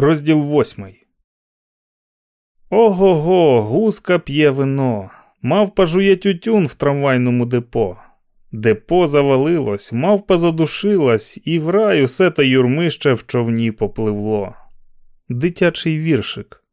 Розділ восьмий. Ого го, гуска п'є вино. Мавпа жує тютюн в трамвайному депо. Депо завалилось, мавпа задушилась, і в рай усе та юрмище в човні попливло. Дитячий віршик.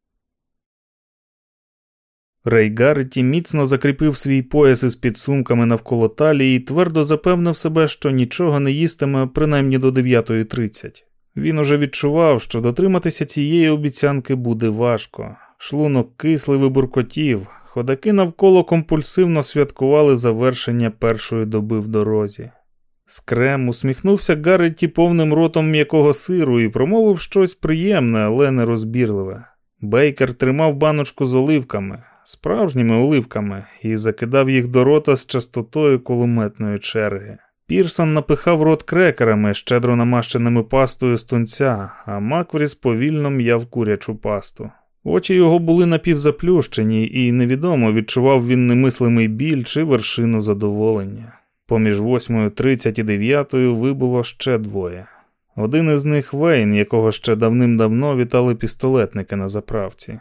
Рей Гарреті міцно закріпив свій пояс із підсумками навколо талії і твердо запевнив себе, що нічого не їстиме принаймні до 9.30. Він уже відчував, що дотриматися цієї обіцянки буде важко. Шлунок кислий вибуркотів, ходаки навколо компульсивно святкували завершення першої доби в дорозі. Скрем усміхнувся Гарреті повним ротом м'якого сиру і промовив щось приємне, але нерозбірливе. Бейкер тримав баночку з оливками, справжніми оливками, і закидав їх до рота з частотою кулеметної черги. Пірсон напихав рот крекерами, щедро намащеними пастою з тунця, а Маквріс повільно м'яв курячу пасту. Очі його були напівзаплющені, і невідомо, відчував він немислимий біль чи вершину задоволення. Поміж 8.30 і 9 вибуло ще двоє. Один із них Вейн, якого ще давним-давно вітали пістолетники на заправці.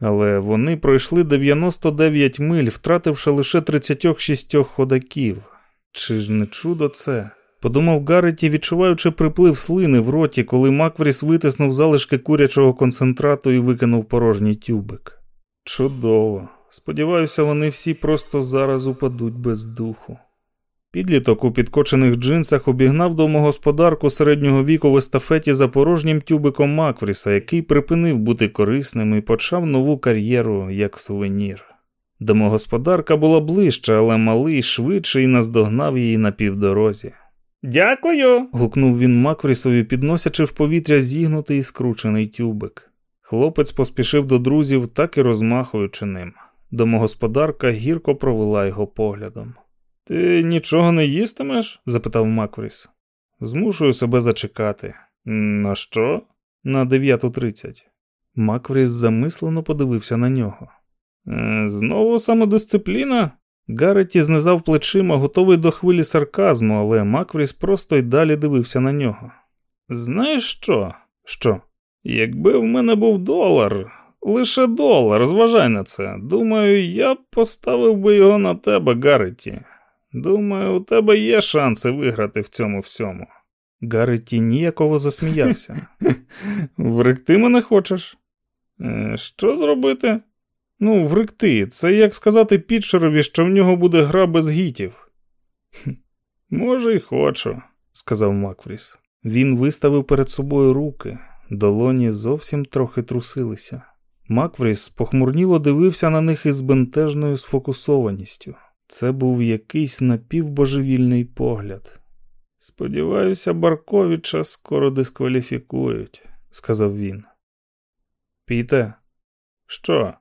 Але вони пройшли 99 миль, втративши лише 36 ходаків. Чи ж не чудо це? Подумав Гарреті, відчуваючи приплив слини в роті, коли Маквріс витиснув залишки курячого концентрату і викинув порожній тюбик. Чудово. Сподіваюся, вони всі просто зараз упадуть без духу. Підліток у підкочених джинсах обігнав домогосподарку середнього віку в естафеті за порожнім тюбиком Маквріса, який припинив бути корисним і почав нову кар'єру як сувенір. Домогосподарка була ближче, але малий швидше і наздогнав її на півдорозі. Дякую. гукнув він Макврісові, підносячи в повітря зігнутий і скручений тюбик. Хлопець поспішив до друзів, так і розмахуючи ним. Домогосподарка гірко провела його поглядом. Ти нічого не їстимеш? запитав Маквріс. Змушую себе зачекати. На що? На 9.30. Маквріс замислено подивився на нього. «Е, знову самодисципліна? Гарреті знизав плечима, готовий до хвилі сарказму, але Маквріс просто й далі дивився на нього. Знаєш що? Що? Якби в мене був долар, лише долар, зважай на це. Думаю, я б поставив би його на тебе, Гарреті. Думаю, у тебе є шанси виграти в цьому всьому. Гарреті ніяково засміявся. Вректи мене хочеш? «Е, що зробити? Ну, вректи, це як сказати Пітчерові, що в нього буде гра без гітів. Може, й хочу, сказав Макфріс. Він виставив перед собою руки, долоні зовсім трохи трусилися. Макфріс похмурніло дивився на них із бентежною сфокусованістю. Це був якийсь напівбожевільний погляд. Сподіваюся, Барковича скоро дискваліфікують, сказав він. Піте, що?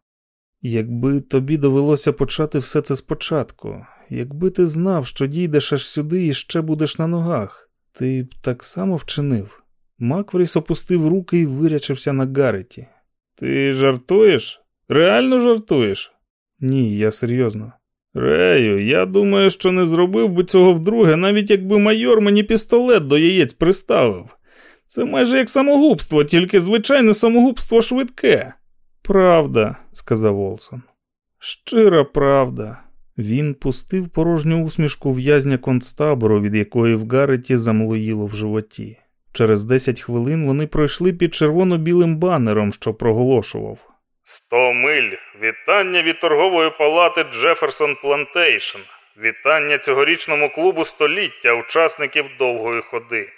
Якби тобі довелося почати все це спочатку, якби ти знав, що дійдеш аж сюди і ще будеш на ногах, ти б так само вчинив. Маквріс опустив руки і вирячився на Гареті. Ти жартуєш? Реально жартуєш? Ні, я серйозно. Рею, я думаю, що не зробив би цього вдруге, навіть якби майор мені пістолет до яєць приставив. Це майже як самогубство, тільки звичайне самогубство швидке. Правда, сказав Олсон. Щира правда. Він пустив порожню усмішку в'язня концтабору, від якої в Гареті замлоїло в животі. Через десять хвилин вони пройшли під червоно-білим банером, що проголошував Сто миль. Вітання від торгової палати Джеферсон Плантейшн. Вітання цьогорічному клубу століття учасників довгої ходи.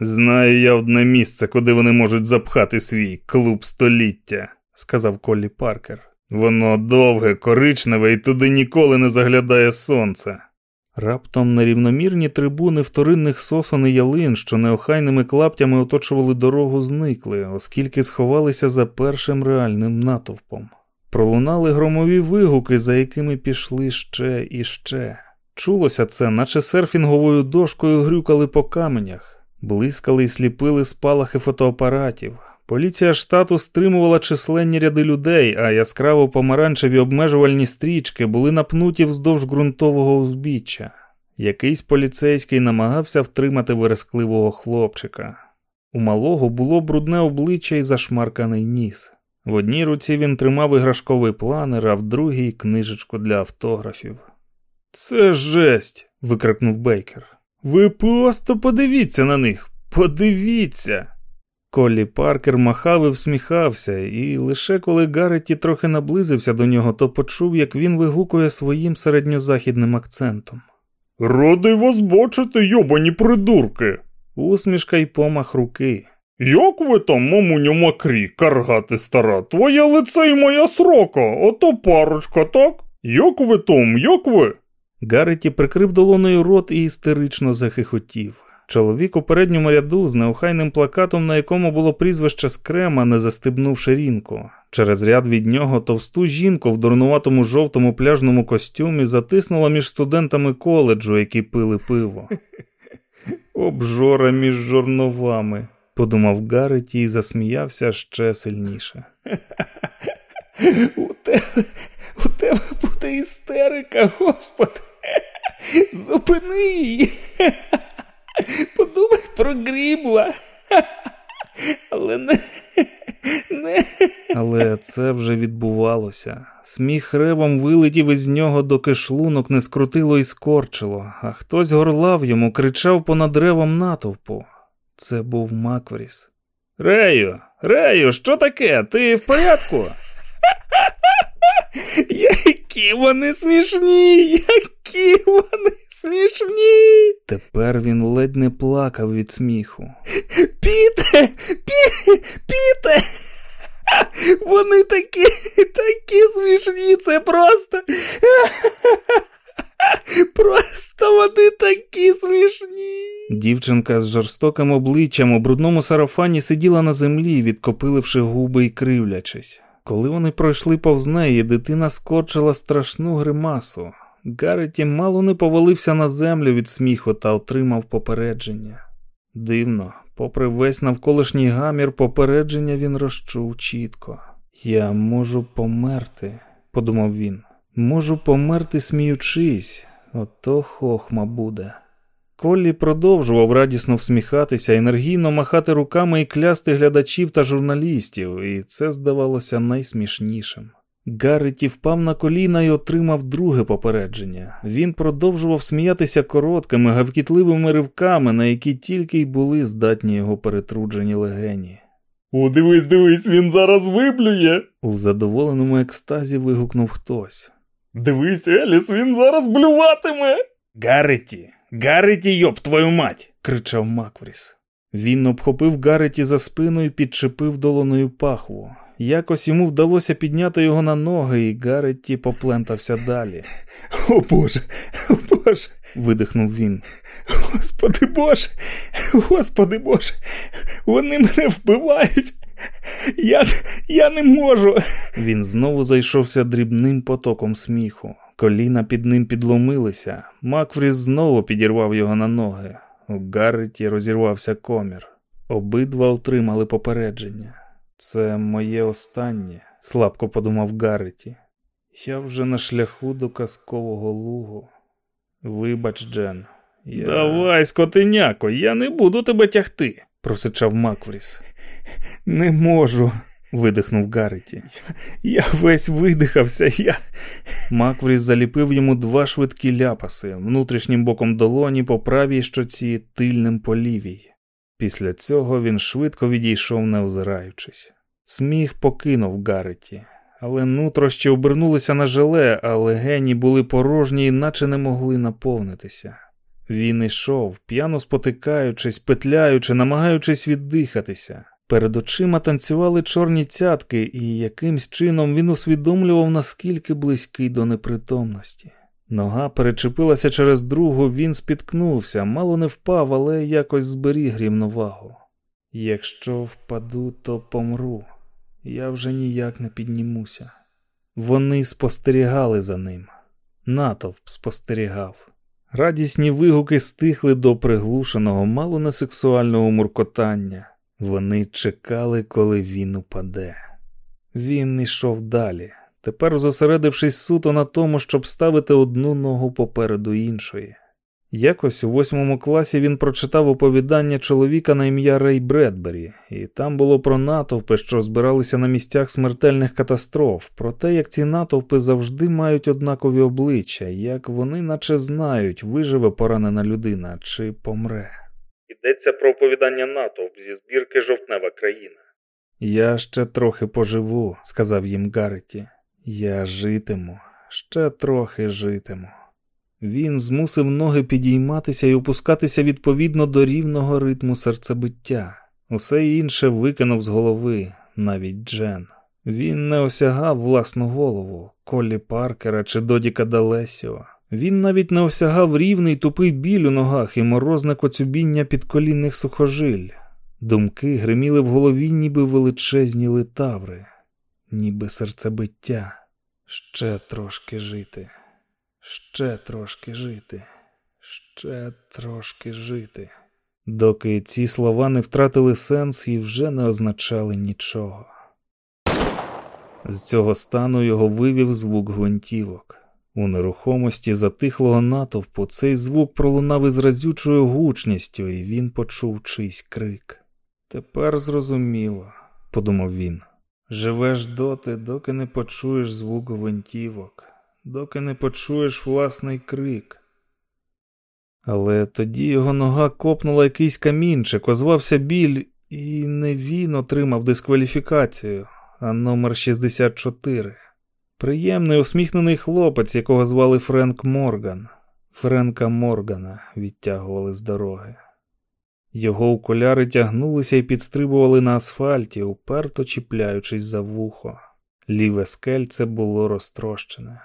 Знаю я одне місце, куди вони можуть запхати свій клуб століття сказав Коллі Паркер. Воно довге, коричневе і туди ніколи не заглядає сонце. Раптом нерівномірні трибуни вторинних сосон і ялин, що неохайними клаптями оточували дорогу, зникли, оскільки сховалися за першим реальним натовпом. Пролунали громові вигуки, за якими пішли ще і ще. Чулося це, наче серфінговою дошкою грюкали по каменях, блискали і сліпили спалахи фотоапаратів. Поліція штату стримувала численні ряди людей, а яскраво помаранчеві обмежувальні стрічки були напнуті вздовж ґрунтового узбіччя. Якийсь поліцейський намагався втримати верескливого хлопчика. У малого було брудне обличчя і зашмарканий ніс. В одній руці він тримав іграшковий планер, а в другій книжечку для автографів. Це жесть. викрикнув Бейкер. Ви просто подивіться на них, подивіться. Коллі Паркер махав і всміхався, і лише коли Гарреті трохи наблизився до нього, то почув, як він вигукує своїм середньозахідним акцентом. Радий вас бачити, йобані придурки. Усмішка й помах руки. Як ви там, мамуню Макрі, каргати стара, твоє лице і моя срока, ото парочка, так? Як ви там, як ви? Гарреті прикрив долоною рот і істерично захихотів. Чоловік у передньому ряду з неохайним плакатом, на якому було прізвище скрема, не застебнув ширінку. Через ряд від нього товсту жінку в дурнуватому жовтому пляжному костюмі затиснула між студентами коледжу, які пили пиво. Обжора між жорновами, подумав Гарреті і засміявся ще сильніше. У тебе, у тебе буде істерика, господи. Зупини її. Подумай про грібла. Але не. не. Але це вже відбувалося. Сміх ревом вилетів із нього, доки шлунок не скрутило і скорчило, а хтось горлав йому, кричав понад древом натовпу. Це був Маквріс. Рею, Рею, що таке? Ти в порядку? Які вони смішні, які вони смішні. Тепер він ледь не плакав від сміху. Піте, пі, піте. Вони такі, такі смішні, це просто. Просто вони такі смішні. Дівчинка з жорстоким обличчям у брудному сарафані сиділа на землі, відкопиливши губи і кривлячись. Коли вони пройшли повз неї, дитина скорчила страшну гримасу. Гареті мало не повалився на землю від сміху та отримав попередження. Дивно, попри весь навколишній гамір, попередження він розчув чітко. Я можу померти, подумав він. Можу померти, сміючись, ото хохма буде. Коллі продовжував радісно всміхатися, енергійно махати руками і клясти глядачів та журналістів, і це здавалося найсмішнішим. Гарреті впав на коліна і отримав друге попередження. Він продовжував сміятися короткими, гавкітливими ривками, на які тільки й були здатні його перетруджені легені. О, дивись, дивись, він зараз виблює. У задоволеному екстазі вигукнув хтось. Дивись, Еліс, він зараз блюватиме. Гарреті, Гарреті, йоб твою мать. кричав Маквріс. Він обхопив Гарреті за спину і підчепив долоною пахву. Якось йому вдалося підняти його на ноги, і Гарретті поплентався далі. О Боже, о Боже. видихнув він. Господи Боже, Господи Боже, вони мене вбивають. Я я не можу. Він знову зайшовся дрібним потоком сміху. Коліна під ним підломилися. Макфріс знову підірвав його на ноги. У Гарреті розірвався комір. Обидва отримали попередження. Це моє останнє, слабко подумав Гарреті. Я вже на шляху до казкового лугу. Вибач, Джен. Я... Давай, скотиняко, я не буду тебе тягти, просичав Маквріс. Не можу, видихнув Гарреті. Я весь видихався, я. Маквріс заліпив йому два швидкі ляпаси, внутрішнім боком долоні по правій щоці, тильним по лівій. Після цього він швидко відійшов, не озираючись. Сміх покинув Гареті, але нутрощі обернулися на желе, а легені були порожні, наче не могли наповнитися. Він ішов, п'яно спотикаючись, петляючи, намагаючись віддихатися. Перед очима танцювали чорні цятки, і якимсь чином він усвідомлював, наскільки близький до непритомності. Нога перечепилася через другу, він спіткнувся, мало не впав, але якось зберіг рівновагу. Якщо впаду, то помру. Я вже ніяк не піднімуся. Вони спостерігали за ним. Натовп спостерігав. Радісні вигуки стихли до приглушеного, мало не сексуального муркотання. Вони чекали, коли він упаде. Він йшов далі тепер зосередившись суто на тому, щоб ставити одну ногу попереду іншої. Якось у восьмому класі він прочитав оповідання чоловіка на ім'я Рей Бредбері, і там було про натовпи, що збиралися на місцях смертельних катастроф, про те, як ці натовпи завжди мають однакові обличчя, як вони наче знають, виживе поранена людина чи помре. Йдеться про оповідання натовп зі збірки Жовтнева країна. Я ще трохи поживу, сказав їм Гарреті. Я житиму, ще трохи житиму. Він змусив ноги підійматися і опускатися відповідно до рівного ритму серцебиття. Усе інше викинув з голови, навіть Джен. Він не осягав власну голову Колі Паркера чи Додіка Далесіо. Він навіть не осягав рівний тупий біль у ногах і морозне коцюбіння підколінних сухожиль. Думки гриміли в голові, ніби величезні литаври, ніби серцебиття. Ще трошки жити. Ще трошки жити, ще трошки жити, доки ці слова не втратили сенс і вже не означали нічого. З цього стану його вивів звук гвинтівок. У нерухомості затихлого натовпу цей звук пролунав із разючою гучністю, і він почув чийсь крик. Тепер зрозуміло, подумав він. Живеш доти, доки не почуєш звук гвинтівок доки не почуєш власний крик. Але тоді його нога копнула якийсь камінчик, озвався біль, і не він отримав дискваліфікацію, а номер 64. Приємний усміхнений хлопець, якого звали Френк Морган. Френка Моргана відтягували з дороги. Його окуляри тягнулися і підстрибували на асфальті, уперто чіпляючись за вухо. Ліве скельце було розтрощене.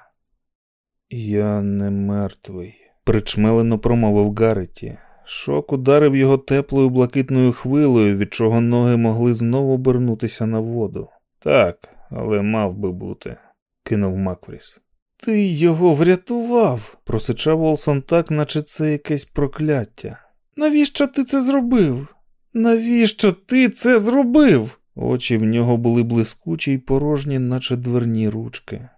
Я не мертвий, причмелено промовив Гареті. Шок ударив його теплою блакитною хвилею, від чого ноги могли знову обернутися на воду. Так, але мав би бути, кинув Макфріс. Ти його врятував, просичав Олсон так, наче це якесь прокляття. Навіщо ти це зробив? Навіщо ти це зробив? Очі в нього були блискучі й порожні, наче дверні ручки.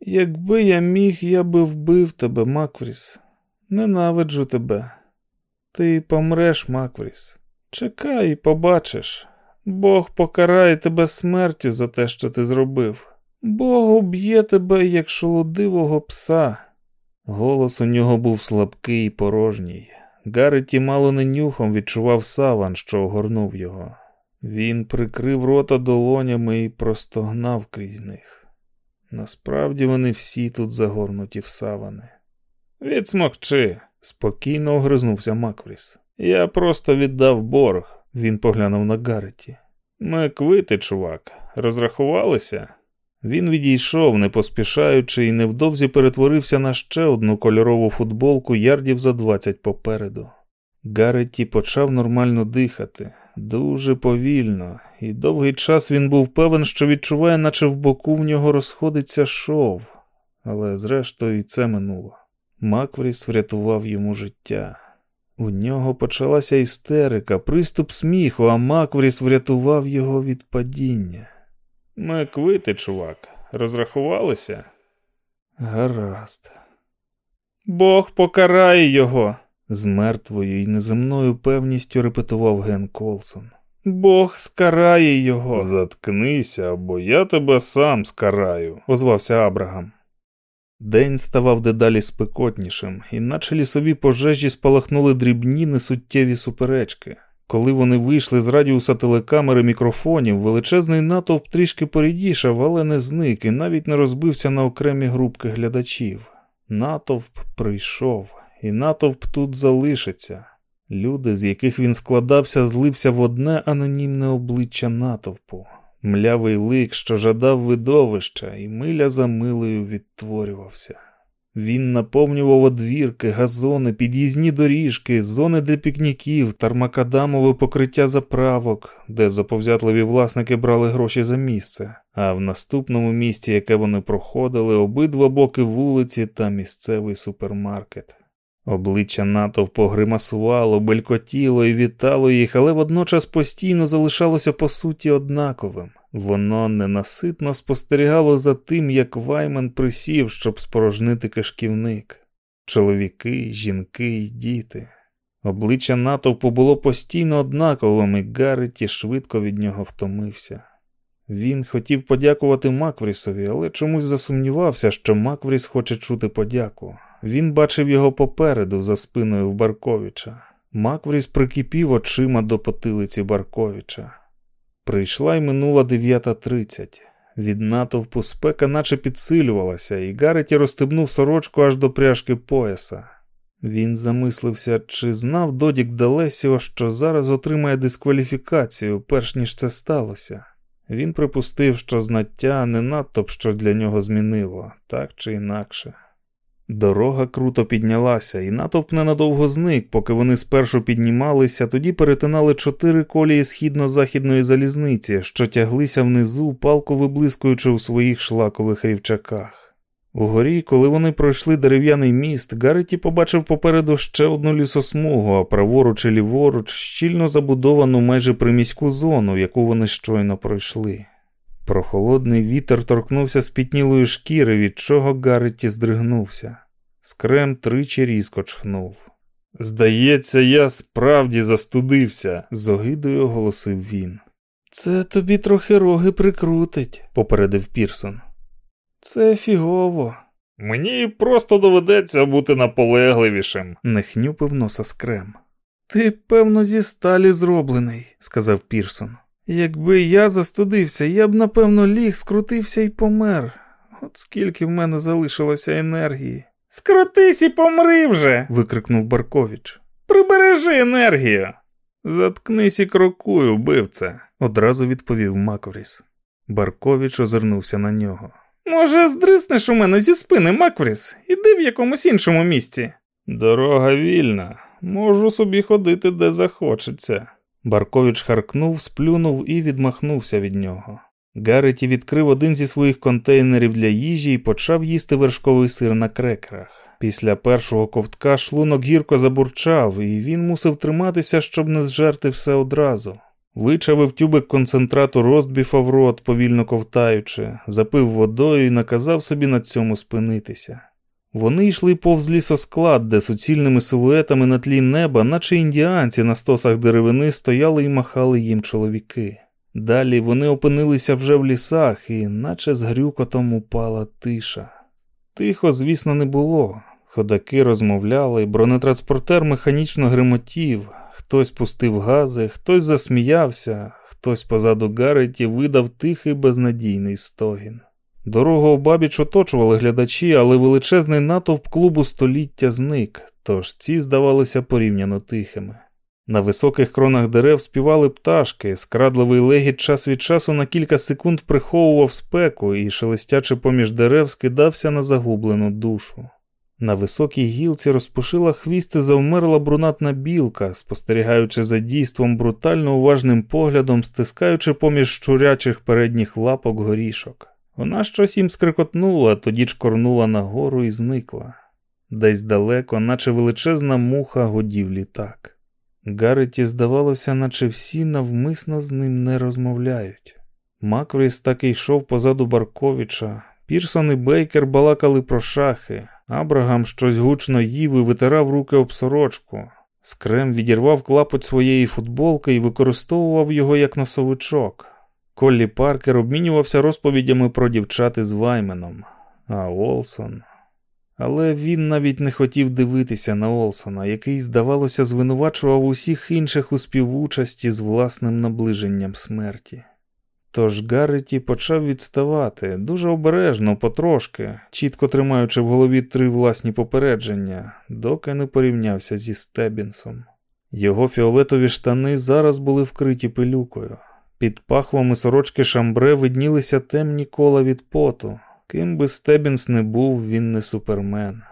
Якби я міг, я би вбив тебе, Макфріс. Ненавиджу тебе. Ти помреш, Макфріс. Чекай побачиш. Бог покарає тебе смертю за те, що ти зробив. Бог уб'є тебе, як шолодивого пса. Голос у нього був слабкий і порожній. Гареті мало не нюхом відчував саван, що огорнув його. Він прикрив рота долонями і простогнав крізь них. Насправді вони всі тут загорнуті в савани. Відсмокчи, спокійно огризнувся Маквріс. Я просто віддав борг, він поглянув на Гареті. Ми квити, чувак, розрахувалися. Він відійшов, не поспішаючи, і невдовзі перетворився на ще одну кольорову футболку ярдів за двадцять попереду. Гареті почав нормально дихати, дуже повільно, і довгий час він був певен, що відчуває, наче в боку в нього розходиться шов, але зрештою і це минуло. Маквріс врятував йому життя. У нього почалася істерика, приступ сміху, а Маквріс врятував його від падіння. Ми квити, чувак, розрахувалися? Гаразд. Бог покарає його, з мертвою і неземною певністю репетував Ген Колсон. Бог скарає його. Заткнися, або я тебе сам скараю, озвався Абрагам. День ставав дедалі спекотнішим, і наче лісові пожежі спалахнули дрібні несуттєві суперечки. Коли вони вийшли з радіуса телекамери мікрофонів, величезний натовп трішки порідішав, але не зник і навіть не розбився на окремі групки глядачів. Натовп прийшов, і натовп тут залишиться. Люди, з яких він складався, злився в одне анонімне обличчя натовпу, млявий лик, що жадав видовища, і миля за милою відтворювався. Він наповнював одвірки, газони, під'їзні доріжки, зони для пікніків, тармакадамове покриття заправок, де заповзятливі власники брали гроші за місце, а в наступному місті, яке вони проходили, обидва боки вулиці та місцевий супермаркет. Обличчя натовпу гримасувало, белькотіло і вітало їх, але водночас постійно залишалося по суті однаковим. Воно ненаситно спостерігало за тим, як Ваймен присів, щоб спорожнити кишківник. чоловіки, жінки й діти. Обличчя натовпу було постійно однаковим, і Гарреті швидко від нього втомився. Він хотів подякувати Макврісові, але чомусь засумнівався, що Маквріс хоче чути подяку. Він бачив його попереду, за спиною в Барковича. Маквріс прикипів очима до потилиці Барковича. Прийшла й минула 9.30. Від натовпу спека наче підсилювалася, і Гареті розстебнув сорочку аж до пряжки пояса. Він замислився, чи знав Додік Далесіо, що зараз отримає дискваліфікацію, перш ніж це сталося. Він припустив, що знаття не надто б що для нього змінило, так чи інакше. Дорога круто піднялася, і натовп ненадовго зник, поки вони спершу піднімалися, тоді перетинали чотири колії східно-західної залізниці, що тяглися внизу, палко виблискуючи у своїх шлакових рівчаках. Угорі, коли вони пройшли дерев'яний міст, Гареті побачив попереду ще одну лісосмугу, а праворуч і ліворуч щільно забудовану майже приміську зону, яку вони щойно пройшли. Прохолодний вітер торкнувся спітнілої шкіри, від чого Гарреті здригнувся. Скрем тричі різко чхнув. Здається, я справді застудився, з огидою оголосив він. Це тобі трохи роги прикрутить, попередив Пірсон. Це фігово. Мені просто доведеться бути наполегливішим, не хнюпив носа скрем. Ти, певно, зі сталі зроблений, сказав Пірсон. Якби я застудився, я б, напевно, ліг, скрутився і помер. От скільки в мене залишилося енергії. Скрутись і помри вже. викрикнув Баркович. Прибережи енергію. Заткнись і крокуй, убивце, одразу відповів Маквріс. Баркович озирнувся на нього. Може, здриснеш у мене зі спини, Маквріс, іди в якомусь іншому місці. Дорога вільна, можу собі ходити де захочеться. Баркович харкнув, сплюнув і відмахнувся від нього. Гареті відкрив один зі своїх контейнерів для їжі і почав їсти вершковий сир на крекерах. Після першого ковтка шлунок гірко забурчав, і він мусив триматися, щоб не зжерти все одразу. Вичавив тюбик концентрату розбіфа в рот, повільно ковтаючи, запив водою і наказав собі на цьому спинитися. Вони йшли повз лісосклад, де суцільними силуетами на тлі неба, наче індіанці на стосах деревини стояли і махали їм чоловіки. Далі вони опинилися вже в лісах, і наче з грюкотом упала тиша. Тихо, звісно, не було. Ходаки розмовляли, бронетранспортер механічно гримотів, хтось пустив гази, хтось засміявся, хтось позаду Гареті видав тихий безнадійний стогін. Дорогу обабіч оточували глядачі, але величезний натовп клубу століття зник, тож ці здавалися порівняно тихими. На високих кронах дерев співали пташки, скрадливий легіт час від часу на кілька секунд приховував спеку і, шелестячи поміж дерев, скидався на загублену душу. На високій гілці розпушила хвіст і завмерла брунатна білка, спостерігаючи за дійством брутально уважним поглядом, стискаючи поміж щурячих передніх лапок горішок. Вона щось їм скрикотнула, тоді чкорнула нагору і зникла. Десь далеко, наче величезна муха, годів літак. Гареті здавалося, наче всі навмисно з ним не розмовляють. Маквріс так і йшов позаду Барковича, Пірсон і Бейкер балакали про шахи, Абрагам щось гучно їв і витирав руки об сорочку. Скрем відірвав клапоть своєї футболки і використовував його як носовичок. Коллі Паркер обмінювався розповідями про дівчати з Вайменом, а Олсон. Але він навіть не хотів дивитися на Олсона, який, здавалося, звинувачував усіх інших у співучасті з власним наближенням смерті. Тож Гарреті почав відставати дуже обережно, потрошки, чітко тримаючи в голові три власні попередження, доки не порівнявся зі Стебінсом. Його фіолетові штани зараз були вкриті пилюкою. Під пахвами сорочки шамбре виднілися темні кола від поту. Ким би Стебінс не був, він не супермен.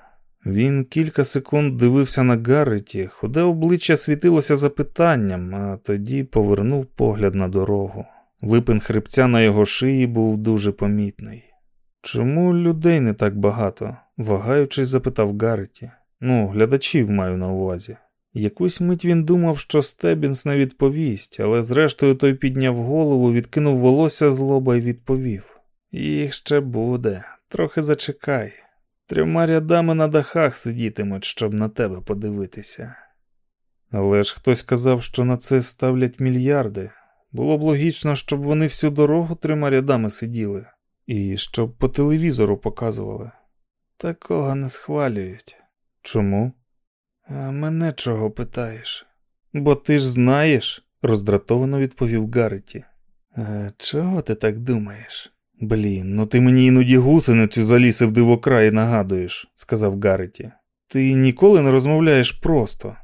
Він кілька секунд дивився на Гарреті, худе обличчя світилося запитанням, а тоді повернув погляд на дорогу. Випин хребця на його шиї був дуже помітний. Чому людей не так багато? вагаючись, запитав Гарреті. Ну, глядачів маю на увазі. Якусь мить він думав, що Стебінс не відповість, але зрештою той підняв голову, відкинув волосся з лоба і відповів: Їх ще буде, трохи зачекай. Трьома рядами на дахах сидітимуть, щоб на тебе подивитися. Але ж хтось казав, що на це ставлять мільярди. Було б логічно, щоб вони всю дорогу трьома рядами сиділи, і щоб по телевізору показували. Такого не схвалюють. Чому? А мене чого питаєш? Бо ти ж знаєш, роздратовано відповів Гарреті. Чого ти так думаєш? Блін, ну ти мені іноді гусеницю за ліси в дивокраї нагадуєш, сказав Гарреті. Ти ніколи не розмовляєш просто.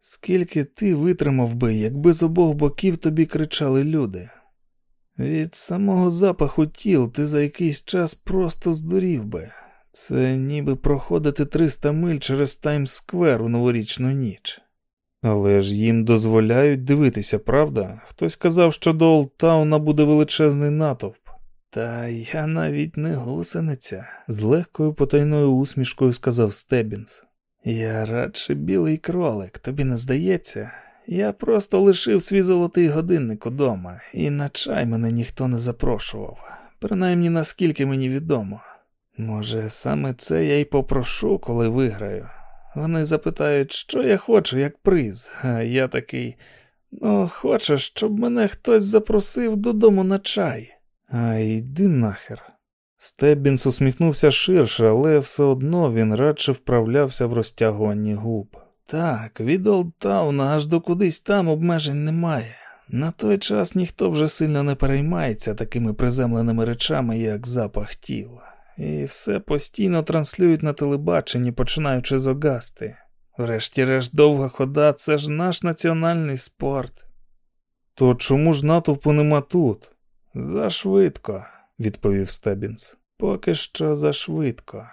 Скільки ти витримав би, якби з обох боків тобі кричали люди? Від самого запаху тіл ти за якийсь час просто здурів би. Це ніби проходити 300 миль через Таймс-сквер у новорічну ніч. Але ж їм дозволяють дивитися, правда? Хтось казав, що до Олтауна буде величезний натовп. Та я навіть не гусениця, з легкою потайною усмішкою сказав Стебінс. Я радше білий кролик, тобі не здається? Я просто лишив свій золотий годинник удома, і на чай мене ніхто не запрошував, принаймні наскільки мені відомо. Може, саме це я й попрошу, коли виграю. Вони запитають, що я хочу, як приз, а я такий. Ну, хочеш, щоб мене хтось запросив додому на чай. А йди нахер. Стеббінс усміхнувся ширше, але все одно він радше вправлявся в розтягуванні губ. Так, від Олдтауна аж до кудись там обмежень немає. На той час ніхто вже сильно не переймається такими приземленими речами, як запах тіла, і все постійно транслюють на телебаченні, починаючи з Огасти. Врешті-решт, довга хода це ж наш національний спорт. То чому ж натовпу нема тут? Зашвидко, відповів Стебінс. Поки що зашвидко.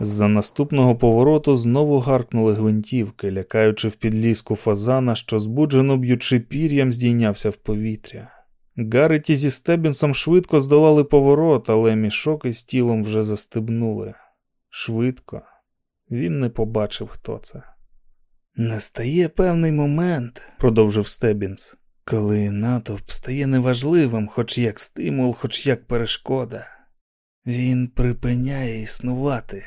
З-за наступного повороту знову гаркнули гвинтівки, лякаючи в підліску фазана, що збуджено б'ючи пір'ям, здійнявся в повітря. Гареті зі Стебінсом швидко здолали поворот, але мішок із тілом вже застебнули. Швидко. Він не побачив, хто це. Настає певний момент, продовжив Стебінс, коли натовп стає неважливим, хоч як стимул, хоч як перешкода. Він припиняє існувати.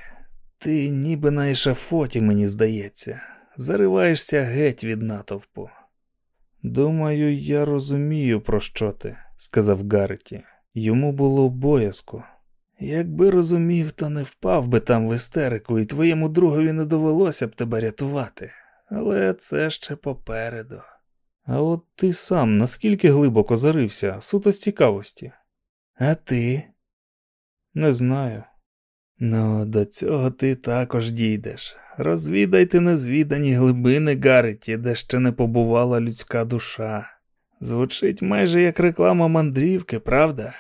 Ти ніби на ешафоті, мені здається, зариваєшся геть від натовпу. Думаю, я розумію, про що ти, сказав Гарреті. Йому було боязко. Якби розумів, то не впав би там в істерику, і твоєму другові не довелося б тебе рятувати. Але це ще попереду. А от ти сам наскільки глибоко зарився, суто з цікавості? А ти? Не знаю. Ну, до цього ти також дійдеш. Розвідайте незвідані глибини Гареті, де ще не побувала людська душа. Звучить майже як реклама мандрівки, правда?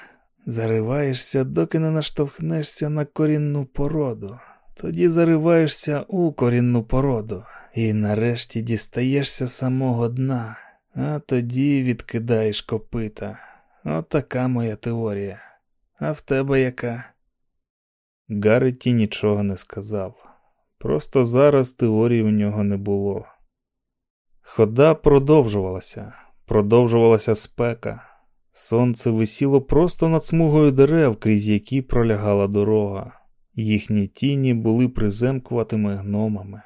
Зариваєшся, доки не наштовхнешся на корінну породу, тоді зариваєшся у корінну породу і нарешті дістаєшся самого дна, а тоді відкидаєш копита. Отака моя теорія. А в тебе яка? Гарреті нічого не сказав. Просто зараз теорії у нього не було. Хода продовжувалася, продовжувалася спека. Сонце висіло просто над смугою дерев, крізь які пролягала дорога. Їхні тіні були приземкуватими гномами.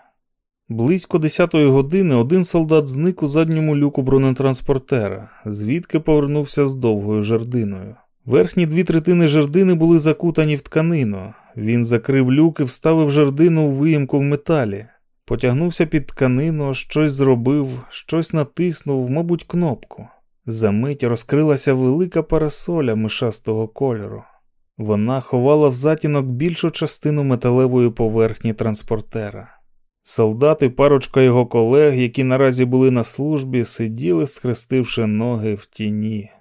Близько десятої години один солдат зник у задньому люку бронетранспортера, звідки повернувся з довгою жердиною. Верхні дві третини жердини були закутані в тканину. Він закрив люк і вставив жердину у виїмку в металі, потягнувся під тканину, щось зробив, щось натиснув, мабуть, кнопку. Замить розкрилася велика парасоля мишастого кольору. Вона ховала в затінок більшу частину металевої поверхні транспортера. Солдати, парочка його колег, які наразі були на службі, сиділи, схрестивши ноги в тіні.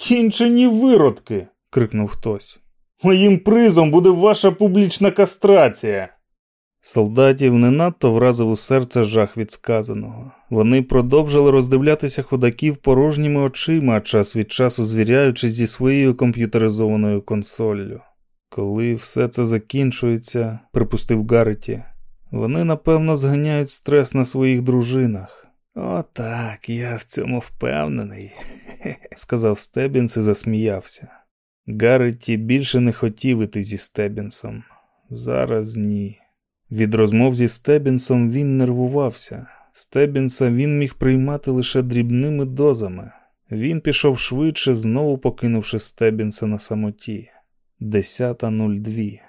Кінчені виродки. крикнув хтось. Моїм призом буде ваша публічна кастрація. Солдатів не надто вразив у серце жах від сказаного. Вони продовжили роздивлятися ходаків порожніми очима, час від часу звіряючись зі своєю комп'ютеризованою консоллю. Коли все це закінчується, припустив Гарреті, вони напевно зганяють стрес на своїх дружинах. Отак, я в цьому впевнений, сказав Стебінс і засміявся. Гарреті більше не хотів іти зі Стебінсом. Зараз ні. Від розмов зі Стебінсом він нервувався. Стебінса він міг приймати лише дрібними дозами. Він пішов швидше, знову покинувши Стебінса на самоті. 10.02.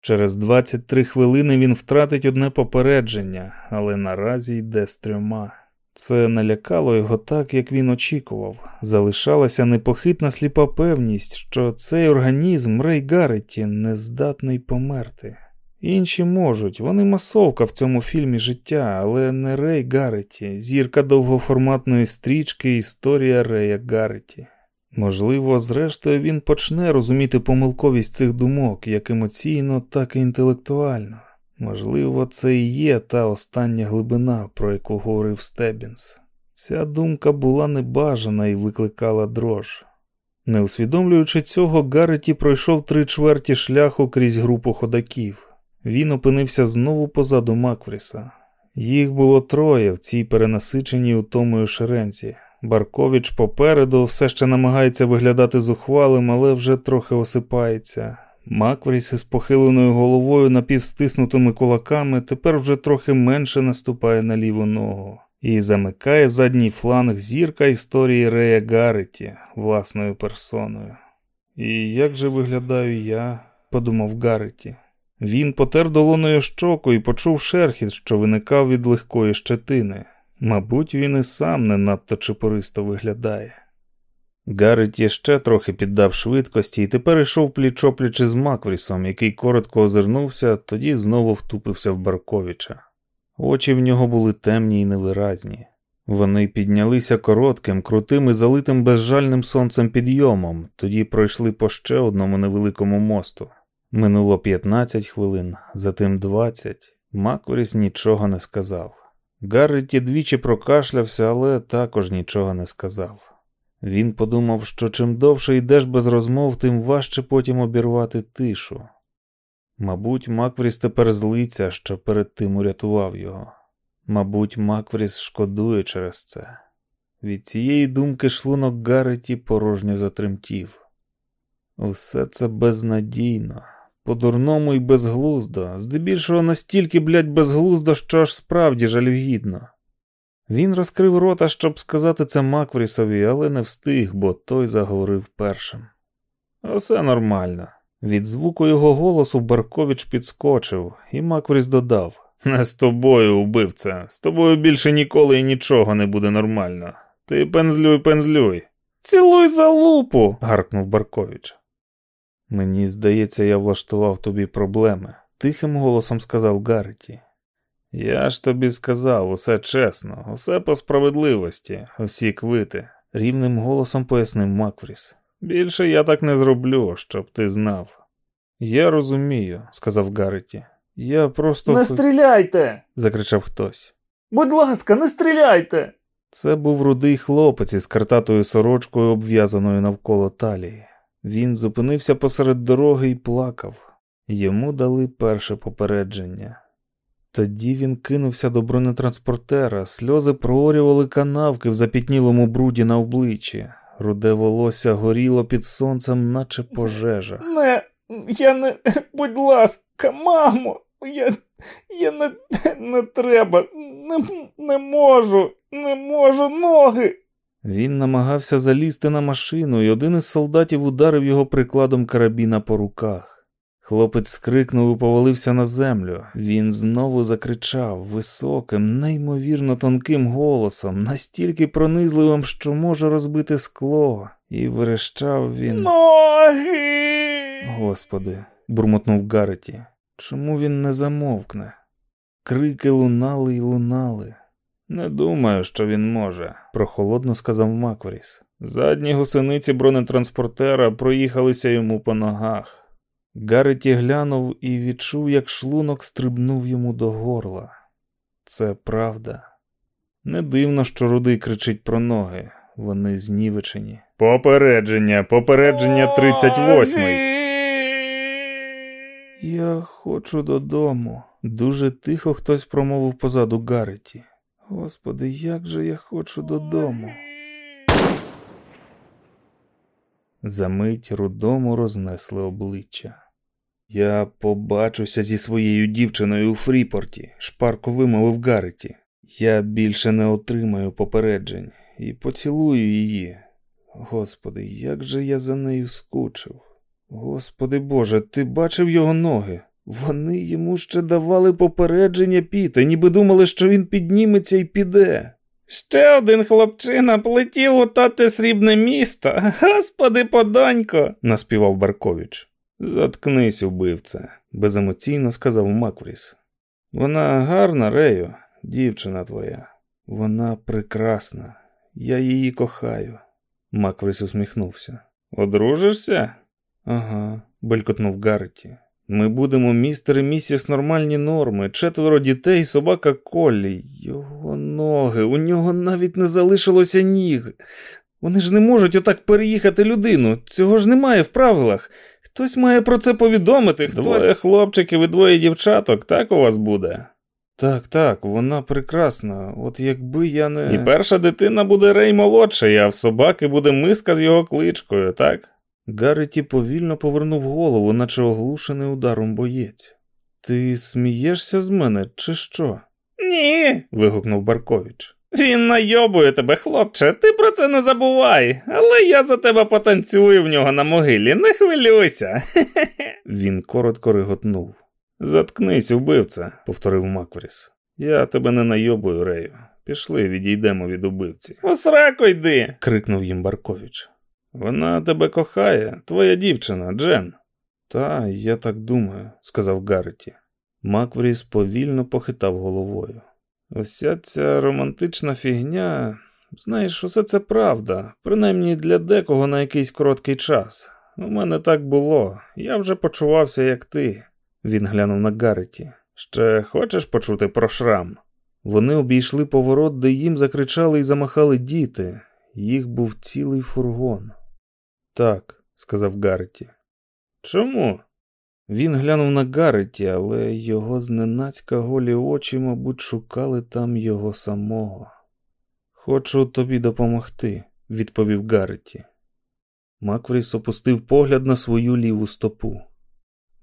Через 23 хвилини він втратить одне попередження, але наразі йде з трьома. Це налякало його так, як він очікував. Залишалася непохитна сліпа певність, що цей організм Рей Гарреті не здатний померти. Інші можуть, вони масовка в цьому фільмі життя, але не Рей Гарреті, зірка довгоформатної стрічки Історія Рея Гарреті. Можливо, зрештою він почне розуміти помилковість цих думок як емоційно, так і інтелектуально. Можливо, це і є та остання глибина, про яку говорив Стебінс. Ця думка була небажана і викликала дрож. Не усвідомлюючи цього, Гарреті пройшов три чверті шляху крізь групу ходаків. Він опинився знову позаду Маквріса. Їх було троє в цій перенасиченій утомою шеренці. Барковіч попереду все ще намагається виглядати зухвалим, але вже трохи осипається. Маквріс із похиленою головою напівстиснутими кулаками тепер вже трохи менше наступає на ліву ногу і замикає задній фланг зірка історії Рея Гарреті власною персоною. І як же виглядаю я? подумав Гарреті. Він потер долоною щоку і почув шерхіт, що виникав від легкої щетини. Мабуть, він і сам не надто чепористо виглядає. Гаррет ще трохи піддав швидкості і тепер йшов пліч-опліч із Макврісом, який коротко озирнувся, тоді знову втупився в Барковича. Очі в нього були темні і невиразні. Вони піднялися коротким, крутим і залитим безжальним сонцем підйомом, тоді пройшли по ще одному невеликому мосту. Минуло 15 хвилин, затим 20. Маквріс нічого не сказав. Гарреті двічі прокашлявся, але також нічого не сказав. Він подумав, що чим довше йдеш без розмов, тим важче потім обірвати тишу. Мабуть, Маквріс тепер злиться, що перед тим урятував його. Мабуть, Маквріс шкодує через це. Від цієї думки шлунок Гарреті порожньо затремтів. Усе це безнадійно, по-дурному і безглуздо, здебільшого настільки, блядь, безглуздо, що аж справді жалюгідно. Він розкрив рота, щоб сказати це Макврісові, але не встиг, бо той заговорив першим. Усе нормально. Від звуку його голосу Баркович підскочив, і Маквріс додав: Не з тобою, убивця, з тобою більше ніколи і нічого не буде нормально. Ти пензлюй, пензлюй. Цілуй за лупу. гаркнув Баркович. Мені здається, я влаштував тобі проблеми, тихим голосом сказав Гарреті. Я ж тобі сказав, усе чесно, усе по справедливості, усі квити, рівним голосом пояснив Макфріс. Більше я так не зроблю, щоб ти знав. Я розумію, сказав Гарреті. Я просто. Не стріляйте! закричав хтось. Будь ласка, не стріляйте! Це був рудий хлопець із картатою сорочкою, обв'язаною навколо талії. Він зупинився посеред дороги і плакав. Йому дали перше попередження. Тоді він кинувся до бронетранспортера, сльози проорювали канавки в запітнілому бруді на обличчі, руде волосся горіло під сонцем, наче пожежа. Не, я не, будь ласка, мамо, я я не не треба, не, не можу, не можу ноги. Він намагався залізти на машину, і один із солдатів ударив його прикладом карабіна по руках. Хлопець скрикнув і повалився на землю. Він знову закричав високим, неймовірно тонким голосом, настільки пронизливим, що може розбити скло, і верещав він. Ноги! Господи, бурмотнув Гареті. Чому він не замовкне? Крики лунали й лунали. Не думаю, що він може, прохолодно сказав Макваріс. Задні гусениці бронетранспортера проїхалися йому по ногах. Гареті глянув і відчув, як шлунок стрибнув йому до горла. Це правда. Не дивно, що рудий кричить про ноги. Вони знівечені. Попередження, попередження 38-й. Я хочу додому. Дуже тихо хтось промовив позаду Гареті. Господи, як же я хочу додому. Замить рудому рознесли обличчя. Я побачуся зі своєю дівчиною у Фріпорті, шпарко вимовив Гареті. Я більше не отримаю попереджень і поцілую її. Господи, як же я за нею скучив. Господи Боже, ти бачив його ноги? Вони йому ще давали попередження піти, ніби думали, що він підніметься і піде. Ще один хлопчина плетів у тате срібне місто. Господи, подонько, наспівав Баркович. Заткнись, убивце, беземоційно сказав Маквріс. Вона гарна, Рею, дівчина твоя. Вона прекрасна. Я її кохаю. Маквріс усміхнувся. Одружишся? Ага, белькотнув Гарреті. Ми будемо містер і місіс нормальні норми, четверо дітей, собака Коллі. Його ноги, у нього навіть не залишилося ніг. Вони ж не можуть отак переїхати людину. Цього ж немає в правилах. Хтось має про це повідомити. хтось... Двоє хлопчиків і двоє дівчаток, так у вас буде? Так, так, вона прекрасна. От якби я не. І перша дитина буде Рей молодший, а в собаки буде миска з його кличкою, так? Гарреті повільно повернув голову, наче оглушений ударом боєць. Ти смієшся з мене, чи що? Ні. вигукнув Баркович. Він найобує тебе, хлопче, ти про це не забувай, але я за тебе потанцюю в нього на могилі, не хвилюйся. Він коротко риготнув. Заткнись, убивця, повторив Маквріс. Я тебе не найобую, Рею. Пішли, відійдемо від убивці. У йди. крикнув їм Баркович. Вона тебе кохає, твоя дівчина, Джен. Та, я так думаю, сказав Гарреті. Маквріс повільно похитав головою. Ося ця романтична фігня, знаєш, усе це правда, принаймні для декого на якийсь короткий час. У мене так було, я вже почувався, як ти. Він глянув на Гарреті. Ще хочеш почути про шрам? Вони обійшли поворот, де їм закричали і замахали діти. Їх був цілий фургон. Так, сказав Гарреті. Чому? Він глянув на Гарреті, але його зненацька голі очі, мабуть, шукали там його самого. Хочу тобі допомогти, відповів Гарреті. Маквріс опустив погляд на свою ліву стопу.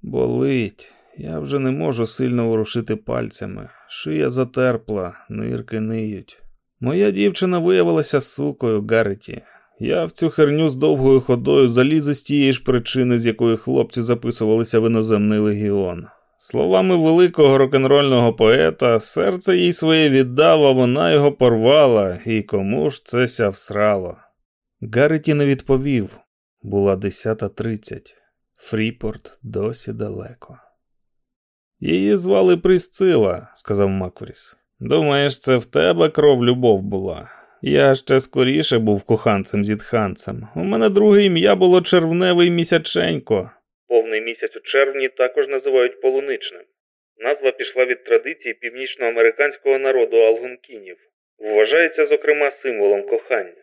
Болить, я вже не можу сильно ворушити пальцями. Шия затерпла, нирки ниють. Моя дівчина виявилася сукою, Гарреті. Я в цю херню з довгою ходою заліз із тієї ж причини, з якої хлопці записувалися в іноземний легіон. Словами великого рок-н-рольного поета, серце їй своє віддав, а вона його порвала, і кому ж це ся всрало. Гарреті не відповів була 10.30. Фріпорт досі далеко. Її звали Присцила, сказав Маквріс. Думаєш, це в тебе кров любов була? Я ще скоріше був коханцем зітханцем. У мене друге ім'я було червневий місяченько. Повний місяць у червні також називають полуничним. Назва пішла від традиції північноамериканського народу алгункінів. Вважається, зокрема, символом кохання.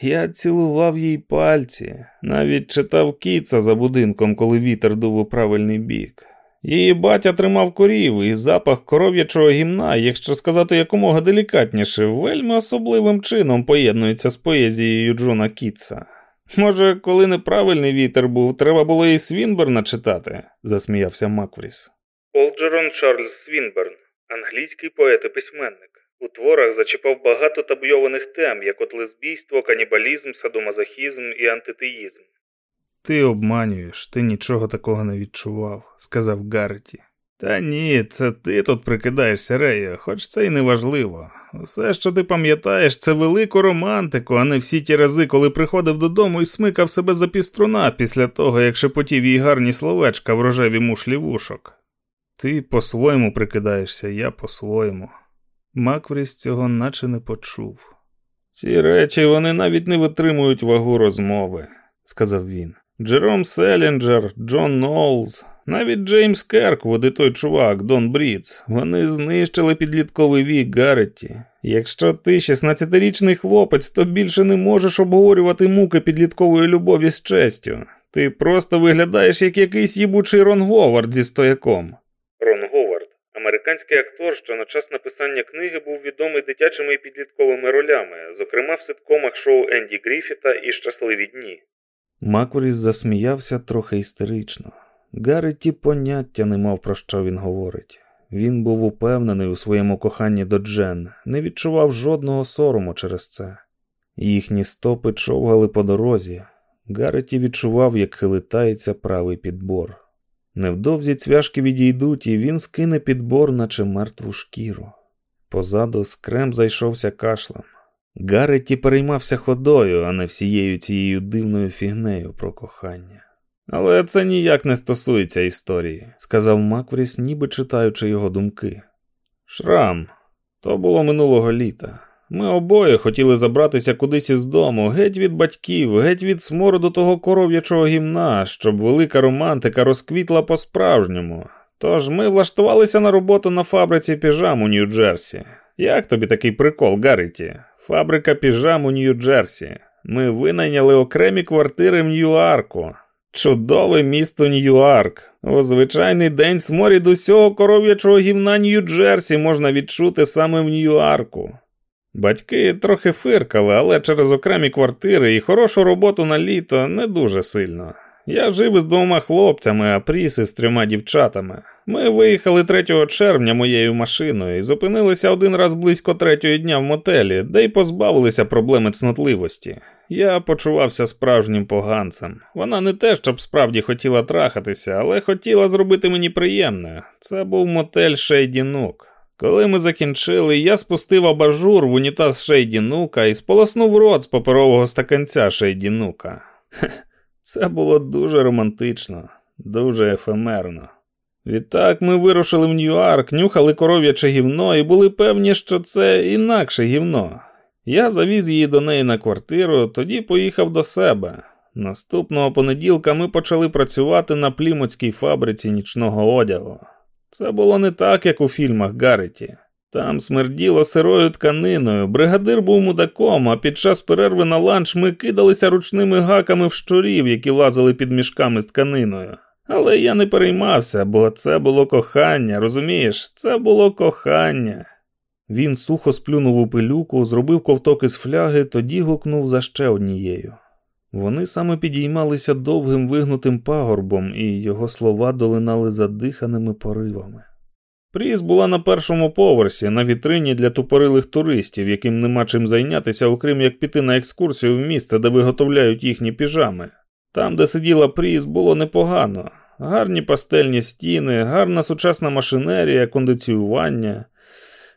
Я цілував їй пальці, навіть читав кіца за будинком, коли вітер дув у правильний бік. Її батя тримав корів, і запах коров'ячого гімна, якщо сказати якомога делікатніше, вельми особливим чином поєднується з поезією Джона Кітса. Може, коли неправильний вітер був, треба було і Свінберна читати, засміявся Маквріс. Олджерон Чарльз Свінберн, англійський поет і письменник. У творах зачіпав багато табуйованих тем, як от лесбійство, канібалізм, садомазохізм і антитеїзм. Ти обманюєш, ти нічого такого не відчував, сказав Гарреті. Та ні, це ти тут прикидаєшся, Рея, хоч це й не важливо. Усе, що ти пам'ятаєш, це велику романтику, а не всі ті рази, коли приходив додому і смикав себе за піструна після того, як шепотів їй гарні словечка в рожеві мушлі вушок. Ти по-своєму прикидаєшся, я по-своєму. Маквріс цього наче не почув. Ці речі вони навіть не витримують вагу розмови, сказав він. Джером Селінджер, Джон Ноулз, навіть Джеймс Керквуд і той чувак, Дон Бріц, вони знищили підлітковий вік Гарретті. Якщо ти 16-річний хлопець, то більше не можеш обговорювати муки підліткової любові з честю. Ти просто виглядаєш як якийсь їбучий Рон Говард зі стояком. Рон Говард, американський актор, що на час написання книги був відомий дитячими і підлітковими ролями, зокрема в ситкомах шоу Енді Гріфіта і Щасливі дні. Макворіс засміявся трохи істерично. Гареті поняття не мав про що він говорить. Він був упевнений у своєму коханні до Джен, не відчував жодного сорому через це. Їхні стопи човгали по дорозі. Гареті відчував, як хилитається правий підбор. Невдовзі цвяшки відійдуть, і він скине підбор, наче мертву шкіру. Позаду скрем зайшовся кашлем. Гареті переймався ходою, а не всією цією дивною фігнею про кохання. Але це ніяк не стосується історії, сказав Маквріс, ніби читаючи його думки. Шрам, то було минулого літа. Ми обоє хотіли забратися кудись із дому, геть від батьків, геть від смороду того коров'ячого гімна, щоб велика романтика розквітла по-справжньому. Тож ми влаштувалися на роботу на фабриці піжам у Нью-Джерсі. Як тобі такий прикол, Гарріті? Фабрика піжам у Нью-Джерсі. Ми винайняли окремі квартири в Нью-Арку. Чудове місто Нью-Арк. У звичайний день сморід усього коров'ячого гівна Нью-Джерсі можна відчути саме в Нью-Арку. Батьки трохи фиркали, але через окремі квартири і хорошу роботу на літо не дуже сильно. Я жив із двома хлопцями, а Пріс із трьома дівчатами. Ми виїхали 3 червня моєю машиною і зупинилися один раз близько третього дня в мотелі, де й позбавилися проблеми цнотливості. Я почувався справжнім поганцем. Вона не те, щоб справді хотіла трахатися, але хотіла зробити мені приємне. Це був мотель Шейді Нук. Коли ми закінчили, я спустив абажур в унітаз Шейді Нука і сполоснув рот з паперового стаканця Шейді Нука. Це було дуже романтично, дуже ефемерно. Відтак ми вирушили в Нью-Арк, нюхали коров'яче гівно і були певні, що це інакше гівно. Я завіз її до неї на квартиру, тоді поїхав до себе. Наступного понеділка ми почали працювати на плімутській фабриці нічного одягу. Це було не так, як у фільмах Гарреті. Там смерділо сирою тканиною, бригадир був мудаком, а під час перерви на ланч ми кидалися ручними гаками в щурів, які лазили під мішками з тканиною. Але я не переймався, бо це було кохання, розумієш? Це було кохання. Він сухо сплюнув у пилюку, зробив ковток із фляги, тоді гукнув за ще однією. Вони саме підіймалися довгим вигнутим пагорбом, і його слова долинали задиханими поривами. Пріс була на першому поверсі, на вітрині для тупорилих туристів, яким нема чим зайнятися, окрім як піти на екскурсію в місце, де виготовляють їхні піжами. Там, де сиділа Пріс, було непогано. Гарні пастельні стіни, гарна сучасна машинерія, кондиціювання.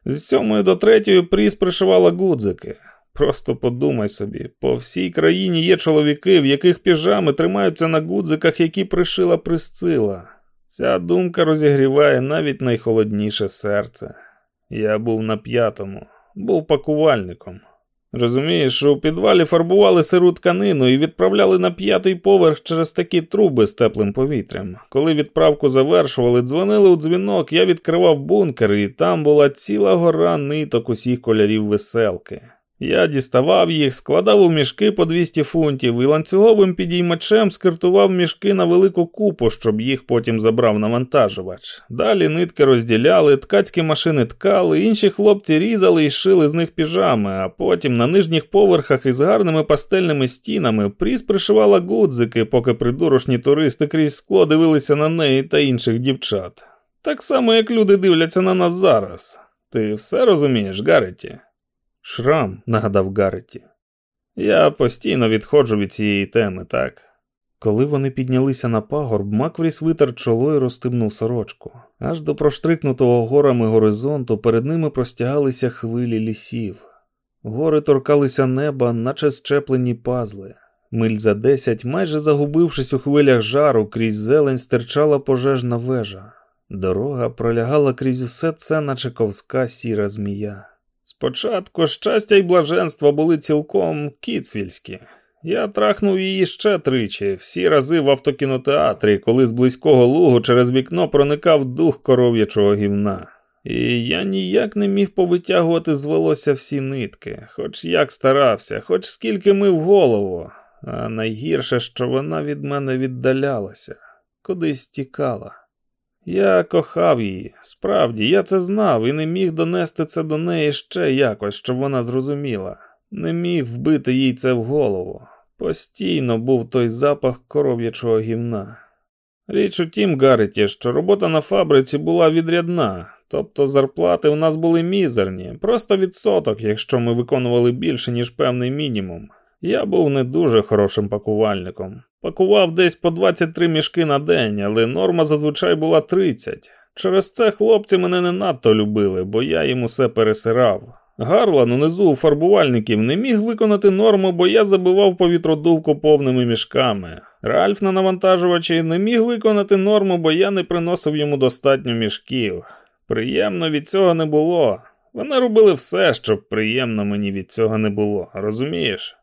З сьомої до третьої Пріс пришивала гудзики. Просто подумай собі, по всій країні є чоловіки, в яких піжами тримаються на гудзиках, які пришила Присцила. Ця думка розігріває навіть найхолодніше серце. Я був на п'ятому, був пакувальником. Розумієш, у підвалі фарбували сиру тканину і відправляли на п'ятий поверх через такі труби з теплим повітрям. Коли відправку завершували, дзвонили у дзвінок, я відкривав бункер, і там була ціла гора ниток усіх кольорів веселки. Я діставав їх, складав у мішки по 200 фунтів і ланцюговим підіймачем скиртував мішки на велику купу, щоб їх потім забрав навантажувач. Далі нитки розділяли, ткацькі машини ткали, інші хлопці різали і шили з них піжами, а потім на нижніх поверхах із гарними пастельними стінами пріс пришивала гудзики, поки придурочні туристи крізь скло дивилися на неї та інших дівчат. Так само, як люди дивляться на нас зараз. Ти все розумієш, Гареті? Шрам, нагадав Гарреті. Я постійно відходжу від цієї теми, так. Коли вони піднялися на пагорб, Маквріс витер чоло і розстебнув сорочку. Аж до проштрикнутого горами горизонту перед ними простягалися хвилі лісів. Гори торкалися неба, наче щеплені пазли. Миль за десять, майже загубившись у хвилях жару, крізь зелень стирчала пожежна вежа. Дорога пролягала крізь усе це, наче ковська сіра змія. Спочатку щастя й блаженство були цілком кіцвільські. Я трахнув її ще тричі, всі рази в автокінотеатрі, коли з близького лугу через вікно проникав дух коров'ячого гівна. І я ніяк не міг повитягувати з волосся всі нитки, хоч як старався, хоч скільки мив голову. А найгірше, що вона від мене віддалялася, кудись тікала. Я кохав її, справді, я це знав і не міг донести це до неї ще якось, щоб вона зрозуміла. Не міг вбити їй це в голову. Постійно був той запах коров'ячого гівна. Річ у тім, Гареті, що робота на фабриці була відрядна, тобто зарплати у нас були мізерні, просто відсоток, якщо ми виконували більше, ніж певний мінімум. Я був не дуже хорошим пакувальником. Пакував десь по 23 мішки на день, але норма зазвичай була 30. Через це хлопці мене не надто любили, бо я їм усе пересирав. Гарлан унизу у фарбувальників не міг виконати норму, бо я забивав повітродувку повними мішками. Ральф на навантажувачі не міг виконати норму, бо я не приносив йому достатньо мішків. Приємно від цього не було. Вони робили все, щоб приємно мені від цього не було, розумієш?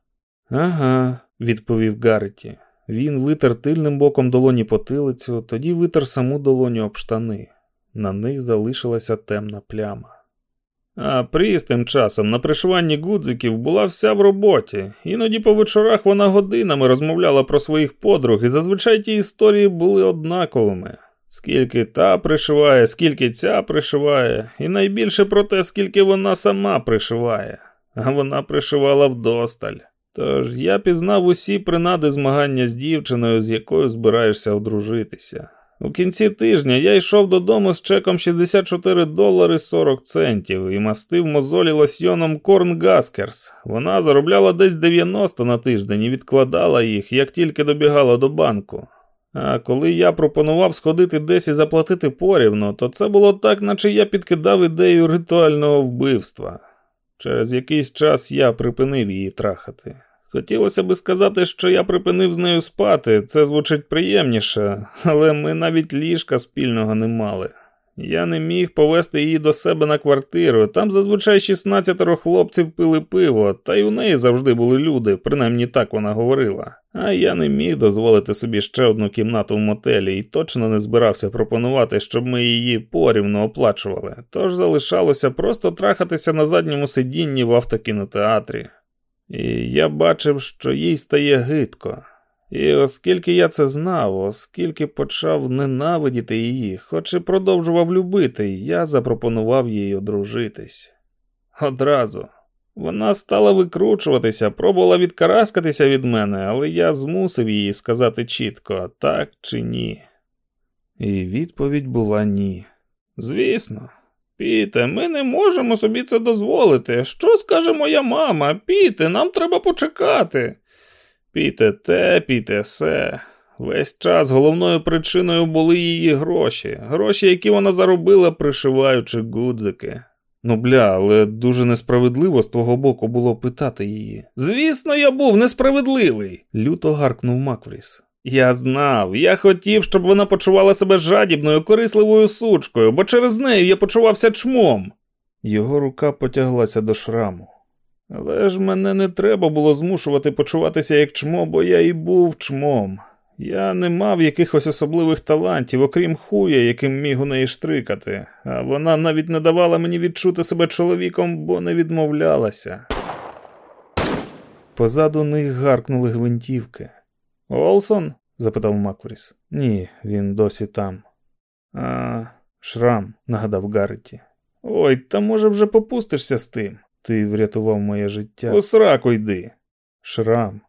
Ага, відповів Гарреті. Він витер тильним боком долоні потилицю, тоді витер саму долоню об штани. На них залишилася темна пляма. А Пріс тим часом на пришиванні гудзиків була вся в роботі, іноді по вечорах вона годинами розмовляла про своїх подруг, і зазвичай ті історії були однаковими. Скільки та пришиває, скільки ця пришиває, і найбільше про те, скільки вона сама пришиває, а вона пришивала вдосталь. Тож я пізнав усі принади змагання з дівчиною, з якою збираєшся одружитися. У кінці тижня я йшов додому з чеком 64 долари 40 центів і мастив мозолі лосьйоном Корн Гаскерс. Вона заробляла десь 90 на тиждень і відкладала їх, як тільки добігала до банку. А коли я пропонував сходити десь і заплатити порівну, то це було так, наче я підкидав ідею ритуального вбивства. Через якийсь час я припинив її трахати. Хотілося би сказати, що я припинив з нею спати, це звучить приємніше, але ми навіть ліжка спільного не мали. Я не міг повести її до себе на квартиру. Там зазвичай 16 хлопців пили пиво, та й у неї завжди були люди, принаймні так вона говорила. А я не міг дозволити собі ще одну кімнату в мотелі і точно не збирався пропонувати, щоб ми її порівно оплачували. Тож залишалося просто трахатися на задньому сидінні в автокінотеатрі. І я бачив, що їй стає гидко. І оскільки я це знав, оскільки почав ненавидіти її, хоч і продовжував любити, я запропонував їй одружитись. Одразу. Вона стала викручуватися, пробувала відкараскатися від мене, але я змусив її сказати чітко, так чи ні. І відповідь була ні. Звісно, Піте, ми не можемо собі це дозволити. Що скаже моя мама? Піте, нам треба почекати. Піте те, піте се. Весь час головною причиною були її гроші, гроші, які вона заробила, пришиваючи гудзики. Ну, бля, але дуже несправедливо з твого боку було питати її. Звісно, я був несправедливий, люто гаркнув Маквріс. Я знав, я хотів, щоб вона почувала себе жадібною, корисливою сучкою, бо через неї я почувався чмом. Його рука потяглася до шраму. Але ж мене не треба було змушувати почуватися як чмо, бо я і був чмом. Я не мав якихось особливих талантів, окрім хуя, яким міг у неї штрикати, а вона навіть не давала мені відчути себе чоловіком, бо не відмовлялася. Позаду них гаркнули гвинтівки. Олсон? запитав Макфріс. Ні, він досі там. А, шрам, нагадав Гарреті. Ой, та може вже попустишся з тим. Ти врятував моє життя. У сраку йди. Шрам.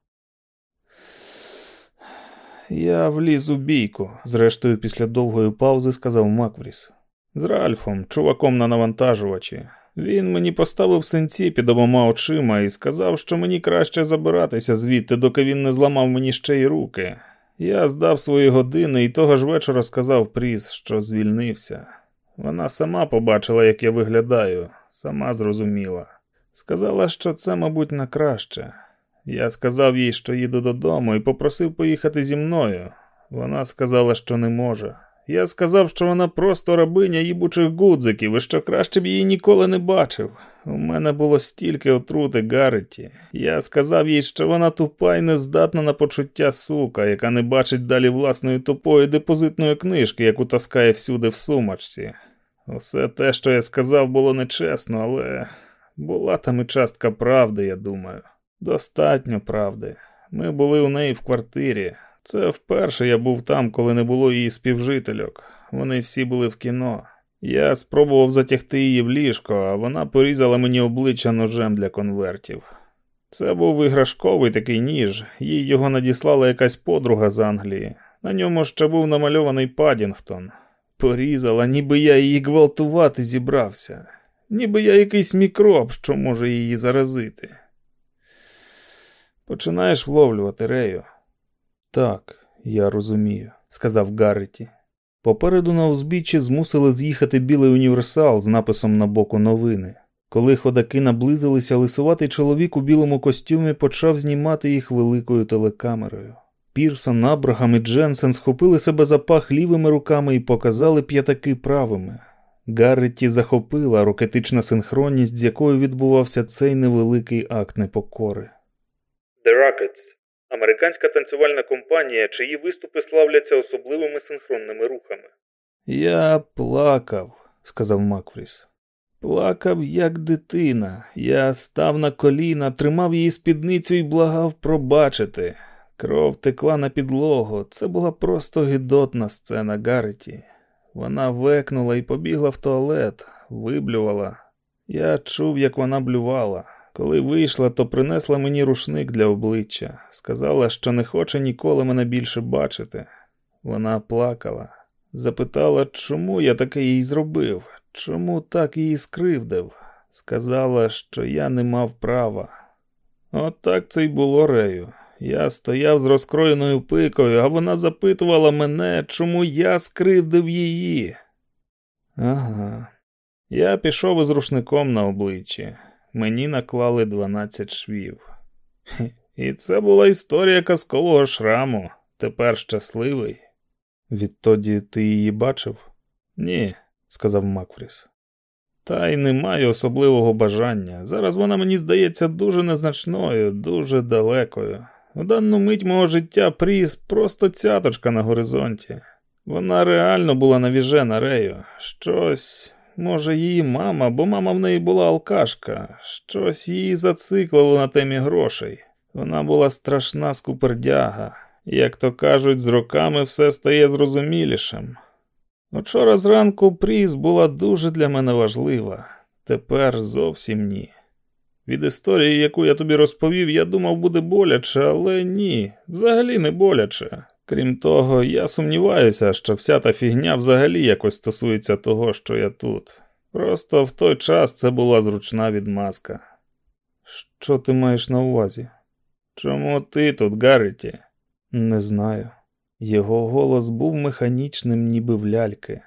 Я вліз у бійку, зрештою, після довгої паузи сказав Маквріс. З Ральфом, чуваком на навантажувачі. Він мені поставив синці під обома очима і сказав, що мені краще забиратися звідти, доки він не зламав мені ще й руки. Я здав свої години і того ж вечора сказав Пріс, що звільнився. Вона сама побачила, як я виглядаю, сама зрозуміла. Сказала, що це, мабуть, на краще. Я сказав їй, що їду додому, і попросив поїхати зі мною. Вона сказала, що не може. Я сказав, що вона просто рабиня їбучих гудзиків і що краще б її ніколи не бачив. У мене було стільки отрути Гарреті. Я сказав їй, що вона тупа і нездатна на почуття сука, яка не бачить далі власної тупої депозитної книжки, яку таскає всюди в сумочці. Усе те, що я сказав, було нечесно, але була там і частка правди, я думаю. Достатньо правди. Ми були у неї в квартирі. Це вперше я був там, коли не було її співжительок. Вони всі були в кіно. Я спробував затягти її в ліжко, а вона порізала мені обличчя ножем для конвертів. Це був іграшковий такий ніж, їй його надіслала якась подруга з Англії. На ньому ще був намальований Падінгтон. Порізала, ніби я її гвалтувати зібрався, ніби я якийсь мікроб, що може її заразити. Починаєш вловлювати Рею. Так, я розумію, сказав Гарреті. Попереду на узбіччі змусили з'їхати білий універсал з написом на боку новини. Коли ходаки наблизилися, лисуватий чоловік у білому костюмі почав знімати їх великою телекамерою. Пірсон, Абрахам і Дженсен схопили себе за пах лівими руками і показали п'ятаки правими. Гарреті захопила рокетична синхронність, з якою відбувався цей невеликий акт непокори. The Rockets – американська танцювальна компанія, чиї виступи славляться особливими синхронними рухами. Я плакав, сказав Макфріс. Плакав, як дитина. Я став на коліна, тримав її спідницю і благав пробачити. Кров текла на підлогу. Це була просто гидотна сцена Гарреті. Вона векнула і побігла в туалет, виблювала. Я чув, як вона блювала. Коли вийшла, то принесла мені рушник для обличчя. Сказала, що не хоче ніколи мене більше бачити. Вона плакала, запитала, чому я таке їй зробив, чому так її скривдив. Сказала, що я не мав права. От так це й було Рею. Я стояв з розкроєною пикою, а вона запитувала мене, чому я скривдив її. Ага. Я пішов із рушником на обличчі. Мені наклали 12 швів. І це була історія казкового шраму, тепер щасливий. Відтоді ти її бачив? Ні, сказав Макфріс. Та й не маю особливого бажання. Зараз вона мені здається дуже незначною, дуже далекою. У дану мить мого життя Пріс просто цяточка на горизонті. Вона реально була навіжена Рею. Щось, може, її мама, бо мама в неї була алкашка, щось її зациклило на темі грошей. Вона була страшна скупердяга. Як то кажуть, з роками все стає зрозумілішим. Учора зранку Пріс була дуже для мене важлива, тепер зовсім ні. Від історії, яку я тобі розповів, я думав, буде боляче, але ні, взагалі не боляче. Крім того, я сумніваюся, що вся та фігня взагалі якось стосується того, що я тут. Просто в той час це була зручна відмазка. Що ти маєш на увазі? Чому ти тут, Гарреті? Не знаю. Його голос був механічним, ніби в ляльки.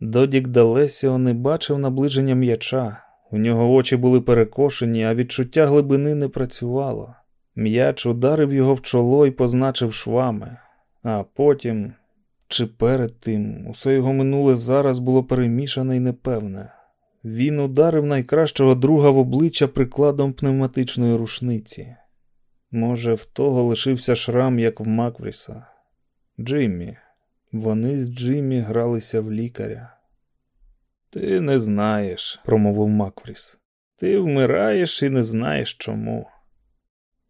Додік Далесіо не бачив наближення м'яча. У нього очі були перекошені, а відчуття глибини не працювало. М'яч ударив його в чоло і позначив швами, а потім, чи перед тим, усе його минуле зараз було перемішане і непевне. Він ударив найкращого друга в обличчя прикладом пневматичної рушниці. Може, в того лишився шрам, як в Маквріса. Джиммі. Вони з Джиммі гралися в лікаря. Ти не знаєш, промовив Макфріс. Ти вмираєш і не знаєш чому.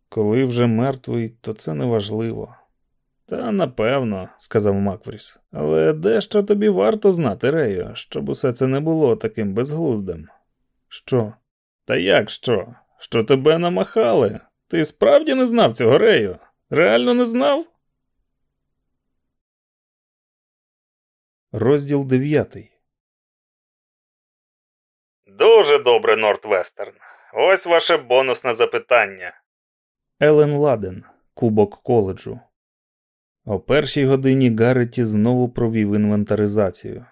Коли вже мертвий, то це неважливо. Та напевно, сказав Макфріс. Але дещо тобі варто знати, Рею, щоб усе це не було таким безглуздим. Що? Та як що? Що тебе намахали? Ти справді не знав цього Рею? Реально не знав? Розділ дев'ятий. Дуже добре, Нортвестерн. Ось ваше бонусне запитання. Елен Ладен, Кубок коледжу. О першій годині Гарреті знову провів інвентаризацію.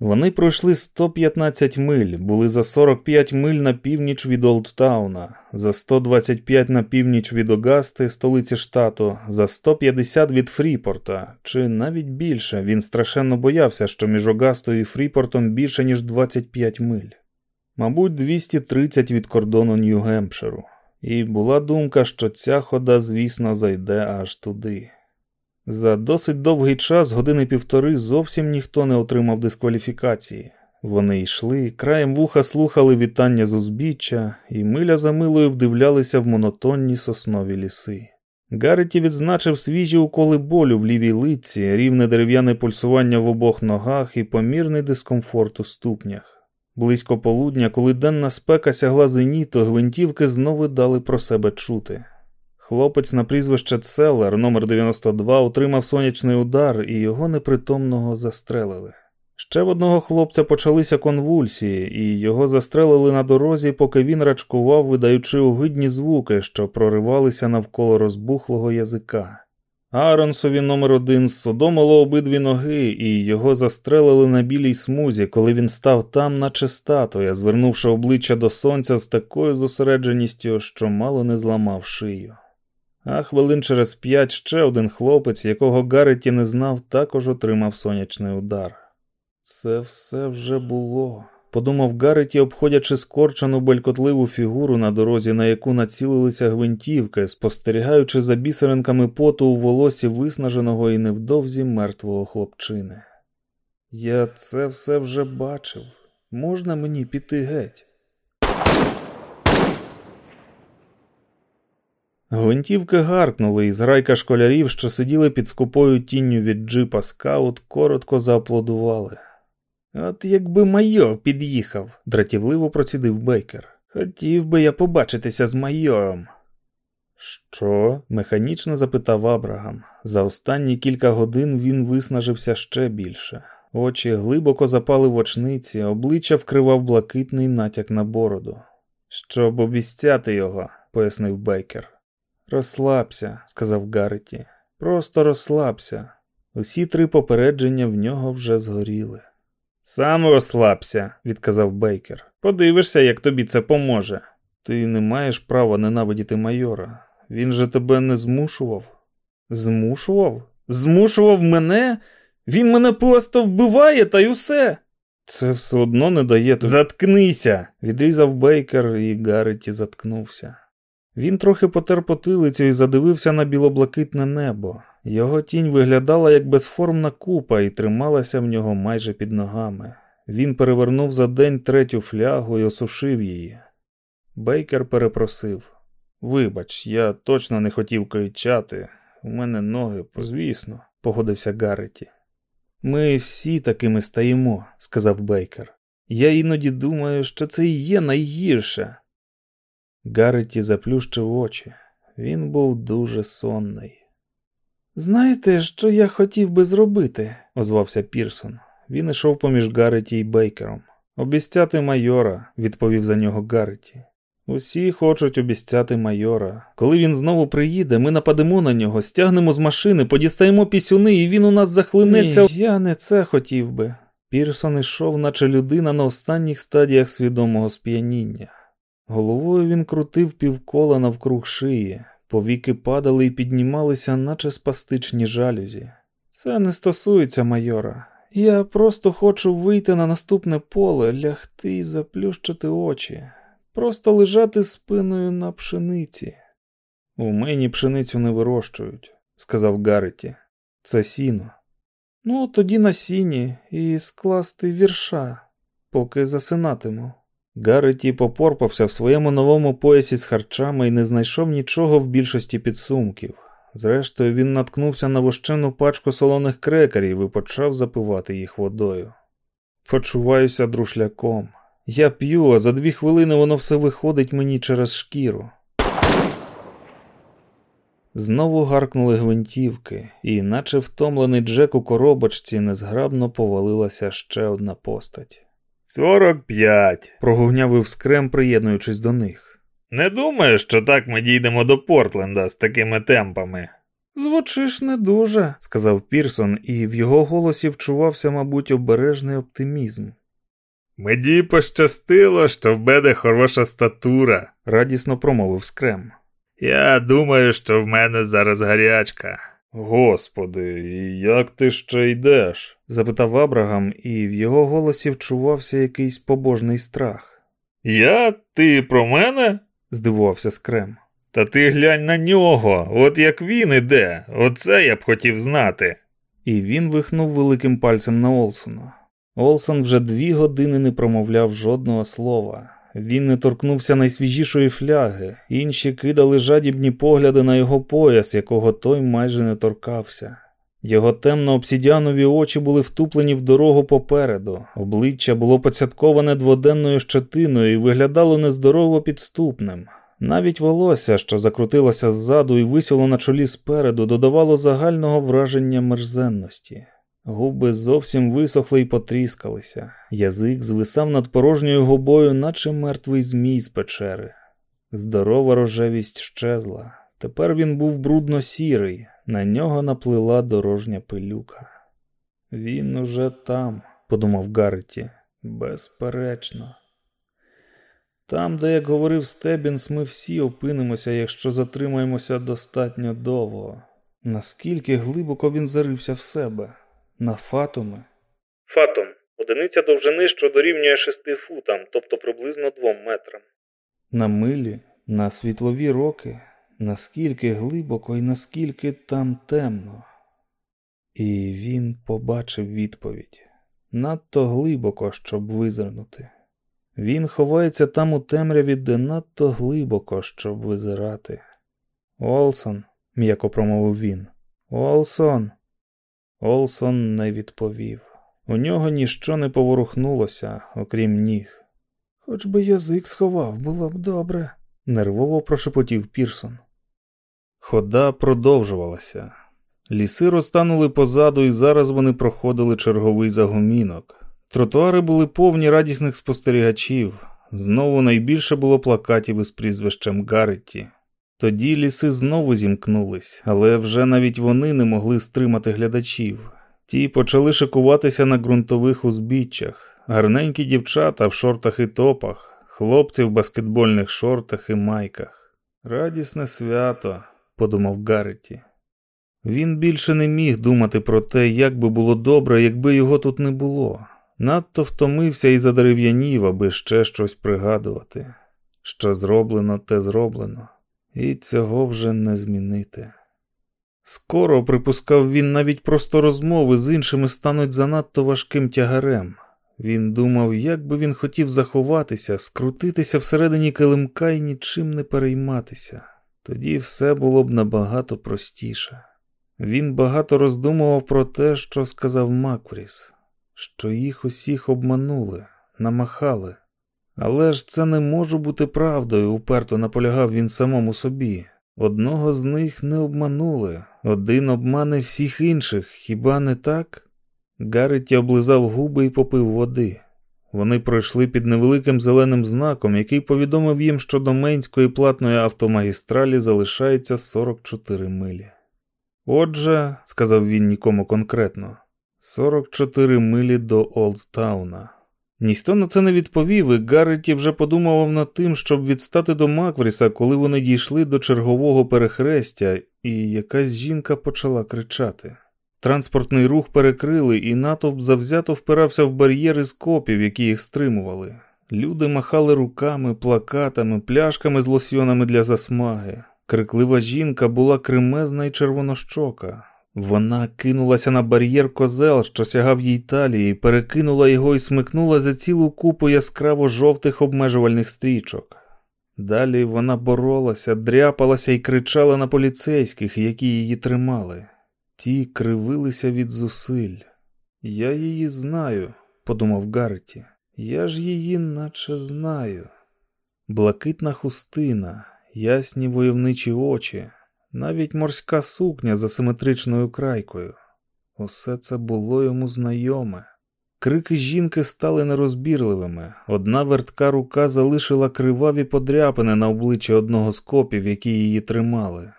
Вони пройшли 115 миль, були за 45 миль на північ від Олдтауна, за 125 на північ від Огасти, столиці штату, за 150 від Фріпорта, чи навіть більше він страшенно боявся, що між Огастою і Фріпортом більше ніж 25 миль мабуть, 230 від кордону Нью-Гемпширу. І була думка, що ця хода, звісно, зайде аж туди. За досить довгий час, години півтори, зовсім ніхто не отримав дискваліфікації. Вони йшли, краєм вуха слухали вітання з узбіччя, і миля за милою вдивлялися в монотонні соснові ліси. Гарреті відзначив свіжі уколи болю в лівій лиці, рівне дерев'яне пульсування в обох ногах і помірний дискомфорт у ступнях. Близько полудня, коли денна спека сягла зеніту, гвинтівки знову дали про себе чути. Хлопець на прізвище Целлер номер 92 отримав сонячний удар і його непритомного застрелили. Ще в одного хлопця почалися конвульсії, і його застрелили на дорозі, поки він рачкував, видаючи огидні звуки, що проривалися навколо розбухлого язика. Аронсові номер один содомило обидві ноги, і його застрелили на білій смузі, коли він став там, наче статуя, звернувши обличчя до сонця з такою зосередженістю, що мало не зламав шию. А хвилин через п'ять ще один хлопець, якого Гарреті не знав, також отримав сонячний удар. Це все вже було, подумав Гарреті, обходячи скорчену белькотливу фігуру на дорозі, на яку націлилися гвинтівки, спостерігаючи за бісеринками поту у волосі виснаженого і невдовзі мертвого хлопчини. Я це все вже бачив. Можна мені піти геть? Гвинтівки гаркнули, і зграйка школярів, що сиділи під скупою тінню від джипа скаут, коротко зааплодували. От якби майор під'їхав, дратівливо процідив Бейкер. Хотів би я побачитися з майором. Що? механічно запитав Абрагам. За останні кілька годин він виснажився ще більше. Очі глибоко запали в очниці, обличчя вкривав блакитний натяк на бороду. Щоб обіцяти його, пояснив Бейкер. Розслабся, сказав Гарреті. Просто розслабся. Усі три попередження в нього вже згоріли. Сам розслабся, відказав Бейкер. Подивишся, як тобі це поможе. Ти не маєш права ненавидіти майора. Він же тебе не змушував. Змушував? Змушував мене? Він мене просто вбиває та й усе. Це все одно не дає. Заткнися, відрізав Бейкер, і Гарреті заткнувся. Він трохи потер потилицю і задивився на білоблакитне небо. Його тінь виглядала як безформна купа і трималася в нього майже під ногами. Він перевернув за день третю флягу і осушив її. Бейкер перепросив Вибач, я точно не хотів кричати. У мене ноги, звісно, погодився Гарреті. Ми всі такими стаємо, сказав Бейкер. Я іноді думаю, що це і є найгірше. Гарреті заплющив очі. Він був дуже сонний. Знаєте, що я хотів би зробити? озвався Пірсон. Він ішов поміж Гарреті і Бейкером. Обіцяти майора, відповів за нього Гарреті. Усі хочуть обіцяти майора. Коли він знову приїде, ми нападемо на нього, стягнемо з машини, подістаємо пісюни, і він у нас захлинеться. Ні, Я не це хотів би. Пірсон ішов, наче людина на останніх стадіях свідомого сп'яніння. Головою він крутив півкола навкруг шиї, повіки падали і піднімалися, наче спастичні жалюзі. Це не стосується майора. Я просто хочу вийти на наступне поле, лягти і заплющити очі, просто лежати спиною на пшениці. У мені пшеницю не вирощують, сказав Гарреті. Це сіно. Ну, тоді на сіні і скласти вірша, поки засинатиму. Гарреті попорпався в своєму новому поясі з харчами і не знайшов нічого в більшості підсумків. Зрештою, він наткнувся на вощену пачку солоних крекерів і почав запивати їх водою. Почуваюся друшляком. Я п'ю, а за дві хвилини воно все виходить мені через шкіру. Знову гаркнули гвинтівки, і, наче втомлений Джек у коробочці, незграбно повалилася ще одна постать. Сорок п'ять, прогугнявив скрем, приєднуючись до них. Не думаю, що так ми дійдемо до Портленда з такими темпами. Звучиш не дуже, сказав Пірсон, і в його голосі вчувався, мабуть, обережний оптимізм. Меді пощастило, що в мене хороша статура, радісно промовив скрем. Я думаю, що в мене зараз гарячка. Господи, і як ти ще йдеш? запитав Абрагам, і в його голосі вчувався якийсь побожний страх. Я? Ти про мене? здивувався скрем. Та ти глянь на нього, от як він іде, оце я б хотів знати. І він вихнув великим пальцем на Олсона. Олсон вже дві години не промовляв жодного слова. Він не торкнувся найсвіжішої фляги, інші кидали жадібні погляди на його пояс, якого той майже не торкався. Його темно обсідянові очі були втуплені в дорогу попереду, обличчя було поцятковане дводенною щетиною і виглядало нездорово підступним. Навіть волосся, що закрутилося ззаду і висіло на чолі спереду, додавало загального враження мерзенності. Губи зовсім висохли і потріскалися, язик звисав над порожньою губою, наче мертвий змій з печери. Здорова рожевість щезла. Тепер він був брудно сірий, на нього наплила дорожня пилюка. Він уже там, подумав Гарреті, безперечно. Там, де, як говорив Стебінс, ми всі опинимося, якщо затримаємося достатньо довго. Наскільки глибоко він зарився в себе, на фатуми? Фатум одиниця довжини, що дорівнює шести футам, тобто приблизно двом метрам. На милі, на світлові роки, наскільки глибоко і наскільки там темно. І він побачив відповідь надто глибоко, щоб визирнути. Він ховається там у темряві, де надто глибоко, щоб визирати. Олсон, м'яко промовив він. Олсон. Олсон не відповів. У нього ніщо не поворухнулося, окрім ніг. Хоч би язик сховав, було б добре, нервово прошепотів Пірсон. Хода продовжувалася. Ліси розтанули позаду, і зараз вони проходили черговий загомінок. Тротуари були повні радісних спостерігачів. Знову найбільше було плакатів із прізвищем Гарретті. Тоді ліси знову зімкнулись, але вже навіть вони не могли стримати глядачів. Ті почали шикуватися на ґрунтових узбіччях, гарненькі дівчата в шортах і топах, хлопці в баскетбольних шортах і майках. Радісне свято, подумав Гарреті. Він більше не міг думати про те, як би було добре, якби його тут не було. Надто втомився і задерев'янів, аби ще щось пригадувати. Що зроблено, те зроблено, і цього вже не змінити. Скоро, припускав він, навіть просто розмови з іншими стануть занадто важким тягарем. Він думав, як би він хотів заховатися, скрутитися всередині килимка і нічим не перейматися. Тоді все було б набагато простіше. Він багато роздумував про те, що сказав Маквріс, що їх усіх обманули, намахали. Але ж це не може бути правдою, уперто наполягав він самому собі. Одного з них не обманули, один обмане всіх інших, хіба не так? Гарреті облизав губи і попив води. Вони пройшли під невеликим зеленим знаком, який повідомив їм, що до Менської платної автомагістралі залишається 44 милі. Отже, сказав він нікому конкретно, 44 милі до Олдтауна. Ніхто на це не відповів, і Гарреті вже подумував над тим, щоб відстати до Маквріса, коли вони дійшли до чергового перехрестя, і якась жінка почала кричати. Транспортний рух перекрили, і натовп завзято впирався в бар'єри з копів, які їх стримували. Люди махали руками, плакатами, пляшками з лосьйонами для засмаги. Криклива жінка була кремезна й червонощока. Вона кинулася на бар'єр козел, що сягав їй талії, перекинула його і смикнула за цілу купу яскраво жовтих обмежувальних стрічок. Далі вона боролася, дряпалася і кричала на поліцейських, які її тримали. Ті кривилися від зусиль. Я її знаю, подумав Гарті. Я ж її наче знаю. Блакитна хустина, ясні войовничі очі, навіть морська сукня за симетричною крайкою. Усе це було йому знайоме. Крики жінки стали нерозбірливими. Одна вертка рука залишила криваві подряпини на обличчі одного з копів, які її тримали,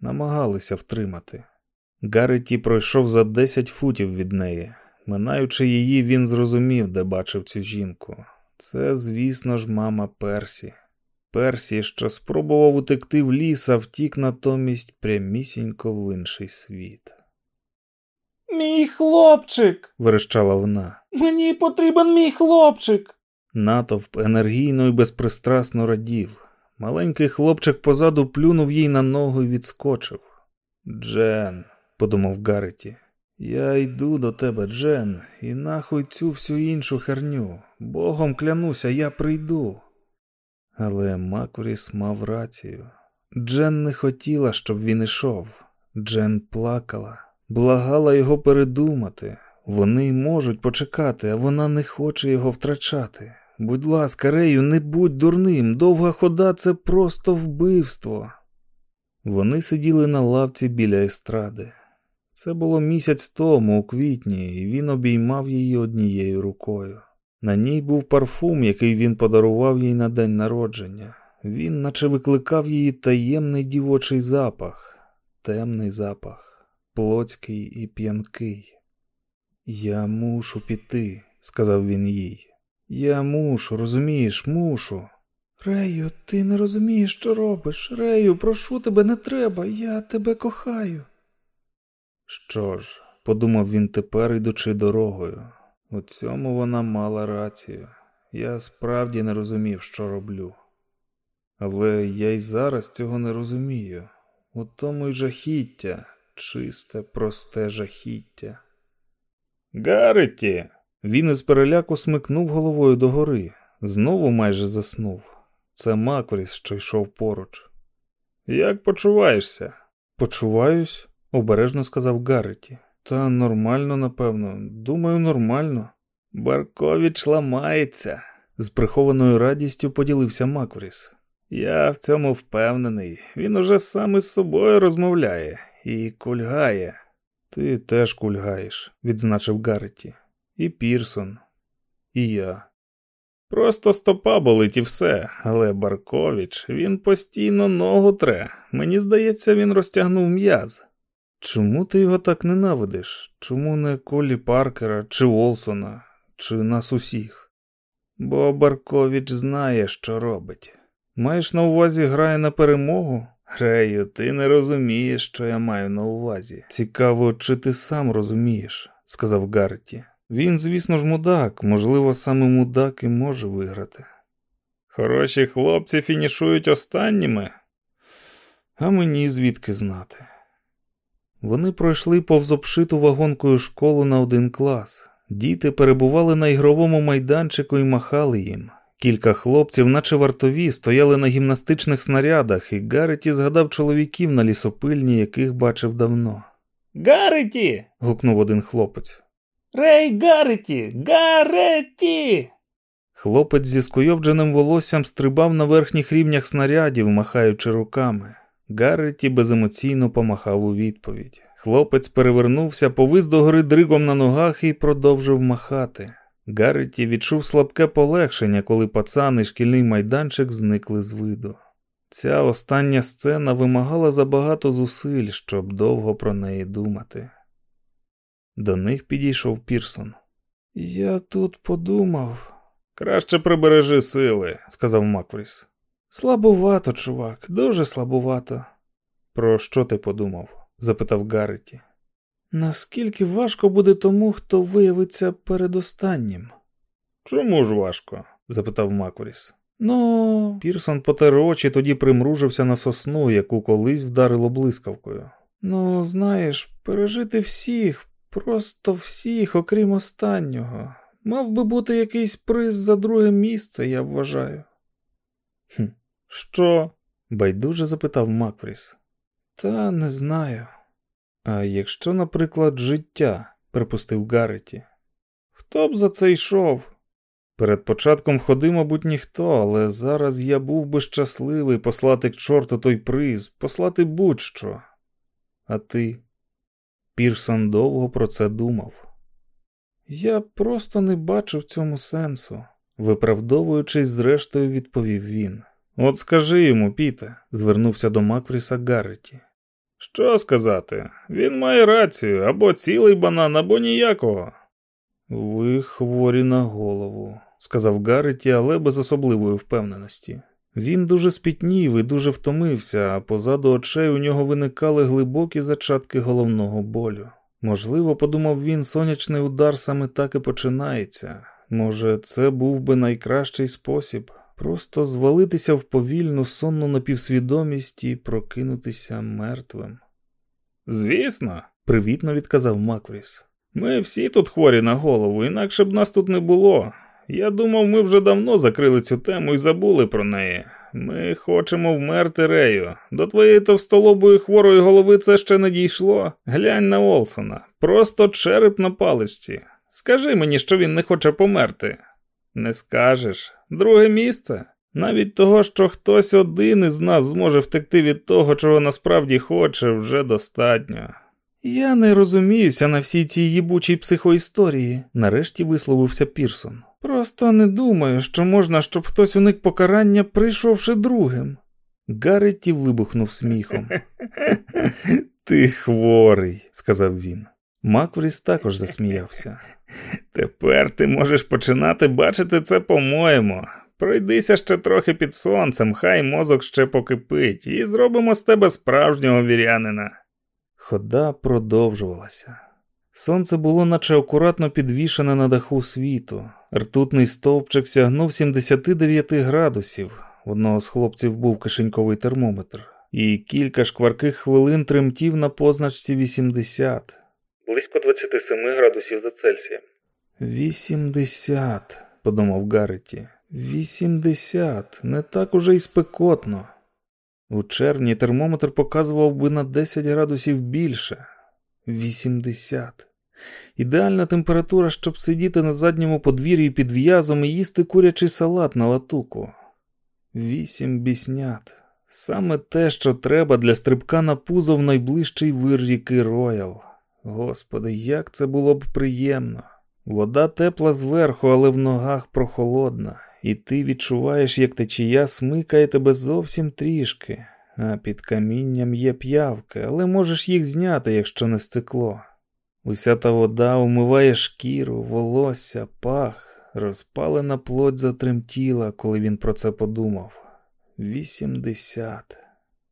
намагалися втримати. Гарреті пройшов за 10 футів від неї. Минаючи її, він зрозумів, де бачив цю жінку. Це, звісно ж, мама Персі. Персі, що спробував утекти в ліс, а втік натомість прямісінько в інший світ. Мій хлопчик. верещала вона. Мені потрібен мій хлопчик. Натовп енергійно і безпристрасно радів. Маленький хлопчик позаду плюнув їй на ногу і відскочив. Джен, подумав Гарреті, я йду до тебе, Джен, і нахуй цю всю іншу херню. Богом клянуся, я прийду. Але Маквріс мав рацію. Джен не хотіла, щоб він ішов. Джен плакала, благала його передумати. Вони можуть почекати, а вона не хоче його втрачати. Будь ласка, Рею, не будь дурним. Довга хода це просто вбивство. Вони сиділи на лавці біля естради. Це було місяць тому, у квітні, і він обіймав її однією рукою. На ній був парфум, який він подарував їй на день народження. Він наче викликав її таємний дівочий запах, темний запах, плотський і п'янкий. Я мушу піти, сказав він їй. Я мушу, розумієш, мушу. Рею, ти не розумієш, що робиш. Рею, прошу тебе, не треба, я тебе кохаю. Що ж, подумав він тепер, ідучи дорогою. У цьому вона мала рацію. Я справді не розумів, що роблю. Але я й зараз цього не розумію. У тому й жахіття, чисте, просте жахіття. Гареті! Він із переляку смикнув головою догори, знову майже заснув. Це Макоріс, що йшов поруч. Як почуваєшся? Почуваюсь, обережно сказав Гарреті. Та нормально, напевно. Думаю, нормально. Барковіч ламається, з прихованою радістю поділився Маквріс. Я в цьому впевнений. Він уже сам із собою розмовляє і кульгає. Ти теж кульгаєш, відзначив Гарреті. І Пірсон, і я. Просто стопа болить і все, але Баркович, він постійно ногу тре. Мені здається, він розтягнув м'яз. Чому ти його так ненавидиш? Чому не Колі Паркера чи Олсона, чи нас усіх? Бо Баркович знає, що робить. Маєш на увазі грає на перемогу? Рею, ти не розумієш, що я маю на увазі. Цікаво, чи ти сам розумієш, сказав Гарті. Він, звісно ж, мудак, можливо, саме мудак і може виграти. Хороші хлопці фінішують останніми, а мені звідки знати. Вони пройшли повз обшиту вагонкою школу на один клас. Діти перебували на ігровому майданчику і махали їм. Кілька хлопців, наче вартові, стояли на гімнастичних снарядах, і Гареті згадав чоловіків на лісопильні, яких бачив давно. Гареті. гукнув один хлопець. Рей Гареті! Гареті! Хлопець зі скуйовдженим волоссям стрибав на верхніх рівнях снарядів, махаючи руками. Гарреті беземоційно помахав у відповідь. Хлопець перевернувся, повис до гори дригом на ногах і продовжив махати. Гарреті відчув слабке полегшення, коли пацан і шкільний майданчик зникли з виду. Ця остання сцена вимагала забагато зусиль, щоб довго про неї думати. До них підійшов Пірсон. Я тут подумав. Краще прибережи сили, сказав Макфріс. Слабувато, чувак, дуже слабувато. Про що ти подумав? запитав Гарреті. Наскільки важко буде тому, хто виявиться передостаннім? Чому ж важко? запитав Макворіс. Ну, Пірсон потер очі, тоді примружився на сосну, яку колись вдарило блискавкою. Ну, знаєш, пережити всіх, просто всіх, окрім останнього. Мав би бути якийсь приз за друге місце, я вважаю. «Хм, Що? байдуже запитав Макфріс. Та не знаю. А якщо, наприклад, життя, припустив Гарреті, хто б за це йшов? Перед початком ходи, мабуть, ніхто, але зараз я був би щасливий послати к чорту той приз, послати будь-що. А ти? Пірсон довго про це думав. Я просто не бачу в цьому сенсу, виправдовуючись, зрештою, відповів він. От скажи йому, Піте, звернувся до Макфріса Гарреті. Що сказати? Він має рацію або цілий банан, або ніякого. Ви хворі на голову, сказав Гарреті, але без особливої впевненості. Він дуже спітнів і дуже втомився, а позаду очей у нього виникали глибокі зачатки головного болю. Можливо, подумав він, сонячний удар саме так і починається. Може, це був би найкращий спосіб просто звалитися в повільну сонну напівсвідомість і прокинутися мертвим. Звісно, привітно відказав Маквріс. Ми всі тут хворі на голову, інакше б нас тут не було. Я думав, ми вже давно закрили цю тему і забули про неї. Ми хочемо вмерти Рею. До твоєї товстолобої хворої голови це ще не дійшло. Глянь на Олсона. Просто череп на паличці. Скажи мені, що він не хоче померти. Не скажеш. Друге місце. Навіть того, що хтось один із нас зможе втекти від того, чого насправді хоче, вже достатньо. Я не розуміюся на всій цій їбучій психоісторії, нарешті висловився Пірсон. Просто не думаю, що можна, щоб хтось уник покарання, прийшовши другим. Гареті вибухнув сміхом. Ти хворий, сказав він. Маквріс також засміявся. Тепер ти можеш починати бачити це по-моєму. Пройдися ще трохи під сонцем, хай мозок ще покипить, і зробимо з тебе справжнього вірянина. Хода продовжувалася. Сонце було наче акуратно підвішене на даху світу. Ртутний стовпчик сягнув 79 градусів. В одного з хлопців був кишеньковий термометр, і кілька шкварких хвилин тремтів на позначці 80. Близько 27 градусів за Цельсієм. 80, подумав Гарреті. 80, не так уже й спекотно. У червні термометр показував би на 10 градусів більше. 80. Ідеальна температура, щоб сидіти на задньому подвір'ї під в'язом і їсти курячий салат на латуку. Вісім біснят. Саме те, що треба для стрибка на пузо в найближчий вир ріки Роял. Господи, як це було б приємно. Вода тепла зверху, але в ногах прохолодна, і ти відчуваєш, як течія смикає тебе зовсім трішки, а під камінням є п'явки, але можеш їх зняти, якщо не стекло. Уся та вода умиває шкіру, волосся, пах, розпалена плоть затремтіла, коли він про це подумав. Вісімдесят.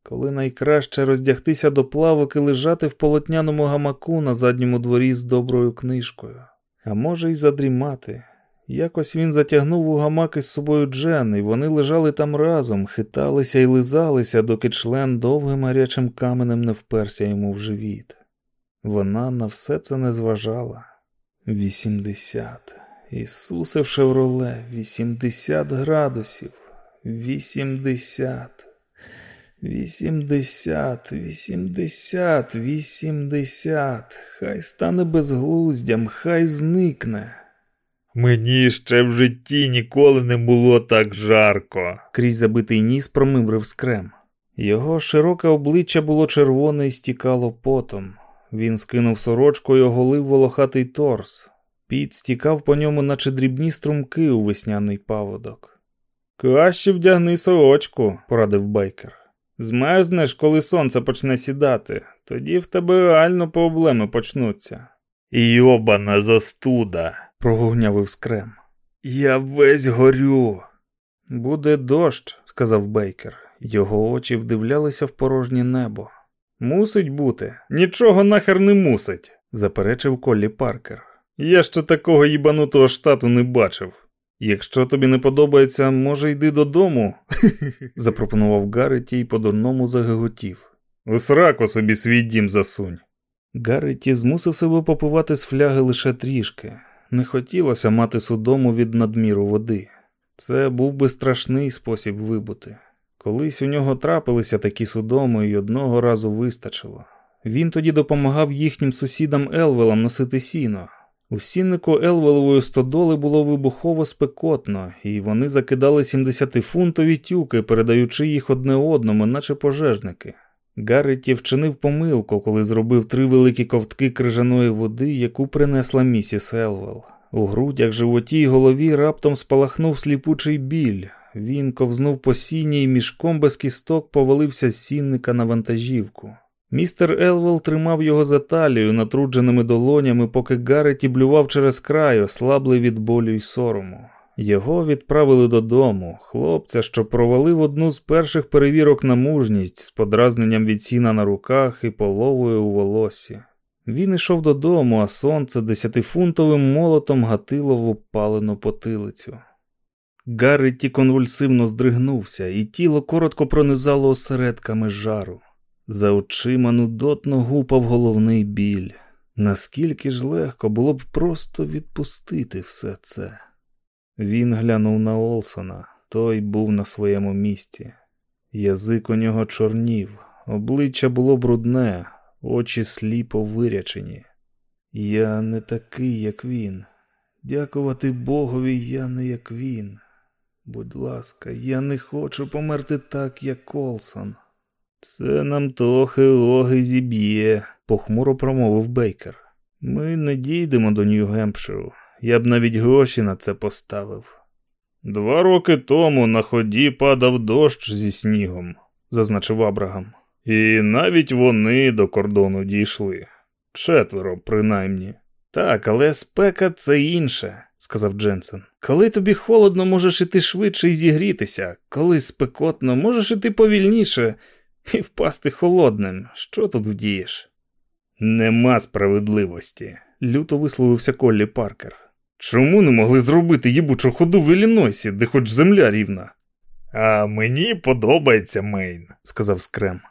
Коли найкраще роздягтися до плавок і лежати в полотняному гамаку на задньому дворі з доброю книжкою, а може, й задрімати. Якось він затягнув у гамак із собою Джен, і вони лежали там разом, хиталися і лизалися, доки член довгим гарячим каменем не вперся йому в живіт. Вона на все це не зважала. Вісімдесят. Ісусе в шевроле, вісімдесят градусів, вісімдесят. Вісімдесят, вісімдесят, вісімдесят. Хай стане безглуздям, хай зникне. Мені ще в житті ніколи не було так жарко. Крізь забитий ніс промимрив скрем. Його широке обличчя було червоне і стікало потом. Він скинув сорочку і оголив волохатий торс. Піт стікав по ньому, наче дрібні струмки у весняний паводок. Краще вдягни сорочку, порадив байкер. Змерзнеш, коли сонце почне сідати, тоді в тебе реально проблеми почнуться. Йобана застуда, прогугнявив скрем. Я весь горю. Буде дощ, сказав Бейкер. Його очі вдивлялися в порожнє небо. Мусить бути, нічого нахер не мусить, заперечив Коллі Паркер. Я ще такого їбанутого штату не бачив. Якщо тобі не подобається, може йди додому, запропонував Гарреті і по-дурному загиготів. У собі свій дім засунь. Гарреті змусив себе попивати з фляги лише трішки. Не хотілося мати судому від надміру води. Це був би страшний спосіб вибути. Колись у нього трапилися такі судоми, і одного разу вистачило. Він тоді допомагав їхнім сусідам Елвелам носити сіно. У сіннику Елвелової стодоли було вибухово спекотно, і вони закидали 70-фунтові тюки, передаючи їх одне одному, наче пожежники. Гарреті вчинив помилку, коли зробив три великі ковтки крижаної води, яку принесла місіс Елвел. У грудях, животі й голові раптом спалахнув сліпучий біль. Він ковзнув по сіні і мішком без кісток повалився з сінника на вантажівку. Містер Елвел тримав його за талію натрудженими долонями, поки Гарреті блював через край, ослаблий від болю й сорому. Його відправили додому, хлопця, що провалив одну з перших перевірок на мужність з подразненням від сіна на руках і половою у волосі. Він ішов додому, а сонце десятифунтовим молотом гатило в опалену потилицю. Гарреті конвульсивно здригнувся, і тіло коротко пронизало осередками жару. За очима нудотно гупав головний біль. Наскільки ж легко було б просто відпустити все це. Він глянув на Олсона, той був на своєму місці. Язик у нього чорнів, обличчя було брудне, очі сліпо вирячені. Я не такий, як він. Дякувати Богові, я не як він. Будь ласка, я не хочу померти так, як Колсон. Це нам трохи логи зіб'є, похмуро промовив Бейкер. Ми не дійдемо до Нью-Гемпширу. Я б навіть гроші на це поставив. Два роки тому на ході падав дощ зі снігом, зазначив Абрагам. І навіть вони до кордону дійшли. Четверо, принаймні. Так, але спека це інше, сказав Дженсен. Коли тобі холодно, можеш іти швидше і зігрітися, коли спекотно, можеш іти повільніше і впасти холодним. Що тут вдієш? Нема справедливості, люто висловився Коллі Паркер. Чому не могли зробити їбучу ходу в Іллінойсі, де хоч земля рівна? А мені подобається Мейн, сказав Скрем.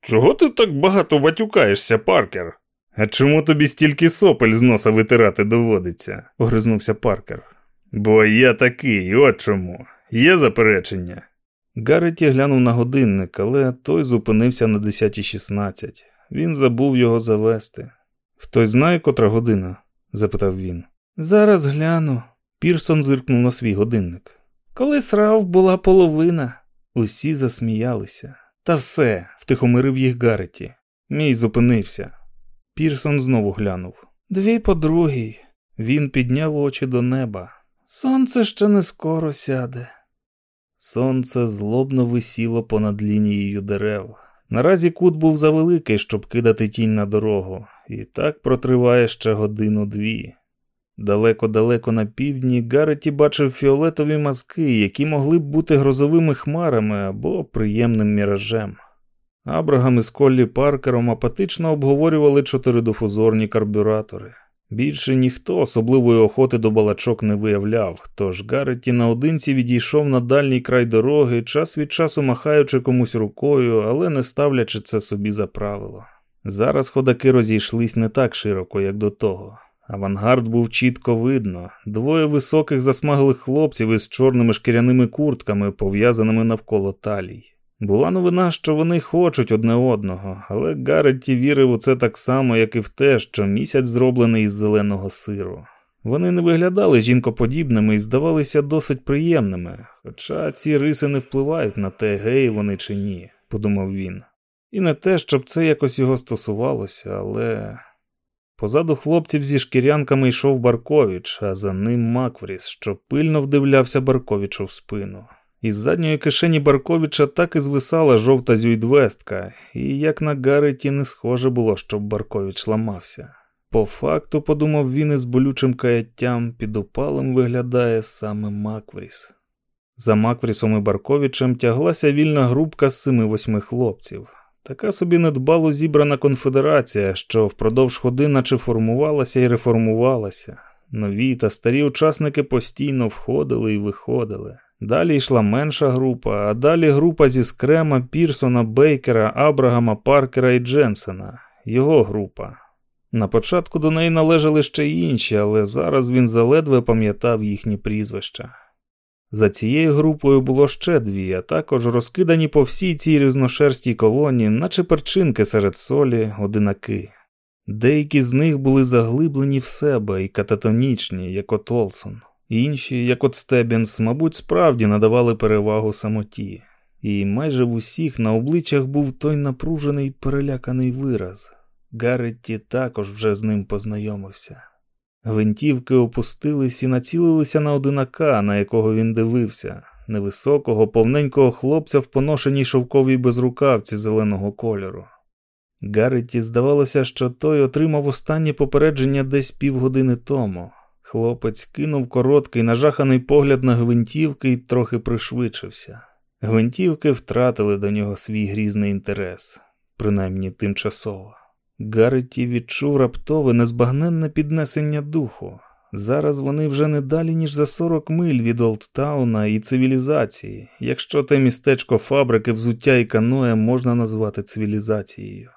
Чого ти так багато ватюкаєшся, Паркер? А чому тобі стільки сопель з носа витирати доводиться? огризнувся Паркер. Бо я такий, от чому. Є заперечення. Гарреті глянув на годинник, але той зупинився на 10.16. Він забув його завести. Хтось знає, котра година? запитав він. Зараз гляну. Пірсон зиркнув на свій годинник. Коли срав була половина, усі засміялися. Та все, втихомирив їх Гареті. Мій зупинився. Пірсон знову глянув. Дві по другій. Він підняв очі до неба. Сонце ще не скоро сяде. Сонце злобно висіло понад лінією дерев. Наразі кут був завеликий, щоб кидати тінь на дорогу, і так протриває ще годину-дві. Далеко-далеко на півдні Гареті бачив фіолетові мазки, які могли б бути грозовими хмарами або приємним міражем. Абрагам із Коллі Паркером апатично обговорювали чотиридофузорні карбюратори. Більше ніхто особливої охоти до балачок не виявляв, тож Гареті наодинці відійшов на дальній край дороги, час від часу махаючи комусь рукою, але не ставлячи це собі за правило. Зараз ходаки розійшлись не так широко, як до того. Авангард був чітко видно, двоє високих засмаглих хлопців із чорними шкіряними куртками, пов'язаними навколо талій. Була новина, що вони хочуть одне одного, але Гарретті вірив у це так само, як і в те, що місяць зроблений із зеленого сиру. Вони не виглядали жінкоподібними і здавалися досить приємними, хоча ці риси не впливають на те, гей вони чи ні, подумав він. І не те, щоб це якось його стосувалося, але. Позаду хлопців зі шкірянками йшов Барковіч, а за ним Маквріс, що пильно вдивлявся Барковічу в спину. Із задньої кишені Барковича так і звисала жовта зюйдвестка, і як на Гареті не схоже було, щоб Баркович ламався. По факту, подумав він із болючим каяттям, під опалем виглядає саме Маквріс. За Макврісом і Барковичем тяглася вільна групка з семи-восьми хлопців. Така собі недбало зібрана конфедерація, що впродовж ходи наче формувалася і реформувалася. Нові та старі учасники постійно входили і виходили. Далі йшла менша група, а далі група зі Скрема, Пірсона, Бейкера, Абрагама, Паркера і Дженсена, його група. На початку до неї належали ще інші, але зараз він заледве пам'ятав їхні прізвища. За цією групою було ще дві, а також розкидані по всій цій різношерстій колоні, наче перчинки серед солі, одинаки. Деякі з них були заглиблені в себе і кататонічні, як от Олсон. Інші, як от Стебінс, мабуть, справді надавали перевагу самоті, і майже в усіх на обличчях був той напружений переляканий вираз. Гарретті також вже з ним познайомився. Гвинтівки опустились і націлилися на одинака, на якого він дивився, невисокого, повненького хлопця в поношеній шовковій безрукавці зеленого кольору. Гарретті здавалося, що той отримав останнє попередження десь півгодини тому. Хлопець кинув короткий нажаханий погляд на гвинтівки і трохи пришвидшився. Гвинтівки втратили до нього свій грізний інтерес, принаймні тимчасово. Гарреті відчув раптове незбагненне піднесення духу. Зараз вони вже не далі, ніж за 40 миль від Олдтауна і цивілізації, якщо те містечко фабрики взуття і каноє можна назвати цивілізацією.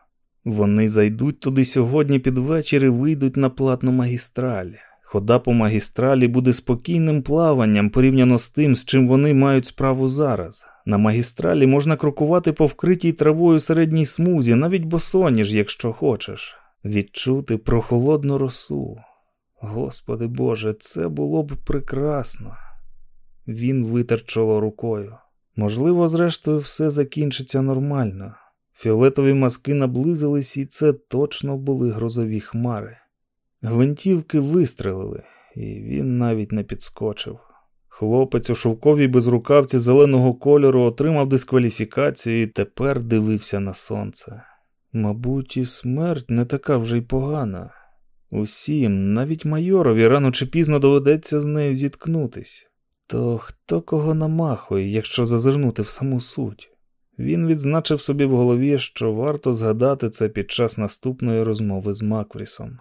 Вони зайдуть туди сьогодні під вечір і вийдуть на платну магістраль. Хода по магістралі буде спокійним плаванням порівняно з тим, з чим вони мають справу зараз. На магістралі можна крокувати по вкритій травою середній смузі, навіть босоніж, якщо хочеш, відчути прохолодну росу. Господи Боже, це було б прекрасно. Він витер чоло рукою. Можливо, зрештою, все закінчиться нормально. Фіолетові маски наблизились, і це точно були грозові хмари. Гвинтівки вистрелили, і він навіть не підскочив. Хлопець у шовковій безрукавці зеленого кольору отримав дискваліфікацію і тепер дивився на сонце. Мабуть, і смерть не така вже й погана. Усім, навіть майорові, рано чи пізно доведеться з нею зіткнутись. То хто кого намахує, якщо зазирнути в саму суть? Він відзначив собі в голові, що варто згадати це під час наступної розмови з Макврісом.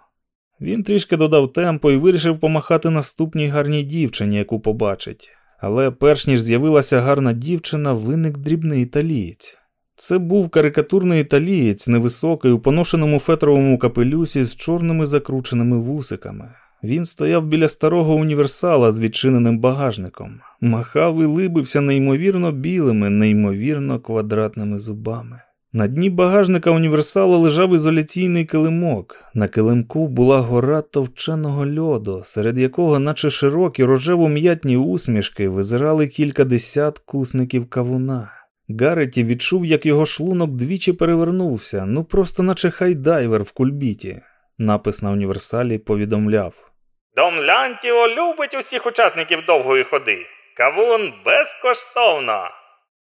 Він трішки додав темпу і вирішив помахати наступній гарній дівчині, яку побачить. Але перш ніж з'явилася гарна дівчина, виник дрібний італієць. Це був карикатурний італієць, невисокий, у поношеному фетровому капелюсі з чорними закрученими вусиками. Він стояв біля старого універсала з відчиненим багажником, махав і либився неймовірно білими, неймовірно квадратними зубами. На дні багажника універсала лежав ізоляційний килимок. На килимку була гора товченого льоду, серед якого, наче широкі рожево м'ятні усмішки, визирали кілька десят кусників кавуна. Гареті відчув, як його шлунок двічі перевернувся, ну просто наче хайдайвер в кульбіті. Напис на універсалі повідомляв Дом Лянтіо любить усіх учасників довгої ходи. Кавун безкоштовно.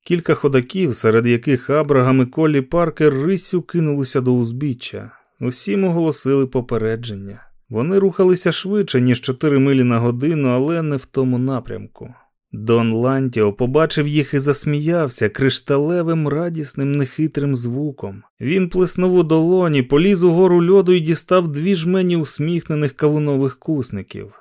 Кілька ходаків, серед яких Абрагам і Колі Паркер рисю кинулися до узбіччя. Усім оголосили попередження. Вони рухалися швидше, ніж 4 милі на годину, але не в тому напрямку. Дон Лантіо побачив їх і засміявся кришталевим, радісним, нехитрим звуком. Він плеснув у долоні, поліз у гору льоду і дістав дві жмені усміхнених кавунових кусників.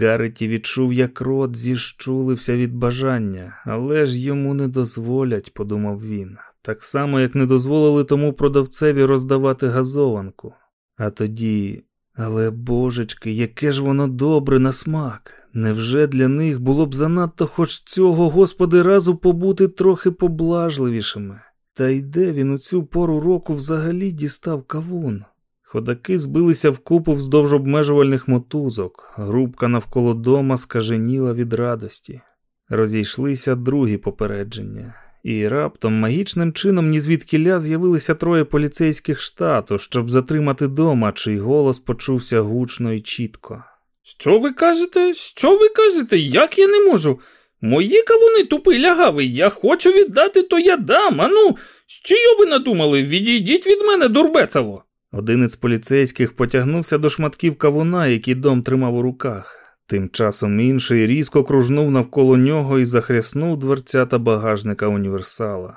Гареті відчув, як рот зіщулився від бажання, але ж йому не дозволять, подумав він, так само, як не дозволили тому продавцеві роздавати газованку. А тоді, але божечки, яке ж воно добре на смак. Невже для них було б занадто хоч цього, господи, разу побути трохи поблажливішими? Та йде він у цю пору року взагалі дістав кавун. Ходаки збилися вкупу вздовж обмежувальних мотузок, грубка навколо дома скаженіла від радості. Розійшлися другі попередження, і раптом магічним чином звідкіля з'явилися троє поліцейських штату, щоб затримати дома, чий голос почувся гучно і чітко. Що ви кажете? Що ви кажете? Як я не можу? Мої кавуни тупий лягавий, я хочу віддати, то я дам. Ану, що ви надумали? Відійдіть від мене, дурбецево. Один із поліцейських потягнувся до шматків кавуна, які дом тримав у руках. Тим часом інший різко кружнув навколо нього і захряснув дверцята багажника універсала.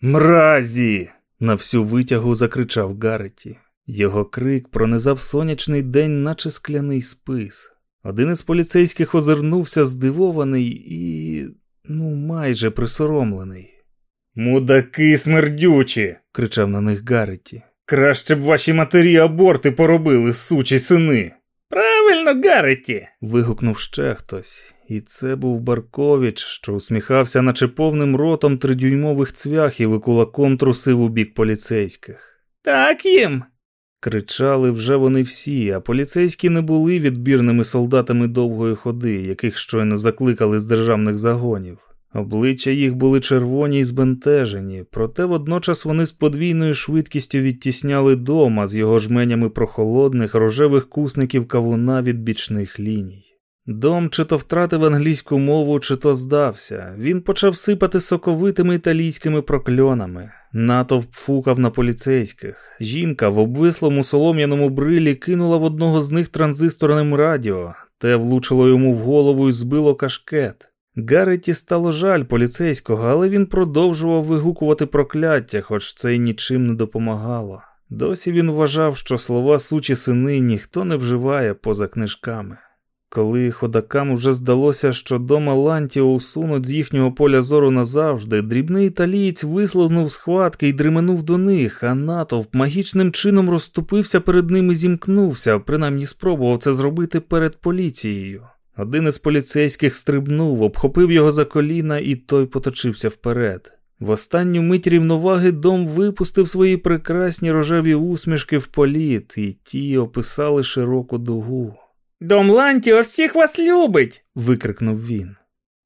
Мразі! на всю витягу закричав Гареті. Його крик пронизав сонячний день, наче скляний спис. Один із поліцейських озирнувся здивований і, ну, майже присоромлений. Мудаки смердючі. кричав на них Гареті. Краще б ваші матері аборти поробили, сучі сини. Правильно, Гареті. вигукнув ще хтось, і це був Баркович, що усміхався, наче повним ротом тридюймових цвяхів і кулаком трусив у бік поліцейських. Так їм. Кричали вже вони всі, а поліцейські не були відбірними солдатами довгої ходи, яких щойно закликали з державних загонів. Обличчя їх були червоні і збентежені, проте водночас вони з подвійною швидкістю відтісняли дома з його жменями прохолодних рожевих кусників кавуна від бічних ліній. Дом чи то втратив англійську мову, чи то здався. Він почав сипати соковитими італійськими прокльонами. Натовп фукав на поліцейських. Жінка в обвислому солом'яному брилі кинула в одного з них транзисторним радіо, те влучило йому в голову і збило кашкет. Гареті стало жаль поліцейського, але він продовжував вигукувати прокляття, хоч це й нічим не допомагало. Досі він вважав, що слова сучі сини ніхто не вживає поза книжками. Коли ходакам уже здалося, що дома Лантіо усунуть з їхнього поля зору назавжди, дрібний італієць вислознув схватки і дременув до них, а натовп магічним чином розступився перед ним і зімкнувся, принаймні спробував це зробити перед поліцією. Один із поліцейських стрибнув, обхопив його за коліна, і той поточився вперед. В останню мить рівноваги дом випустив свої прекрасні рожеві усмішки в політ, і ті описали широку дугу. Дом Лантіо всіх вас любить. викрикнув він.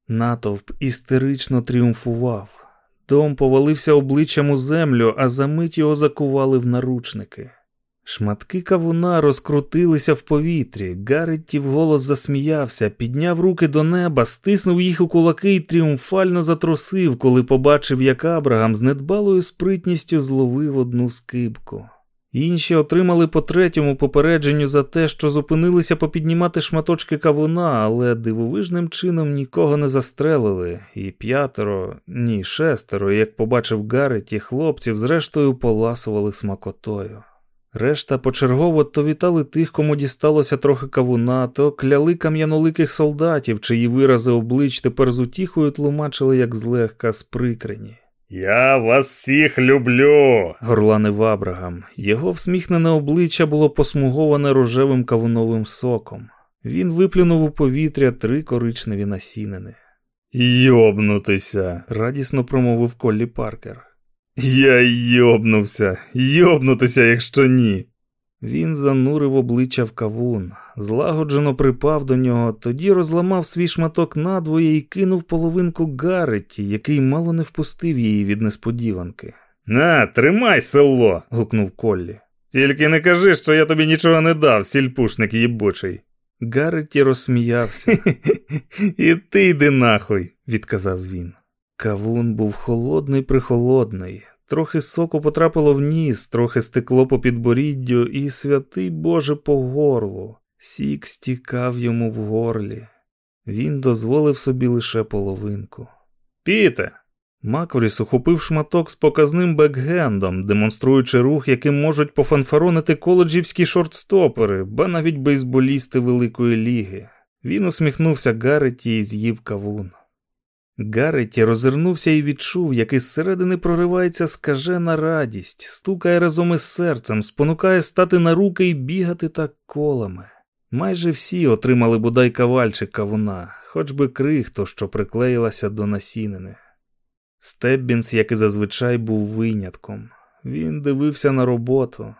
Натовп істерично тріумфував. Дом повалився обличчям у землю, а за мить його закували в наручники. Шматки кавуна розкрутилися в повітрі. Гарретті вголос засміявся, підняв руки до неба, стиснув їх у кулаки і тріумфально затрусив, коли побачив, як Абрагам з недбалою спритністю зловив одну скибку. Інші отримали по третьому попередженню за те, що зупинилися попіднімати шматочки кавуна, але дивовижним чином нікого не застрелили, і п'ятеро, ні, шестеро, як побачив Гарреті, хлопців, зрештою поласували смакотою. Решта почергово то вітали тих, кому дісталося трохи кавуна, то кляли кам'яноликих солдатів, чиї вирази облич тепер з утіхою тлумачили, як злегка сприкрені. Я вас всіх люблю. горланив Абрагам. Його всміхнене обличчя було посмуговане рожевим кавуновим соком. Він виплюнув у повітря три коричневі насінини. Йобнутися, радісно промовив Коллі Паркер. Я йобнувся, йобнутися, якщо ні. Він занурив обличчя в кавун, злагоджено припав до нього, тоді розламав свій шматок надвоє і кинув половинку Гарреті, який мало не впустив її від несподіванки. На, тримай село. гукнув Коллі. Тільки не кажи, що я тобі нічого не дав, сільпушник їбучий. Гарреті розсміявся. І ти йди нахуй, відказав він. Кавун був холодний прихолодний, трохи соку потрапило в ніс, трохи стекло по підборіддю, і святий Боже по горлу. Сік стікав йому в горлі. Він дозволив собі лише половинку. Піте. Макворіс ухопив шматок з показним бекгендом, демонструючи рух, яким можуть пофанфаронити коледжівські шортстопери, ба навіть бейсболісти Великої Ліги. Він усміхнувся Гарреті і з'їв кавун. Гарреті розвернувся і відчув, як із середини проривається скажена радість, стукає разом із серцем, спонукає стати на руки і бігати так колами. Майже всі отримали бодай кавальчик кавуна, хоч би крихто, що приклеїлася до насінини. Стеббінс, як і зазвичай, був винятком. Він дивився на роботу,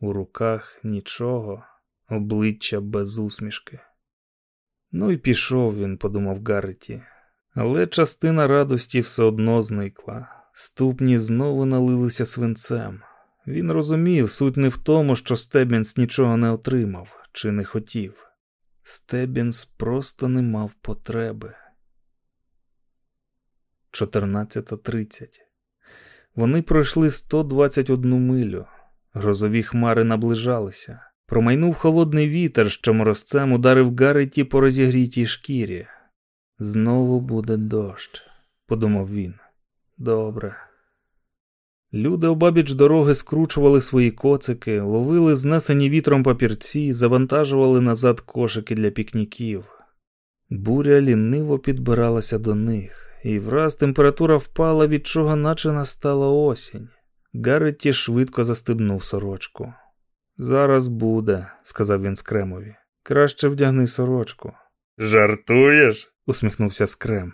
у руках нічого, обличчя без усмішки. Ну і пішов він, подумав Гарреті. Але частина радості все одно зникла. Ступні знову налилися свинцем. Він розумів, суть не в тому, що Стебінс нічого не отримав чи не хотів. Стебінс просто не мав потреби. 14.30. Вони пройшли 121 милю. Грозові хмари наближалися. Промайнув холодний вітер, що морозцем ударив Гарреті по розігрітій шкірі. Знову буде дощ, подумав він. Добре. Люди обабіч дороги скручували свої коцики, ловили знесені вітром папірці, завантажували назад кошики для пікніків. Буря ліниво підбиралася до них, і враз температура впала, від чого наче настала осінь. Гарретті швидко застебнув сорочку. Зараз буде, сказав він скремові. Краще вдягни сорочку. Жартуєш? Усміхнувся скрем.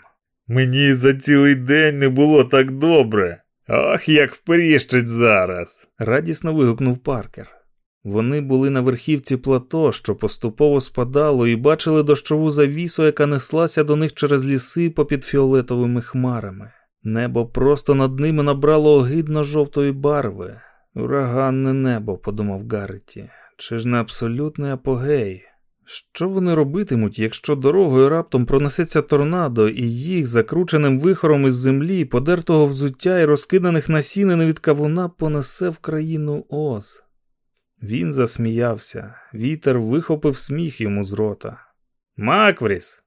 Мені за цілий день не було так добре. Ох, як вперіщить зараз. радісно вигукнув Паркер. Вони були на верхівці плато, що поступово спадало, і бачили дощову завісу, яка неслася до них через ліси попід фіолетовими хмарами. Небо просто над ними набрало огидно жовтої барви. Ураганне небо, подумав Гарреті. Чи ж не абсолютний апогей? Що вони робитимуть, якщо дорогою раптом пронесеться торнадо, і їх, закрученим вихором із землі, подертого взуття і розкиданих насінин від кавуна понесе в країну Оз? Він засміявся, вітер вихопив сміх йому з рота. Маквріс!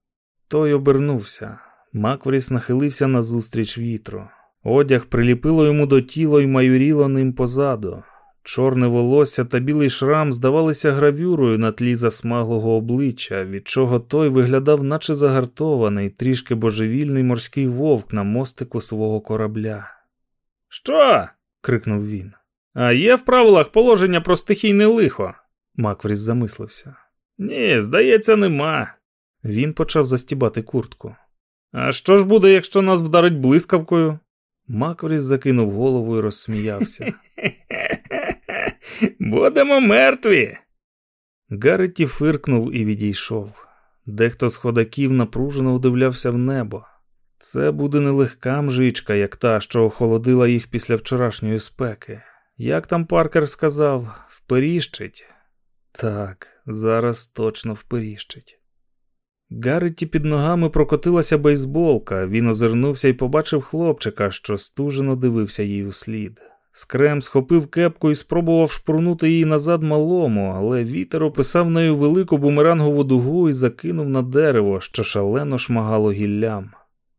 Той обернувся. Маквріс нахилився назустріч вітру. Одяг приліпило йому до тіла і майоріло ним позаду. Чорне волосся та білий шрам здавалися гравюрою на тлі засмаглого обличчя, від чого той виглядав, наче загартований, трішки божевільний морський вовк на мостику свого корабля. Що? крикнув він. А є в правилах положення про стихійне лихо? Маквріс замислився. Ні, здається, нема. Він почав застібати куртку. А що ж буде, якщо нас вдарить блискавкою? Маквріс закинув голову і розсміявся. Будемо мертві. Гарреті фиркнув і відійшов. Дехто з ходаків напружено вдивлявся в небо. Це буде нелегка мжичка, як та, що охолодила їх після вчорашньої спеки. Як там Паркер сказав, вперіщить? Так, зараз точно вперіщить. Гарреті під ногами прокотилася бейсболка, він озирнувся і побачив хлопчика, що стужено дивився їй у слід. Скрем схопив кепку і спробував шпурнути її назад малому, але вітер описав нею велику бумерангову дугу і закинув на дерево, що шалено шмагало гіллям.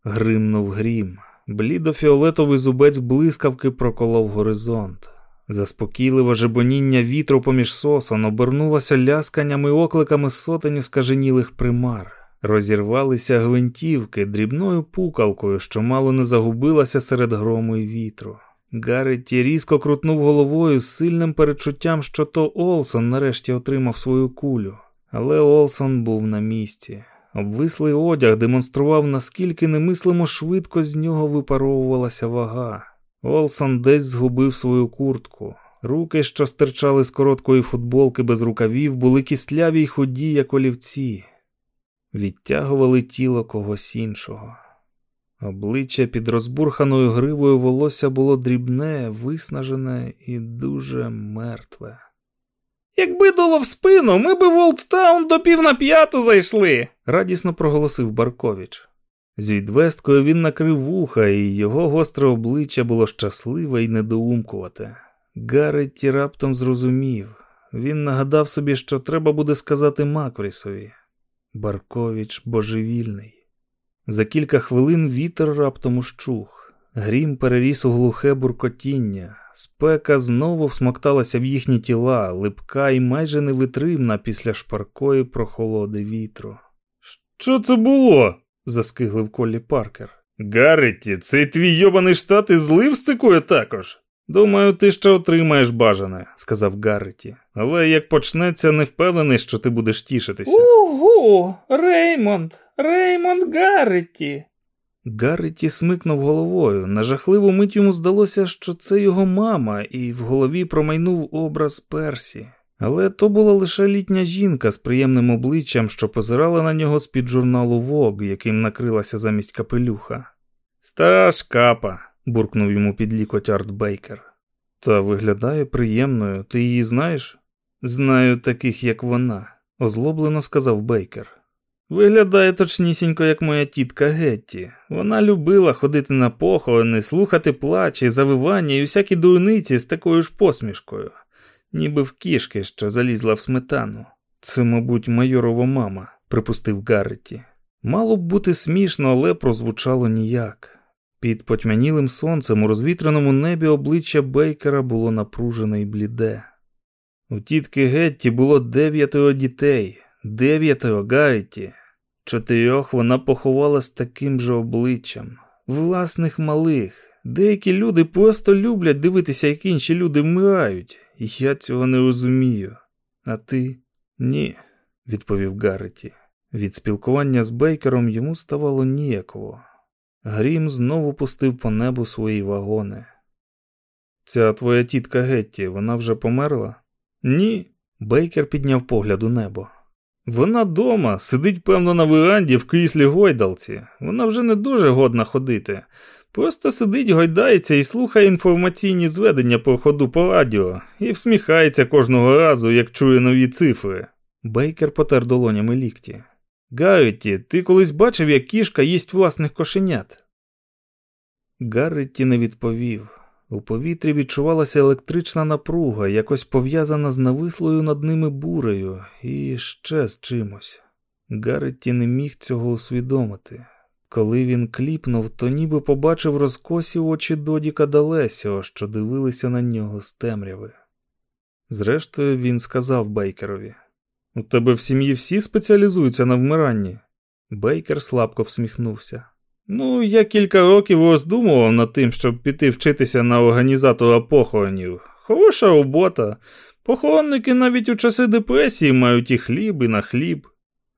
Гримнув грім. Блідо-фіолетовий зубець блискавки проколов горизонт. Заспокійливе жебоніння вітру поміж сосон обернулося лясканням і окликами сотень скаженілих примар. Розірвалися гвинтівки дрібною пукалкою, що мало не загубилася серед грому і вітру. Гарретті різко крутнув головою з сильним перечуттям, що то Олсон нарешті отримав свою кулю. Але Олсон був на місці. Обвислий одяг демонстрував, наскільки немислимо швидко з нього випаровувалася вага. Олсон десь згубив свою куртку. Руки, що стирчали з короткої футболки без рукавів, були кістляві й ході, як олівці, відтягували тіло когось іншого. Обличчя під розбурханою гривою волосся було дрібне, виснажене і дуже мертве. Якби дуло в спину, ми би в Олдтаун до пів на п'яту зайшли, радісно проголосив Баркович. Зюйдвесткою він накрив вуха, і його гостре обличчя було щасливе і недоумкувате. Гарраті раптом зрозумів. Він нагадав собі, що треба буде сказати Макврісові. Баркович божевільний. За кілька хвилин вітер раптом ущух. Грім переріс у глухе буркотіння, спека знову всмокталася в їхні тіла, липка і майже невитримна після шпаркої прохолоди вітру. Що це було? заскиглив Коллі Паркер. Гарреті, цей твій йобаний штат і злив стикує також. Думаю, ти ще отримаєш бажане, сказав Гарреті. Але як почнеться, не впевнений, що ти будеш тішитися. Угу, Реймонд, Реймонд Гарреті. Гарреті смикнув головою. На жахливу мить йому здалося, що це його мама, і в голові промайнув образ Персі. Але то була лише літня жінка з приємним обличчям, що позирала на нього з-під журналу Вог, яким накрилася замість капелюха. Стара шкапа, буркнув йому під лікоть Арт Бейкер. Та виглядає приємною, ти її знаєш? Знаю таких, як вона, озлоблено сказав Бейкер. Виглядає точнісінько, як моя тітка Гетті. Вона любила ходити на похорони, слухати плачі, завивання і усякі дурниці з такою ж посмішкою ніби в кішки, що залізла в сметану. Це, мабуть, майорова мама, припустив Гарреті. Мало б бути смішно, але прозвучало ніяк. Під потьмянілим сонцем у розвітреному небі обличчя Бейкера було напружене і бліде. У тітки Гетті було дев'ятеро дітей, дев'ятеро Гарреті. Чотирьох вона поховала з таким же обличчям, власних малих. Деякі люди просто люблять дивитися, як інші люди вмирають, я цього не розумію. А ти? Ні, відповів Гарреті. Від спілкування з Бейкером йому ставало ніяково. Грім знову пустив по небу свої вагони. Ця твоя тітка Гетті, вона вже померла? Ні. Бейкер підняв погляд у небо. Вона дома, сидить, певно, на веранді в кріслі гойдалці. Вона вже не дуже годна ходити. Просто сидить, гойдається і слухає інформаційні зведення по ходу по радіо і всміхається кожного разу, як чує нові цифри. Бейкер потер долонями лікті. Гарреті, ти колись бачив, як кішка їсть власних кошенят? Гарретті не відповів. У повітрі відчувалася електрична напруга, якось пов'язана з навислою над ними бурею і ще з чимось. Гарретті не міг цього усвідомити. Коли він кліпнув, то ніби побачив розкосі очі Додіка Далесіо, що дивилися на нього з темряви. Зрештою, він сказав Бейкерові: У тебе в сім'ї всі спеціалізуються на вмиранні. Бейкер слабко всміхнувся. Ну, я кілька років роздумував над тим, щоб піти вчитися на організатора похоронів. Хороша робота. Похоронники навіть у часи депресії мають і хліб, і на хліб.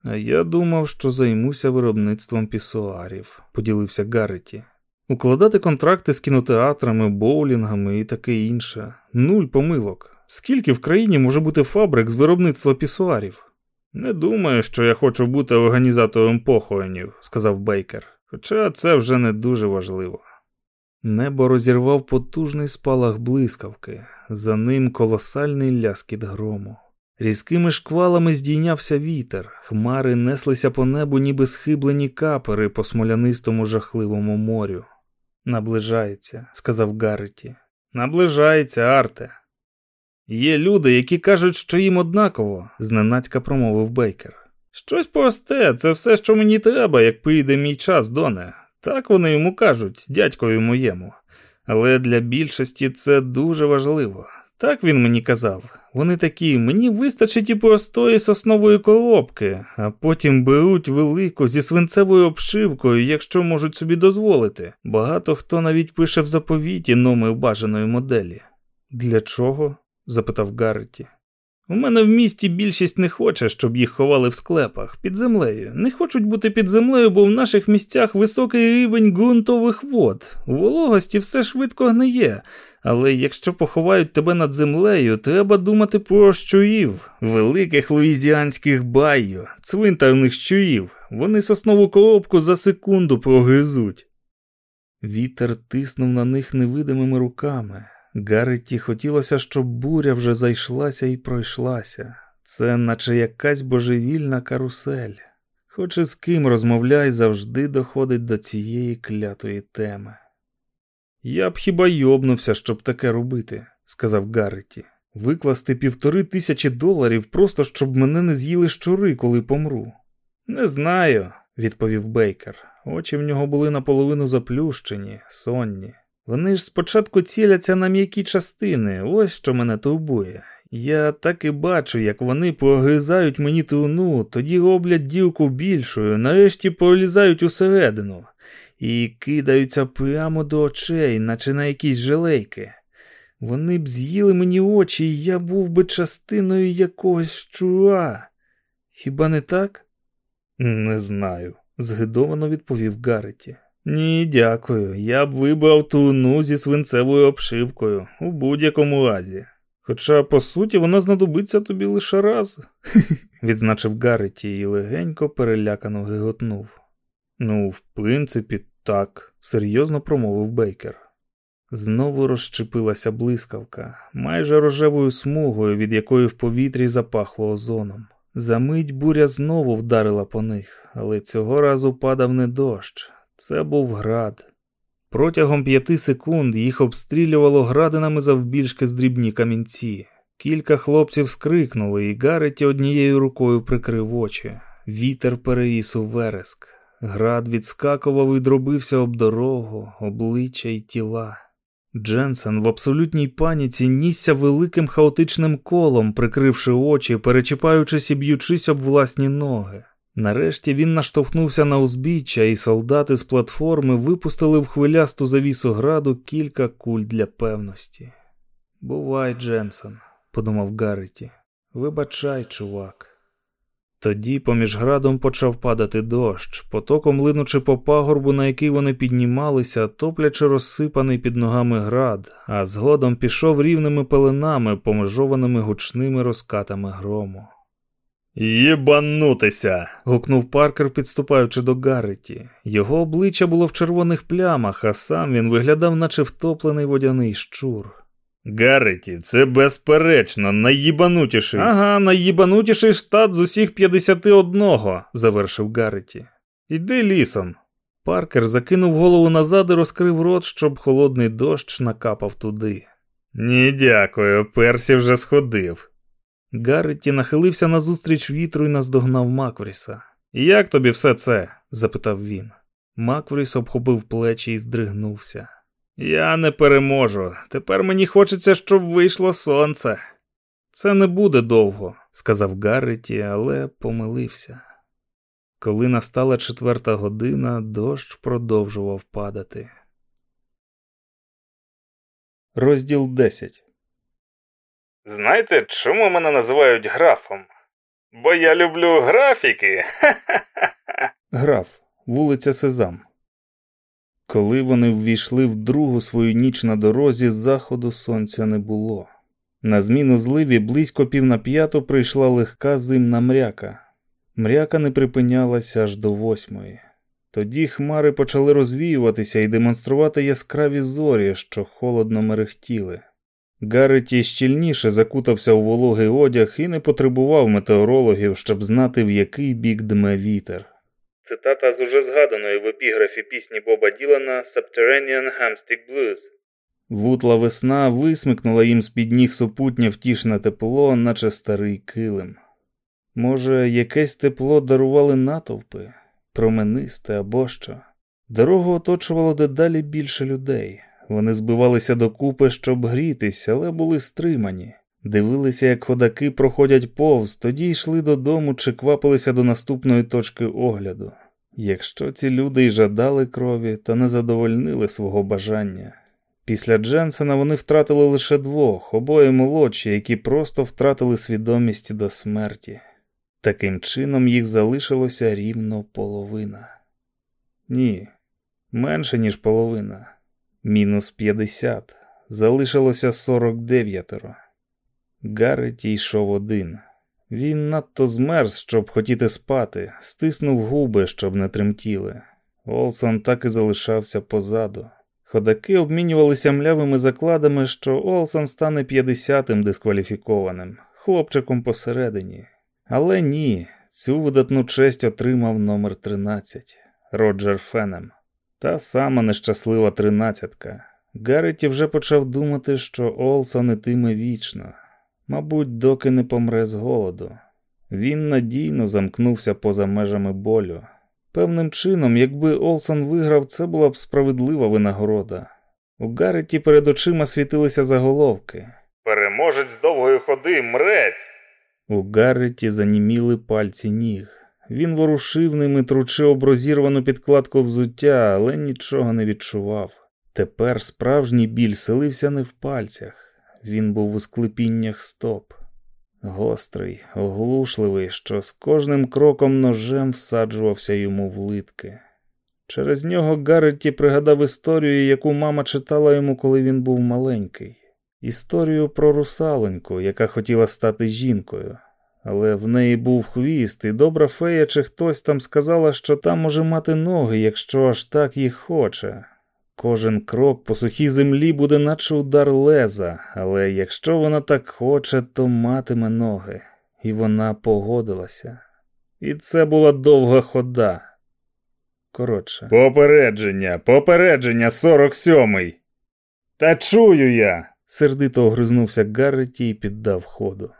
А я думав, що займуся виробництвом пісуарів, поділився Гарреті. Укладати контракти з кінотеатрами, боулінгами і таке інше. Нуль помилок. Скільки в країні може бути фабрик з виробництва пісуарів? Не думаю, що я хочу бути організатором похоронів, сказав Бейкер. Хоча це вже не дуже важливо. Небо розірвав потужний спалах блискавки, за ним колосальний ляскіт грому. Різкими шквалами здійнявся вітер, хмари неслися по небу, ніби схиблені капери по смолянистому жахливому морю. Наближається, сказав Гарреті. Наближається, Арте. Є люди, які кажуть, що їм однаково, зненацька промовив Бейкер. Щось просте, це все, що мені треба, як прийде мій час, Доне. Так вони йому кажуть, дядькові моєму. Але для більшості це дуже важливо. Так він мені казав. Вони такі, мені вистачить і простої соснової коробки, а потім беруть велику зі свинцевою обшивкою, якщо можуть собі дозволити. Багато хто навіть пише в заповіті номер бажаної моделі. Для чого? запитав Гарреті. У мене в місті більшість не хоче, щоб їх ховали в склепах під землею. Не хочуть бути під землею, бо в наших місцях високий рівень ґрунтових вод. У вологості все швидко гниє. Але якщо поховають тебе над землею, треба думати про щурів, великих луїзіанських байю, цвинтарних щурів. Вони соснову коробку за секунду прогризуть. Вітер тиснув на них невидимими руками. Гарреті хотілося, щоб буря вже зайшлася і пройшлася. Це наче якась божевільна карусель. Хоч і з ким розмовляй, завжди доходить до цієї клятої теми. Я б хіба йобнувся, щоб таке робити, сказав Гарреті. Викласти півтори тисячі доларів, просто щоб мене не з'їли щури, коли помру. Не знаю, відповів Бейкер. Очі в нього були наполовину заплющені, сонні. Вони ж спочатку ціляться на м'які частини, ось що мене турбує. Я так і бачу, як вони прогризають мені труну, тоді роблять дірку більшою, нарешті пролізають усередину і кидаються прямо до очей, наче на якісь желейки. Вони б з'їли мені очі, і я був би частиною якогось щура. Хіба не так? Не знаю, згидовано відповів Гарреті. Ні, дякую. Я б вибрав труну зі свинцевою обшивкою у будь-якому разі. Хоча, по суті, вона знадобиться тобі лише раз, відзначив Гарреті і легенько перелякано гиготнув. Ну, в принципі, так, серйозно промовив Бейкер. Знову розщепилася блискавка, майже рожевою смугою, від якої в повітрі запахло озоном. Замить буря знову вдарила по них, але цього разу падав не дощ, це був град. Протягом п'яти секунд їх обстрілювало градинами завбільшки з дрібні камінці. Кілька хлопців скрикнули, і Гареті однією рукою прикрив очі. Вітер переріс у вереск. Град відскакував і дробився об дорогу, обличчя й тіла. Дженсен в абсолютній паніці нісся великим хаотичним колом, прикривши очі, перечіпаючись і б'ючись об власні ноги. Нарешті він наштовхнувся на узбіччя, і солдати з платформи випустили в хвилясту завісу граду кілька куль для певності. Бувай, Дженсен, подумав Гарреті. Вибачай, чувак. Тоді поміж градом почав падати дощ, потоком линучи по пагорбу, на який вони піднімалися, топлячи розсипаний під ногами град, а згодом пішов рівними пеленами, помежованими гучними розкатами грому. Єбанутися. гукнув Паркер, підступаючи до Гарреті. Його обличчя було в червоних плямах, а сам він виглядав, наче втоплений водяний щур. Гарреті, це безперечно, найїбанутіший. Ага, найїбанутіший штат з усіх 51, завершив Гарреті. Йди лісом. Паркер закинув голову назад і розкрив рот, щоб холодний дощ накапав туди. Ні, дякую, Персі вже сходив. Гарреті нахилився назустріч вітру і наздогнав Маквріса. Як тобі все це? запитав він. Маквріс обхопив плечі і здригнувся. Я не переможу. Тепер мені хочеться, щоб вийшло сонце. Це не буде довго, сказав Гарреті, але помилився. Коли настала четверта година, дощ продовжував падати. Розділ 10 Знаєте, чому мене називають графом? Бо я люблю графіки. Граф, вулиця Сезам. Коли вони ввійшли в другу свою ніч на дорозі, заходу сонця не було. На зміну зливі близько пів на п'яту прийшла легка зимна мряка. Мряка не припинялася аж до восьмої. Тоді хмари почали розвіюватися і демонструвати яскраві зорі, що холодно мерехтіли. Гарреті щільніше закутався у вологий одяг і не потребував метеорологів, щоб знати, в який бік дме вітер. Цитата з уже згаданої в епіграфі пісні Боба Ділана Subterranean Hamstick Blues. Вутла весна висмикнула їм з під ніг супутнє втішне тепло, наче старий килим. Може, якесь тепло дарували натовпи, променисте або що. Дорогу оточувало дедалі більше людей. Вони збивалися докупи, щоб грітися, але були стримані. Дивилися, як ходаки проходять повз, тоді йшли додому чи квапилися до наступної точки огляду. Якщо ці люди й жадали крові, то не задовольнили свого бажання. Після Дженсена вони втратили лише двох, обоє молодші, які просто втратили свідомість до смерті. Таким чином їх залишилося рівно половина. Ні, менше, ніж половина. Мінус 50. Залишилося 49. Гарреті йшов один. Він надто змерз, щоб хотіти спати, стиснув губи, щоб не тремтіли. Олсон так і залишався позаду. Ходаки обмінювалися млявими закладами, що Олсон стане 50-тим дискваліфікованим, хлопчиком посередині. Але ні, цю видатну честь отримав номер 13 Роджер Фенем. Та сама нещаслива тринадцятка. Гарреті вже почав думати, що Олсон ітиме вічно, мабуть, доки не помре з голоду. Він надійно замкнувся поза межами болю. Певним чином, якби Олсон виграв, це була б справедлива винагорода. У Гарреті перед очима світилися заголовки. Переможець довгої ходи, мрець. У Гарреті заніміли пальці ніг. Він ворушив ними, тручи об розірвану підкладку взуття, але нічого не відчував. Тепер справжній біль селився не в пальцях, він був у склепіннях стоп. Гострий, оглушливий, що з кожним кроком ножем всаджувався йому в литки. Через нього Гарреті пригадав історію, яку мама читала йому, коли він був маленький. Історію про русаленьку, яка хотіла стати жінкою. Але в неї був хвіст, і добра фея чи хтось там сказала, що там може мати ноги, якщо аж так їх хоче. Кожен крок по сухій землі буде наче удар леза, але якщо вона так хоче, то матиме ноги, і вона погодилася. І це була довга хода. Коротше. Попередження, попередження, 47-й. Та чую я. сердито огризнувся Гарреті і піддав ходу.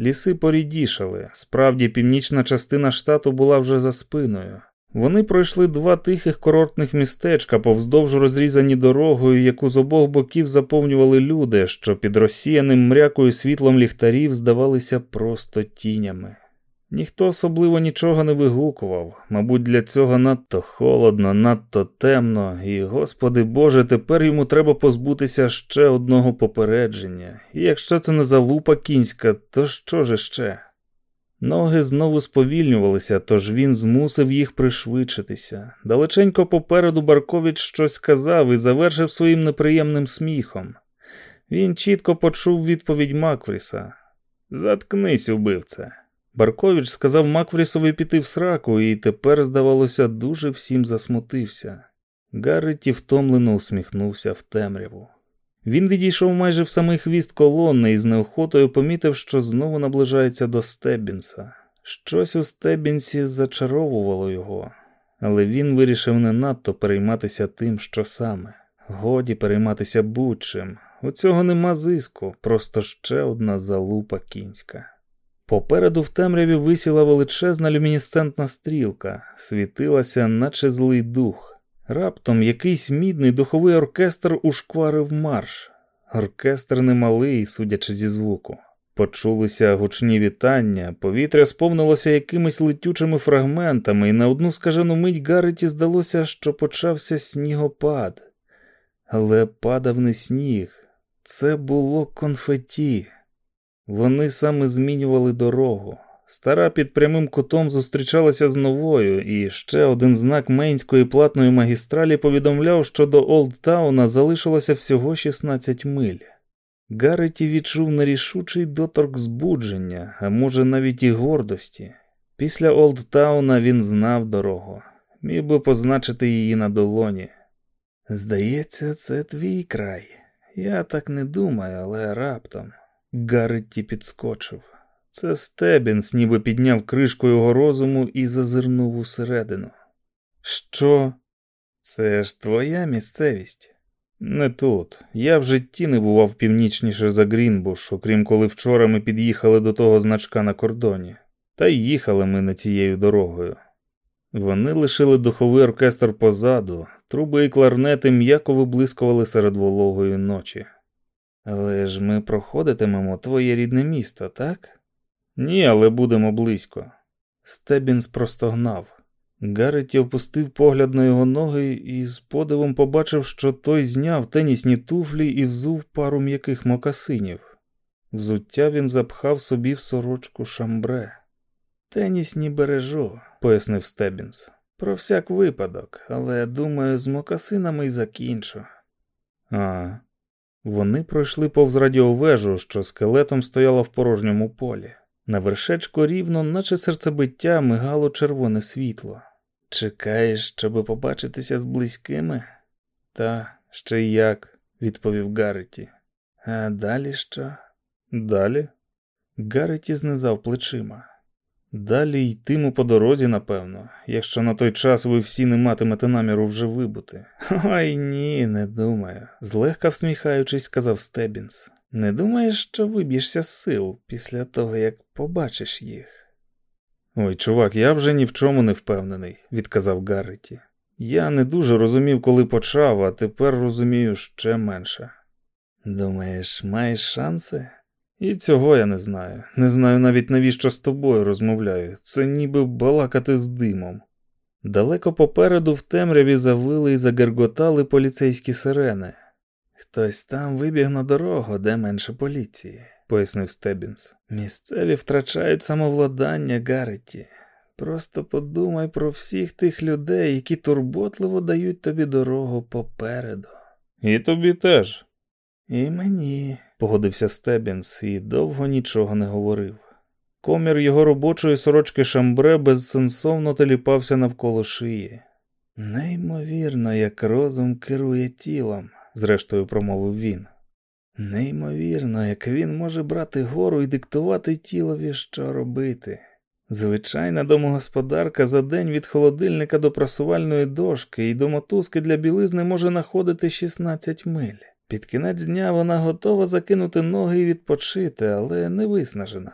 Ліси порідішали, справді північна частина штату була вже за спиною. Вони пройшли два тихих курортних містечка повздовж розрізані дорогою, яку з обох боків заповнювали люди, що під розсіяним мрякою світлом ліхтарів здавалися просто тінями. Ніхто особливо нічого не вигукував, мабуть, для цього надто холодно, надто темно, і, Господи Боже, тепер йому треба позбутися ще одного попередження, і якщо це не залупа кінська, то що ж ще? Ноги знову сповільнювалися, тож він змусив їх пришвидшитися. Далеченько попереду Баркович щось сказав і завершив своїм неприємним сміхом. Він чітко почув відповідь Макфріса Заткнись, убивце. Баркович сказав Макфрісові піти в сраку, і тепер, здавалося, дуже всім засмутився. Гарреті втомлено усміхнувся в темряву. Він відійшов майже в самий хвіст колони і з неохотою помітив, що знову наближається до Стеббінса. Щось у Стеббінсі зачаровувало його, але він вирішив не надто перейматися тим, що саме. Годі перейматися будь-чим. У цього нема зиску, просто ще одна залупа кінська. Попереду в темряві висіла величезна люмінесцентна стрілка, світилася, наче злий дух. Раптом якийсь мідний духовий оркестр ушкварив марш. Оркестр немалий, судячи зі звуку. Почулися гучні вітання, повітря сповнилося якимись летючими фрагментами, і на одну скажену мить Гарреті здалося, що почався снігопад. Але падав не сніг, це було конфеті. Вони саме змінювали дорогу. Стара під прямим кутом зустрічалася з новою, і ще один знак Мейнської платної магістралі повідомляв, що до Олдтауна залишилося всього 16 миль. Гареті відчув нерішучий доторк збудження, а може навіть і гордості. Після Олдтауна він знав дорогу, міг би позначити її на долоні. Здається, це твій край. Я так не думаю, але раптом. Гарретті підскочив. Це Стебінс ніби підняв кришку його розуму і зазирнув усередину. Що? Це ж твоя місцевість? Не тут. Я в житті не бував північніше за Грінбуш, окрім коли вчора ми під'їхали до того значка на кордоні, та й їхали ми не цією дорогою. Вони лишили духовий оркестр позаду, труби і кларнети м'яко виблискували серед вологої ночі. Але ж ми проходитимемо твоє рідне місто, так? Ні, але будемо близько. Стебінс простогнав. Гарреті опустив погляд на його ноги і з подивом побачив, що той зняв тенісні туфлі і взув пару м'яких мокасинів. Взуття він запхав собі в сорочку шамбре. Тенісні бережу, пояснив Стебінс. Про всяк випадок, але думаю, з мокасинами й закінчу. А. Вони пройшли повз радіовежу, що скелетом стояла в порожньому полі. На вершечку рівно, наче серцебиття, мигало червоне світло. Чекаєш, щоб побачитися з близькими? Та ще як, відповів Гарреті. А далі що? Далі? Гарреті знизав плечима. Далі йтиму по дорозі, напевно, якщо на той час ви всі не матимете наміру вже вибути. Ой ні, не думаю, злегка всміхаючись, сказав Стебінс. Не думаєш, що виб'єшся з сил після того, як побачиш їх? Ой, чувак, я вже ні в чому не впевнений, відказав Гарреті. Я не дуже розумів, коли почав, а тепер розумію ще менше. Думаєш, маєш шанси? І цього я не знаю. Не знаю навіть навіщо з тобою розмовляю. Це ніби балакати з димом. Далеко попереду в темряві завили і загерготали поліцейські сирени. Хтось там вибіг на дорогу, де менше поліції, пояснив Стебінс. Місцеві втрачають самовладання Гареті. Просто подумай про всіх тих людей, які турботливо дають тобі дорогу попереду. І тобі теж. І мені, погодився Стебінс і довго нічого не говорив. Комір його робочої сорочки шамбре безсенсовно теліпався навколо шиї. Неймовірно, як розум керує тілом, зрештою промовив він. Неймовірно, як він може брати гору і диктувати тілові, що робити. Звичайна домогосподарка за день від холодильника до прасувальної дошки і до мотузки для білизни може находити 16 миль. Під кінець дня вона готова закинути ноги і відпочити, але не виснажена.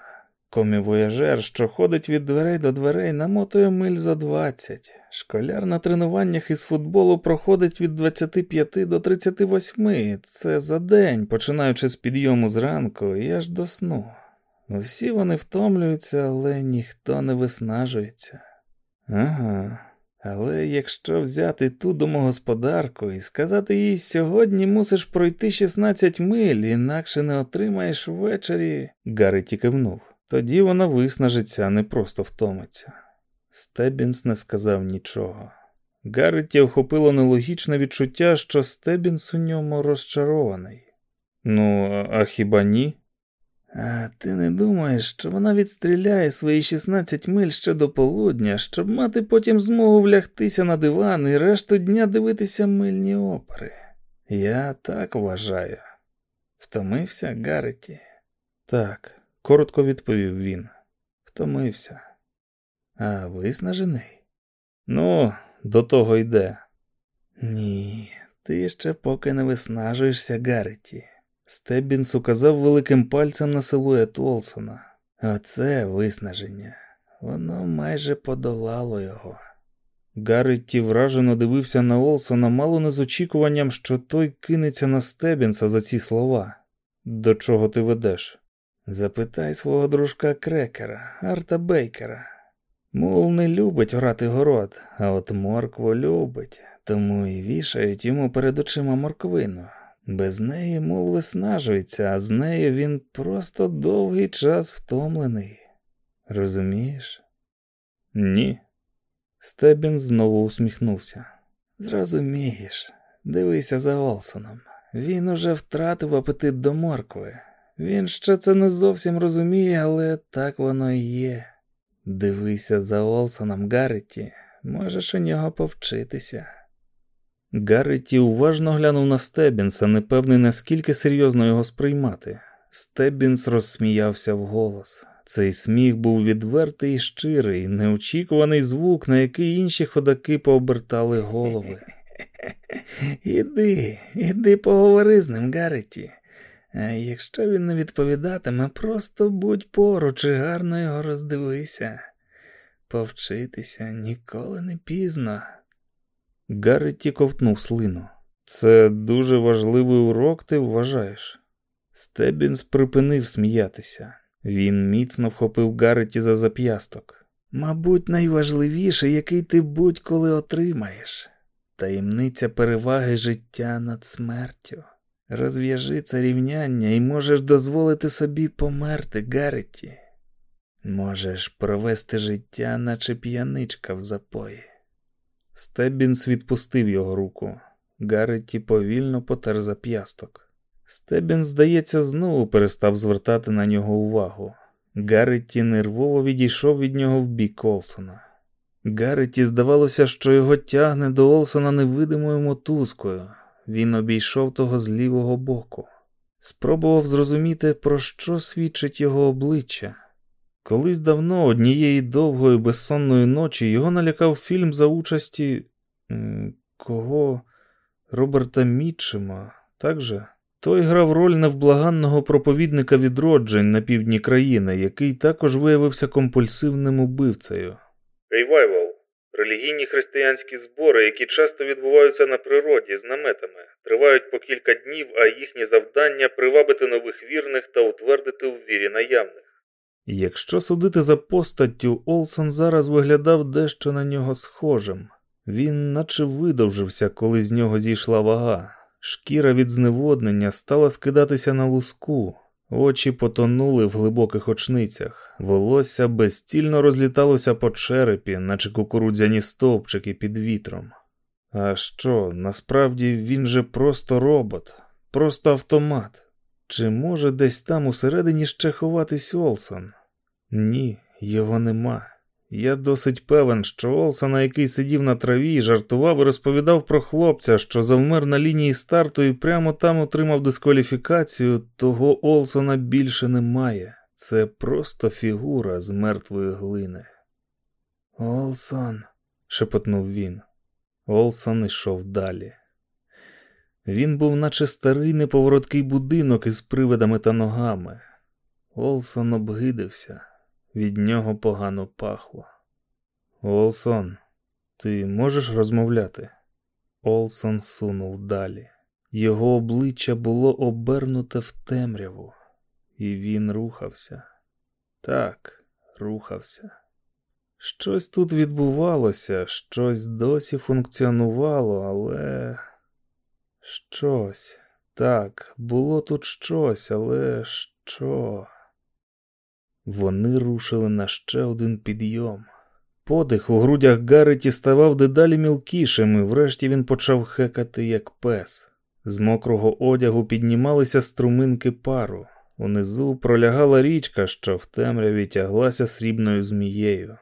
Комівояжер, що ходить від дверей до дверей, намотує миль за 20. Школяр на тренуваннях із футболу проходить від 25 до 38. Це за день, починаючи з підйому зранку і аж до сну. Усі вони втомлюються, але ніхто не виснажується. Ага. Але якщо взяти ту домогосподарку і сказати їй сьогодні мусиш пройти 16 миль, інакше не отримаєш ввечері, Гареті кивнув. Тоді вона виснажиться, а не просто втомиться. Стебінс не сказав нічого. Гарреті охопило нелогічне відчуття, що Стебінс у ньому розчарований. Ну, а хіба ні? А ти не думаєш, що вона відстріляє свої 16 миль ще до полудня, щоб мати потім змогу влягтися на диван і решту дня дивитися мильні опери? Я так вважаю. Втомився Гарреті? Так, коротко відповів він. Втомився. А виснажений? Ну, до того йде. Ні, ти ще поки не виснажуєшся, Гарреті. Стеббінс указав великим пальцем на силует Олсона. Оце виснаження. Воно майже подолало його. Гарретті вражено дивився на Олсона, мало не з очікуванням, що той кинеться на Стебінса за ці слова. До чого ти ведеш? Запитай свого дружка крекера, Арта Бейкера. Мул не любить грати город, а от моркву любить, тому і вішають йому перед очима морквину. Без неї мул виснажується, а з нею він просто довгий час втомлений. Розумієш? Ні. Стебін знову усміхнувся. Зрозумієш, дивися за Олсоном. Він уже втратив апетит до моркви. Він ще це не зовсім розуміє, але так воно і є. Дивися за Олсоном, Гарреті, можеш у нього повчитися. Гарреті уважно глянув на Стебінса, непевний, наскільки серйозно його сприймати. Стебінс розсміявся вголос. Цей сміх був відвертий і щирий, неочікуваний звук, на який інші ходаки пообертали голови. Іди, іди поговори з ним, Гарреті. А якщо він не відповідатиме, просто будь поруч і гарно його роздивися. Повчитися ніколи не пізно. Гарреті ковтнув слину. Це дуже важливий урок, ти вважаєш? Стебінс припинив сміятися. Він міцно вхопив Гарреті за зап'ясток. Мабуть, найважливіше, який ти будь-коли отримаєш таємниця переваги життя над смертю. Розв'яжи це рівняння і можеш дозволити собі померти, Гарреті. Можеш провести життя, наче п'яничка в запої. Стеббінс відпустив його руку. Гарреті повільно потер зап'ясток. Стеббінс, здається, знову перестав звертати на нього увагу. Гарреті нервово відійшов від нього в бік Олсона. Гарреті здавалося, що його тягне до Олсона невидимою мотузкою. Він обійшов того з лівого боку, спробував зрозуміти, про що свідчить його обличчя. Колись давно однієї довгої безсонної ночі його налякав фільм за участі кого? Роберта Мітчема, так же? Той грав роль невблаганного проповідника відроджень на півдні країни, який також виявився компульсивним убивцею. Ревайвал релігійні християнські збори, які часто відбуваються на природі з наметами, тривають по кілька днів, а їхні завдання привабити нових вірних та утвердити у вірі наявних. Якщо судити за постаттю, Олсон зараз виглядав дещо на нього схожим. Він наче видовжився, коли з нього зійшла вага. Шкіра від зневоднення стала скидатися на луску, очі потонули в глибоких очницях, волосся безцільно розліталося по черепі, наче кукурудзяні стовпчики під вітром. А що, насправді він же просто робот, просто автомат. Чи може десь там усередині ще ховатись Олсон? Ні, його нема. Я досить певен, що Олсона, який сидів на траві, і жартував і розповідав про хлопця, що завмер на лінії старту і прямо там отримав дискваліфікацію, того Олсона більше немає. Це просто фігура з мертвої глини. Олсон, шепотнув він. Олсон ішов далі. Він був, наче старий неповороткий будинок із привидами та ногами. Олсон обгидився. Від нього погано пахло. Олсон, ти можеш розмовляти? Олсон сунув далі. Його обличчя було обернуте в темряву, і він рухався. Так, рухався. Щось тут відбувалося, щось досі функціонувало, але щось. Так, було тут щось, але що? Вони рушили на ще один підйом. Подих у грудях Гарреті ставав дедалі мілкішим, і врешті він почав хекати, як пес. З мокрого одягу піднімалися струминки пару. Унизу пролягала річка, що в темряві тяглася срібною змією.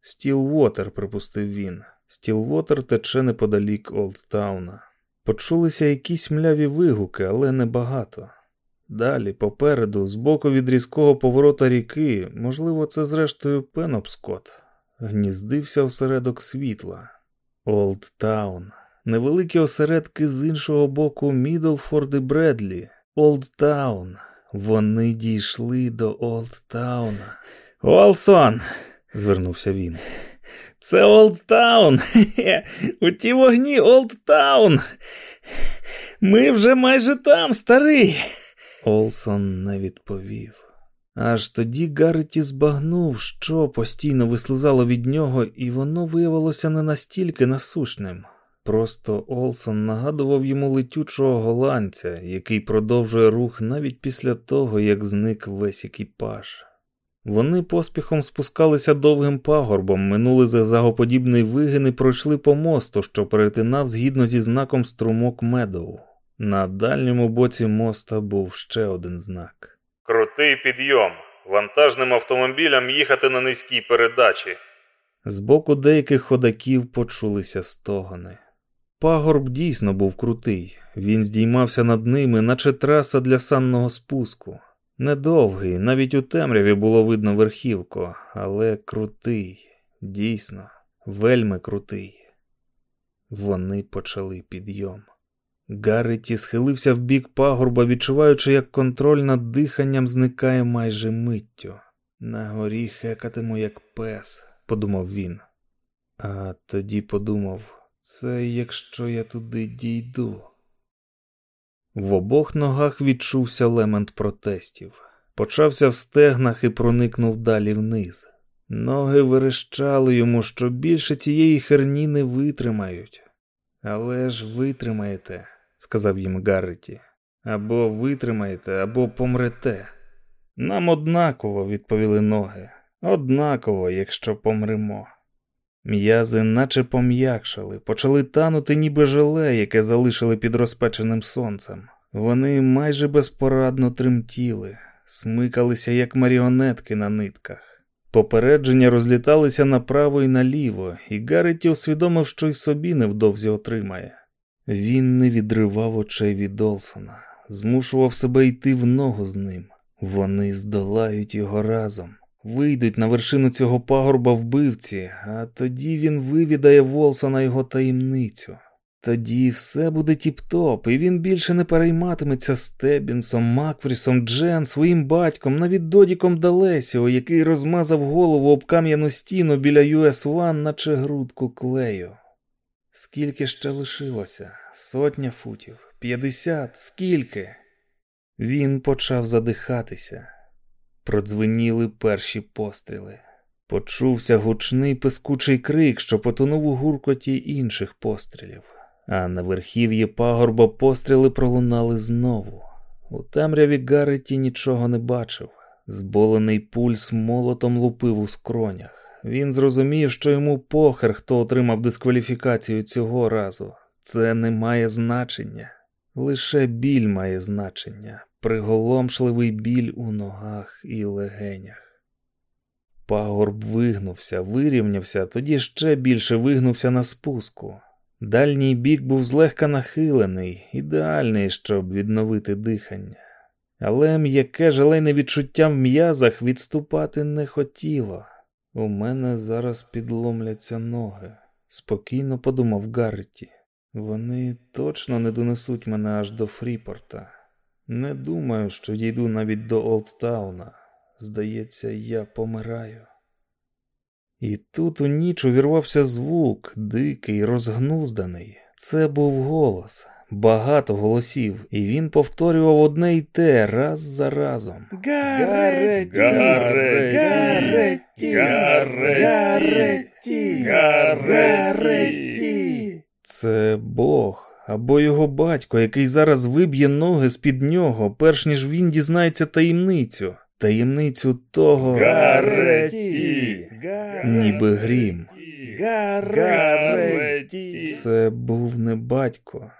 Стілвотер, припустив він. Стілвотер тече неподалік Олдтауна. Почулися якісь мляві вигуки, але небагато. Далі, попереду, збоку від різкого поворота ріки, можливо, це зрештою Пенобскот, гніздився осередок світла. Олдтаун. Невеликі осередки з іншого боку Мілфорд і Бредлі. Олдтаун. Вони дійшли до Олдтауна. Олсон, звернувся він. Це Олдтаун. Оті вогні Олдтаун. Ми вже майже там, старий. Олсон не відповів. Аж тоді Гарраті збагнув, що постійно вислизало від нього, і воно виявилося не настільки насущним. Просто Олсон нагадував йому летючого голландця, який продовжує рух навіть після того, як зник весь екіпаж. Вони поспіхом спускалися довгим пагорбом, минули зигзагоподібний вигин і пройшли по мосту, що перетинав згідно зі знаком струмок Медоу. На дальньому боці моста був ще один знак. Крутий підйом. Вантажним автомобілям їхати на низькій передачі. З боку деяких ходаків почулися стогони. Пагорб дійсно був крутий, він здіймався над ними, наче траса для санного спуску. Недовгий, навіть у темряві було видно верхівку, але крутий, дійсно, вельми крутий. Вони почали підйом. Гарреті схилився в бік пагорба, відчуваючи, як контроль над диханням зникає майже миттю. На горі хекатиму, як пес, подумав він. А тоді подумав, це якщо я туди дійду. В обох ногах відчувся лемент протестів. Почався в стегнах і проникнув далі вниз. Ноги верещали йому, що більше цієї херні не витримають. Але ж витримаєте, сказав їм Гарреті. Або витримаєте, або помрете. Нам однаково, відповіли ноги. Однаково, якщо помремо. М'язи наче пом'якшали, почали танути, ніби желе, яке залишили під розпеченим сонцем. Вони майже безпорадно тремтіли, смикалися, як маріонетки на нитках. Попередження розліталися направо і наліво, і Гарреті усвідомив, що й собі невдовзі отримає. Він не відривав очей від Олсона, змушував себе йти в ногу з ним. Вони здолають його разом, вийдуть на вершину цього пагорба вбивці, а тоді він вивідає Волсона його таємницю. Тоді все буде тіп-топ, і він більше не перейматиметься Стебінсом, Макфрісом, Джен, своїм батьком, навіть Додіком Далесіо, який розмазав голову об кам'яну стіну біля US One, наче грудку клею. Скільки ще лишилося? Сотня футів, п'ятдесят, скільки? Він почав задихатися. Продзвеніли перші постріли. Почувся гучний пискучий крик, що потонув у гуркоті інших пострілів, а на верхів'ї пагорба постріли пролунали знову. У темряві Гарреті нічого не бачив. Зболений пульс молотом лупив у скронях. Він зрозумів, що йому похер, хто отримав дискваліфікацію цього разу. Це не має значення. Лише біль має значення, приголомшливий біль у ногах і легенях. Пагорб вигнувся, вирівнявся, тоді ще більше вигнувся на спуску. Дальній бік був злегка нахилений, ідеальний, щоб відновити дихання. Але м'яке жалейне відчуття в м'язах відступати не хотіло. У мене зараз підломляться ноги, спокійно подумав Гарреті. Вони точно не донесуть мене аж до Фріпорта. Не думаю, що дійду навіть до Олдтауна. Здається, я помираю. І тут у ніч увірвався звук, дикий, розгнузданий. Це був голос, багато голосів, і він повторював одне й те раз за разом. Гарреті! Гарреті! Гарреті! Гарреті! Це Бог або його батько, який зараз виб'є ноги з-під нього, перш ніж він дізнається таємницю. Таємницю того Гарреті! ніби грім. Гарреті! Це був не батько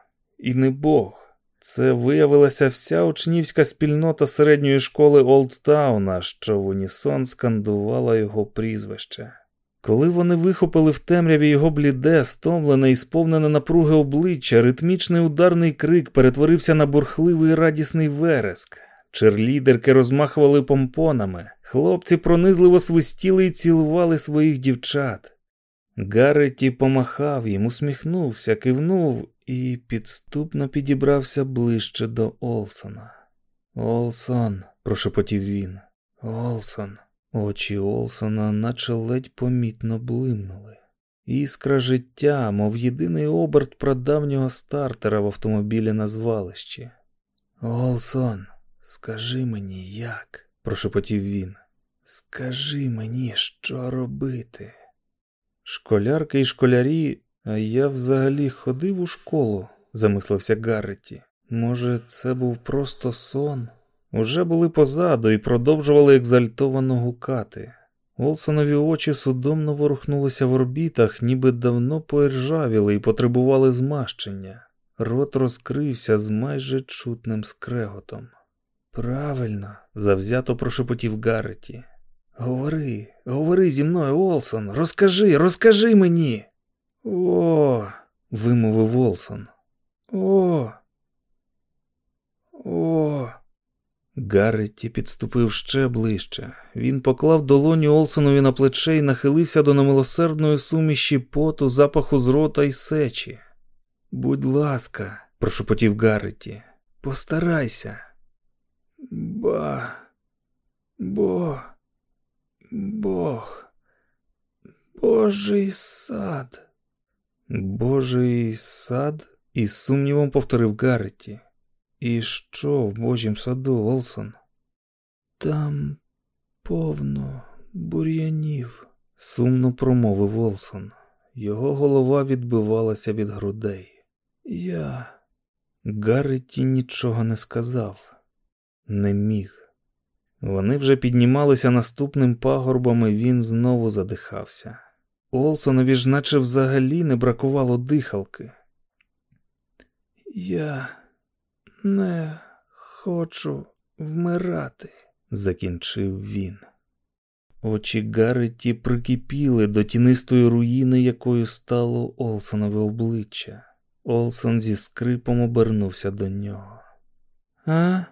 і не Бог. Це виявилася вся учнівська спільнота середньої школи Олдтауна, що в унісон скандувала його прізвище. Коли вони вихопили в темряві його бліде, стомлене і сповнене напруги обличчя, ритмічний ударний крик перетворився на бурхливий радісний вереск. Черлідерки розмахували помпонами, хлопці пронизливо свистіли і цілували своїх дівчат. Гарреті помахав їм, усміхнувся, кивнув і підступно підібрався ближче до Олсона. Олсон, прошепотів він. Олсон. Очі Олсона наче ледь помітно блимнули. Іскра життя, мов єдиний оберт прадавнього стартера в автомобілі на звалищі. Олсон, скажи мені, як? прошепотів він. Скажи мені, що робити. Школярки і школярі, а я взагалі ходив у школу, замислився Гарреті. Може, це був просто сон? Уже були позаду і продовжували екзальтовано гукати. Олсонові очі судомно ворухнулися в орбітах, ніби давно поіржавіли і потребували змащення. Рот розкрився з майже чутним скреготом. Правильно, завзято прошепотів Гарреті. Говори, говори зі мною, Олсон, розкажи, розкажи мені. О, вимовив Олсон. О. О. Гарреті підступив ще ближче. Він поклав долоню Олсонові на плече і нахилився до немилосердної суміші поту, запаху з рота й сечі. Будь ласка, прошепотів Гарреті, постарайся. Ба, бо, Бог, Божий сад. Божий сад? із сумнівом повторив Гарреті. І що в Божім саду, Олсон? Там повно бур'янів, сумно промовив Олсон. Його голова відбивалася від грудей. Я. Гарреті нічого не сказав, не міг. Вони вже піднімалися наступним пагорбом, і він знову задихався. Олсонові ж наче взагалі не бракувало дихалки. Я не хочу вмирати, закінчив він. Очі Гарреті прикипіли до тінистої руїни, якою стало Олсонове обличчя. Олсон зі скрипом обернувся до нього. А?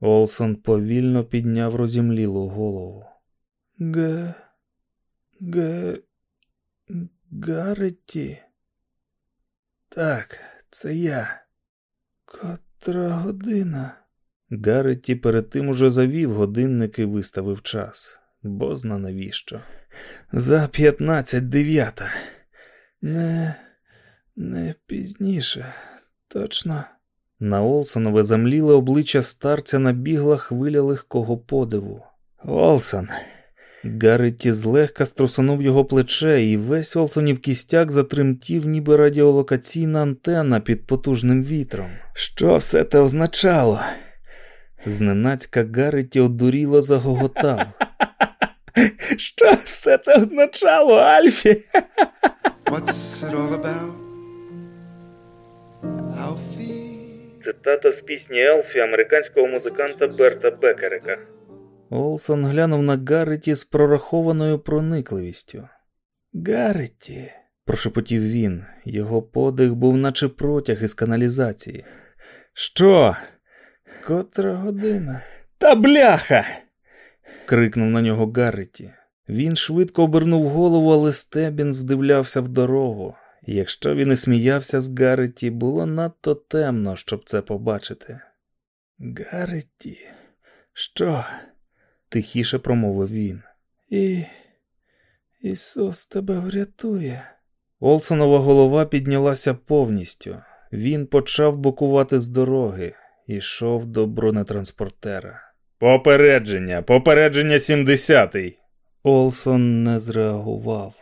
Олсон повільно підняв розімлілу голову. Г. Г. Гарреті? Так, це я. Котра година? Гарреті перед тим уже завів годинник і виставив час. Бозна навіщо? За п'ятнадцять дев'ята. Не, не пізніше, точно. На Олсонове замліле обличчя старця набігла хвиля легкого подиву. Олсон. Гарреті злегка струсонув його плече, і весь Олсонів кістяк затремтів, ніби радіолокаційна антенна під потужним вітром. Що все те означало? Зненацька Гарреті одуріло загоготав. Що все це означало, Альфі? What's it all about? Alfie? Цитата з пісні Елфі американського музиканта Берта Бекерика. Олсон глянув на Гарреті з прорахованою проникливістю. Гарреті, прошепотів він, його подих був, наче протяг із каналізації. Що? Котра година? Та бляха крикнув на нього Гарреті. Він швидко обернув голову, але Стебінс вдивлявся в дорогу. Якщо він і сміявся з Гарреті, було надто темно, щоб це побачити. Гарреті, що? Тихіше промовив він. І Ісус тебе врятує. Олсонова голова піднялася повністю. Він почав бокувати з дороги, ішов до бронетранспортера. Попередження, попередження 70-й. Олсон не зреагував.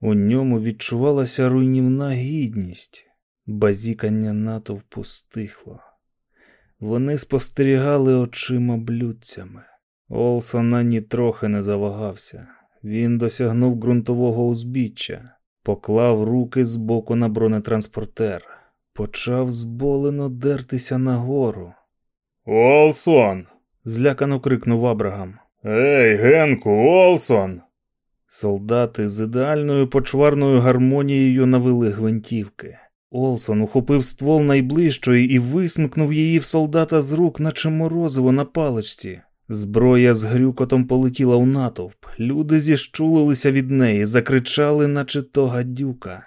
У ньому відчувалася руйнівна гідність, базікання натовпу стихло. Вони спостерігали очима блюдцями. Олсон ані трохи не завагався. Він досягнув ґрунтового узбіччя, поклав руки з боку на бронетранспортер, почав зболено дертися нагору. Олсон злякано крикнув Абрагам. Ей, Генку, Олсон. Солдати з ідеальною почварною гармонією навели гвинтівки. Олсон ухопив ствол найближчої і висмикнув її в солдата з рук, наче морозиво на паличці. Зброя з грюкотом полетіла у натовп. Люди зіщулилися від неї, закричали, наче то гадюка.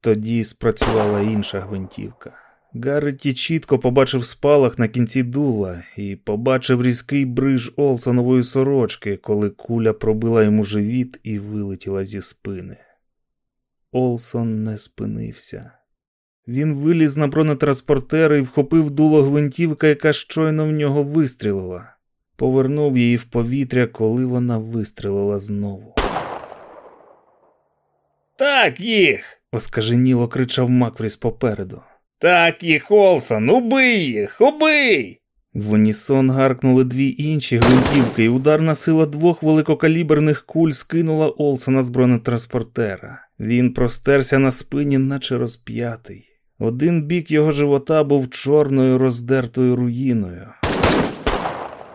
Тоді спрацювала інша гвинтівка. Гарреті чітко побачив спалах на кінці дула і побачив різкий бриж Олсонової сорочки, коли куля пробила йому живіт і вилетіла зі спини. Олсон не спинився. Він виліз на бронетранспортер і вхопив дуло гвинтівка, яка щойно в нього вистрілила. Повернув її в повітря, коли вона вистрілила знову. Так їх. оскаженіло кричав Макфріс попереду. Так їх, Олсон, убий їх, убий! В унісон гаркнули дві інші гвинтівки, і ударна сила двох великокаліберних куль скинула Олсона з бронетранспортера. Він простерся на спині, наче розп'ятий. Один бік його живота був чорною роздертою руїною.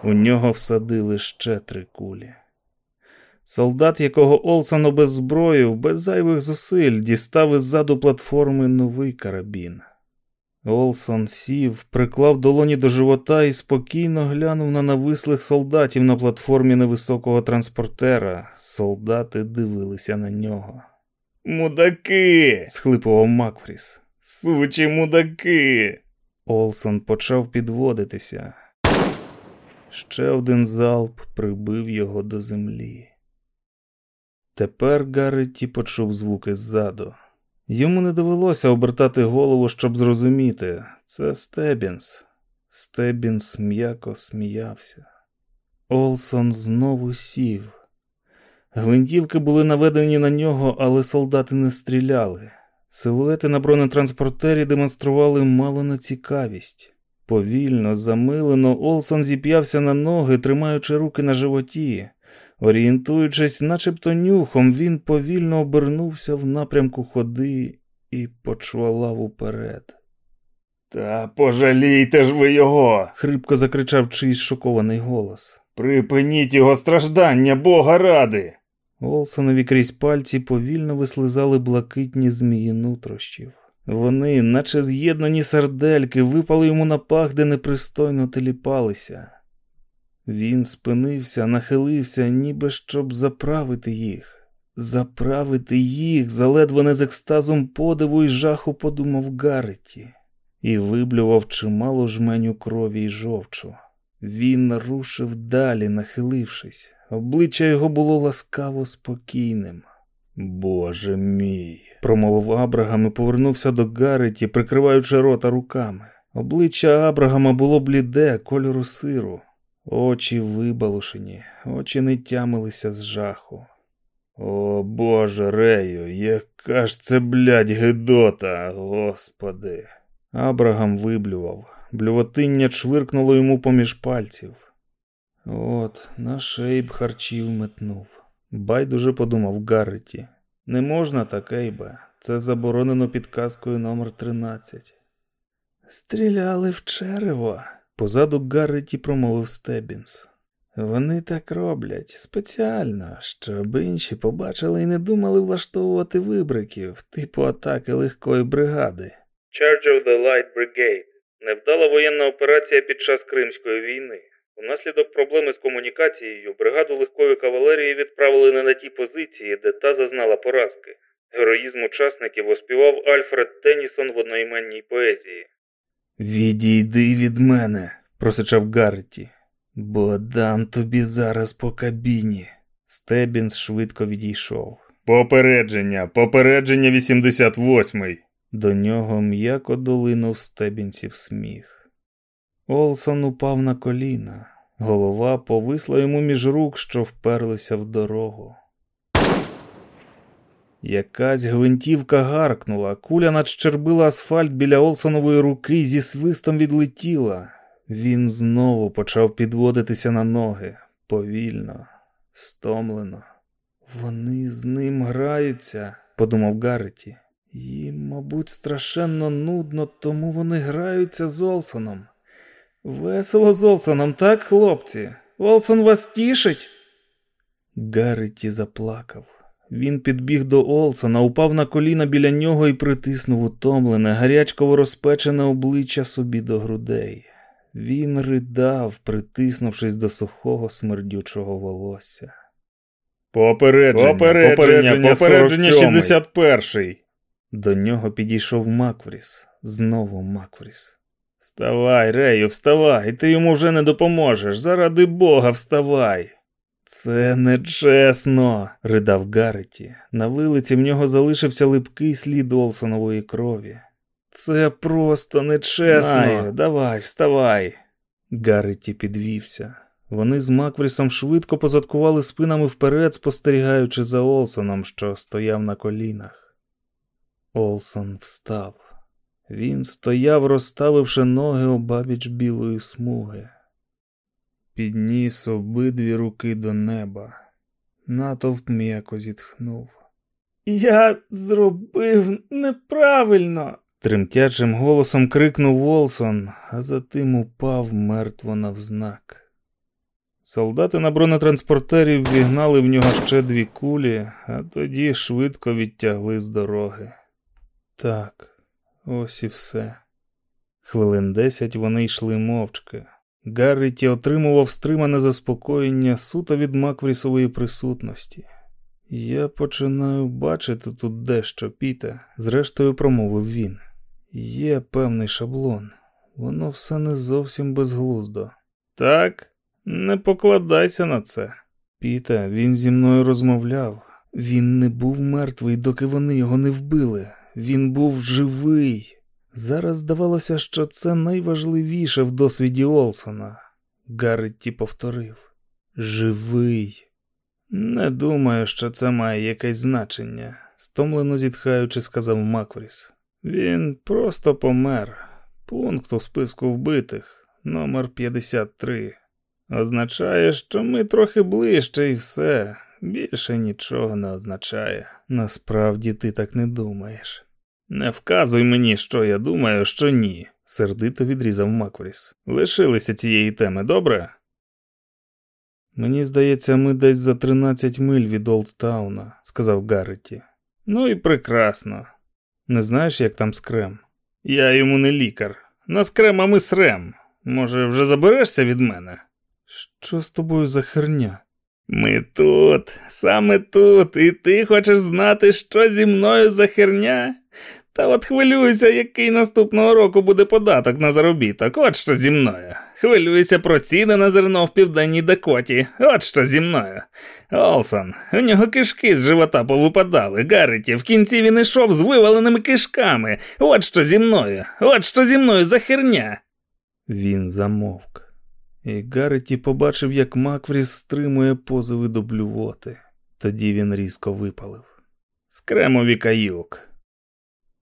У нього всадили ще три кулі. Солдат, якого Олсон обеззброїв, без зайвих зусиль дістав іззаду платформи новий карабін. Олсон сів, приклав долоні до живота і спокійно глянув на навислих солдатів на платформі невисокого транспортера. Солдати дивилися на нього. Мудаки. схлипував Макфріс. Сучі мудаки. Олсон почав підводитися. Ще один залп прибив його до землі. Тепер Гарреті почув звуки ззаду. Йому не довелося обертати голову, щоб зрозуміти це Стебінс. Стебінс м'яко сміявся. Олсон знову сів. Гвинтівки були наведені на нього, але солдати не стріляли. Силуети на бронетранспортері демонстрували мало на цікавість. Повільно, замилено, Олсон зіп'явся на ноги, тримаючи руки на животі. Орієнтуючись, начебто нюхом, він повільно обернувся в напрямку ходи і почвалав уперед. Та пожалійте ж ви його. хрипко закричав чийсь шокований голос. Припиніть його страждання, бога ради. Олсонові крізь пальці повільно вислизали блакитні змії нутрощів. Вони, наче з'єднані сердельки, випали йому на пах, де непристойно теліпалися. Він спинився, нахилився, ніби щоб заправити їх, заправити їх, заледве не з екстазом подиву і жаху подумав Гарреті, і виблював чимало жменю крові й жовчу. Він рушив далі, нахилившись. Обличчя його було ласкаво спокійним. Боже мій, промовив Абрагам і повернувся до Гарреті, прикриваючи рота руками. Обличчя Абрагама було бліде, кольору сиру. Очі вибалушені, очі не тямилися з жаху. О Боже Рею, яка ж це, блядь, гидота, господи. Абрагам виблював. Блювотиння чвиркнуло йому поміж пальців. От, наш Ейб харчів метнув. Байдуже подумав Гарреті. Не можна так, Ейбе. Це заборонено підказкою номер 13 Стріляли в черево. Позаду Гарреті промовив Стебінс. Вони так роблять спеціально, щоб інші побачили і не думали влаштовувати вибриків, типу атаки легкої бригади. Charge of the Light Brigade невдала воєнна операція під час Кримської війни. Унаслідок проблеми з комунікацією бригаду легкої кавалерії відправили не на ті позиції, де та зазнала поразки. Героїзм учасників оспівав Альфред Теннісон в одноіменній поезії. Відійди від мене, просичав Гарреті, бо дам тобі зараз по кабіні. Стебінс швидко відійшов. Попередження, попередження 88-й. До нього м'яко долинув стебінців сміх. Олсон упав на коліна, голова повисла йому між рук, що вперлися в дорогу. Якась гвинтівка гаркнула, куля надщербила асфальт біля Олсонової руки і зі свистом відлетіла. Він знову почав підводитися на ноги повільно, стомлено. Вони з ним граються, подумав Гарреті. Їм, мабуть, страшенно нудно, тому вони граються з Олсоном. Весело з Олсоном, так, хлопці? Олсон вас тішить? Гарреті заплакав. Він підбіг до Олсона, упав на коліна біля нього і притиснув утомлене, гарячково розпечене обличчя собі до грудей. Він ридав, притиснувшись до сухого смердючого волосся. Попередження, попередження, попередження 61-й. До нього підійшов Маквріс, знову Маквріс. Вставай, Рею, вставай, ти йому вже не допоможеш. Заради Бога, вставай. Це нечесно, ридав Гарреті. На вилиці в нього залишився липкий слід Олсонової крові. Це просто нечесно. Знаю. Давай, вставай. Гарреті підвівся. Вони з Макврісом швидко позадкували спинами вперед, спостерігаючи за Олсоном, що стояв на колінах. Олсон встав. Він стояв, розставивши ноги обабіч білої смуги підніс обидві руки до неба. Натовп м'яко зітхнув. Я зробив неправильно. Тремтячим голосом крикнув Волсон, а затим упав мертво навзнак. Солдати на бронетранспортері ввігнали в нього ще дві кулі, а тоді швидко відтягли з дороги. Так, ось і все. Хвилин десять вони йшли мовчки. Гарріті отримував стримане заспокоєння суто від Макврісової присутності. Я починаю бачити тут дещо, Піте, зрештою промовив він. Є певний шаблон, воно все не зовсім безглуздо. Так, не покладайся на це. Піте, він зі мною розмовляв. Він не був мертвий, доки вони його не вбили. Він був живий. Зараз здавалося, що це найважливіше в досвіді Олсона. Гарретті повторив живий. Не думаю, що це має якесь значення, стомлено зітхаючи, сказав Маквріс. Він просто помер. Пункт у списку вбитих, номер 53. Означає, що ми трохи ближче і все. Більше нічого не означає. Насправді ти так не думаєш. Не вказуй мені, що я думаю, що ні, сердито відрізав Маквріс. Лишилися цієї теми, добре? Мені здається, ми десь за 13 миль від Олдтауна, сказав Гарреті. Ну і прекрасно. Не знаєш, як там скрем? Я йому не лікар. На скрема ми срем. Може, вже заберешся від мене? Що з тобою за херня? Ми тут, саме тут, і ти хочеш знати, що зі мною за херня? Та от хвилююся, який наступного року буде податок на заробіток. От що зі мною. Хвилююся про ціни на зерно в південній Дакоті. От що зі мною. Олсон, у нього кишки з живота повипадали. Гарраті, в кінці він ішов з виваленими кишками. От що зі мною. От що зі мною за херня. Він замовк. І Гарраті побачив, як Маквріс стримує позиви до блювоти. Тоді він різко випалив. Скреммові каюк.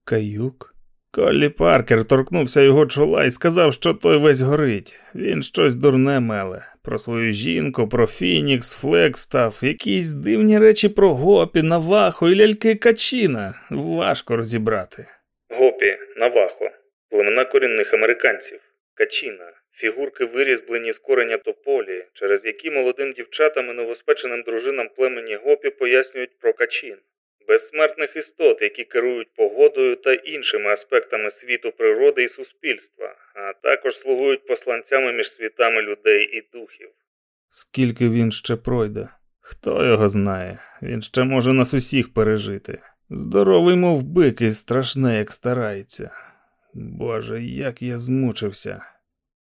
Каюк? Коллі Паркер торкнувся його чола і сказав, що той весь горить. Він щось дурне меле. Про свою жінку, про Фінікс, Флегстаф, якісь дивні речі про гопі, Навахо і ляльки Качіна. Важко розібрати. Гопі, Навахо, племена корінних американців, Качіна, фігурки вирізблені з кореня тополі, через які молодим дівчатам і новоспеченим дружинам племені Гопі пояснюють про качин безсмертних істот, які керують погодою та іншими аспектами світу природи і суспільства, а також слугують посланцями між світами людей і духів. Скільки він ще пройде? Хто його знає, він ще може нас усіх пережити. Здоровий, мов бик, і страшне, як старається. Боже, як я змучився.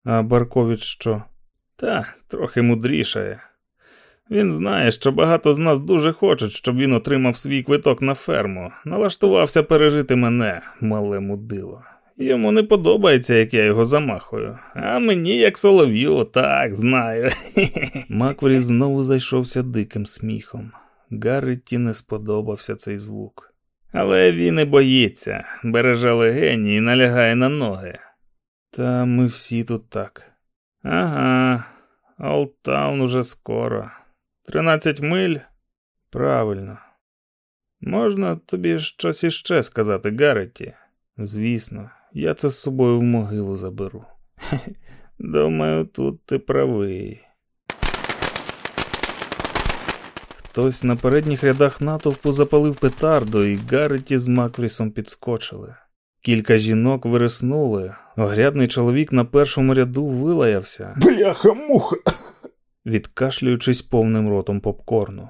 А Баркович що? Та, трохи мудрішає. Він знає, що багато з нас дуже хочуть, щоб він отримав свій квиток на ферму, налаштувався пережити мене, мале мудило. Йому не подобається, як я його замахую, а мені, як солов'ю, так знаю. Маквері знову зайшовся диким сміхом. Гарретті не сподобався цей звук. Але він і боїться, береже легені і налягає на ноги. Та ми всі тут так. Ага, Олтаун уже скоро. Тринадцять миль? Правильно. Можна тобі щось іще сказати, Гарреті? Звісно, я це з собою в могилу заберу. Думаю, тут ти правий. Хтось на передніх рядах натовпу запалив петарду, і Гарреті з Макврісом підскочили. Кілька жінок вириснули, огрядний чоловік на першому ряду вилаявся. Бляха муха відкашлюючись повним ротом попкорну.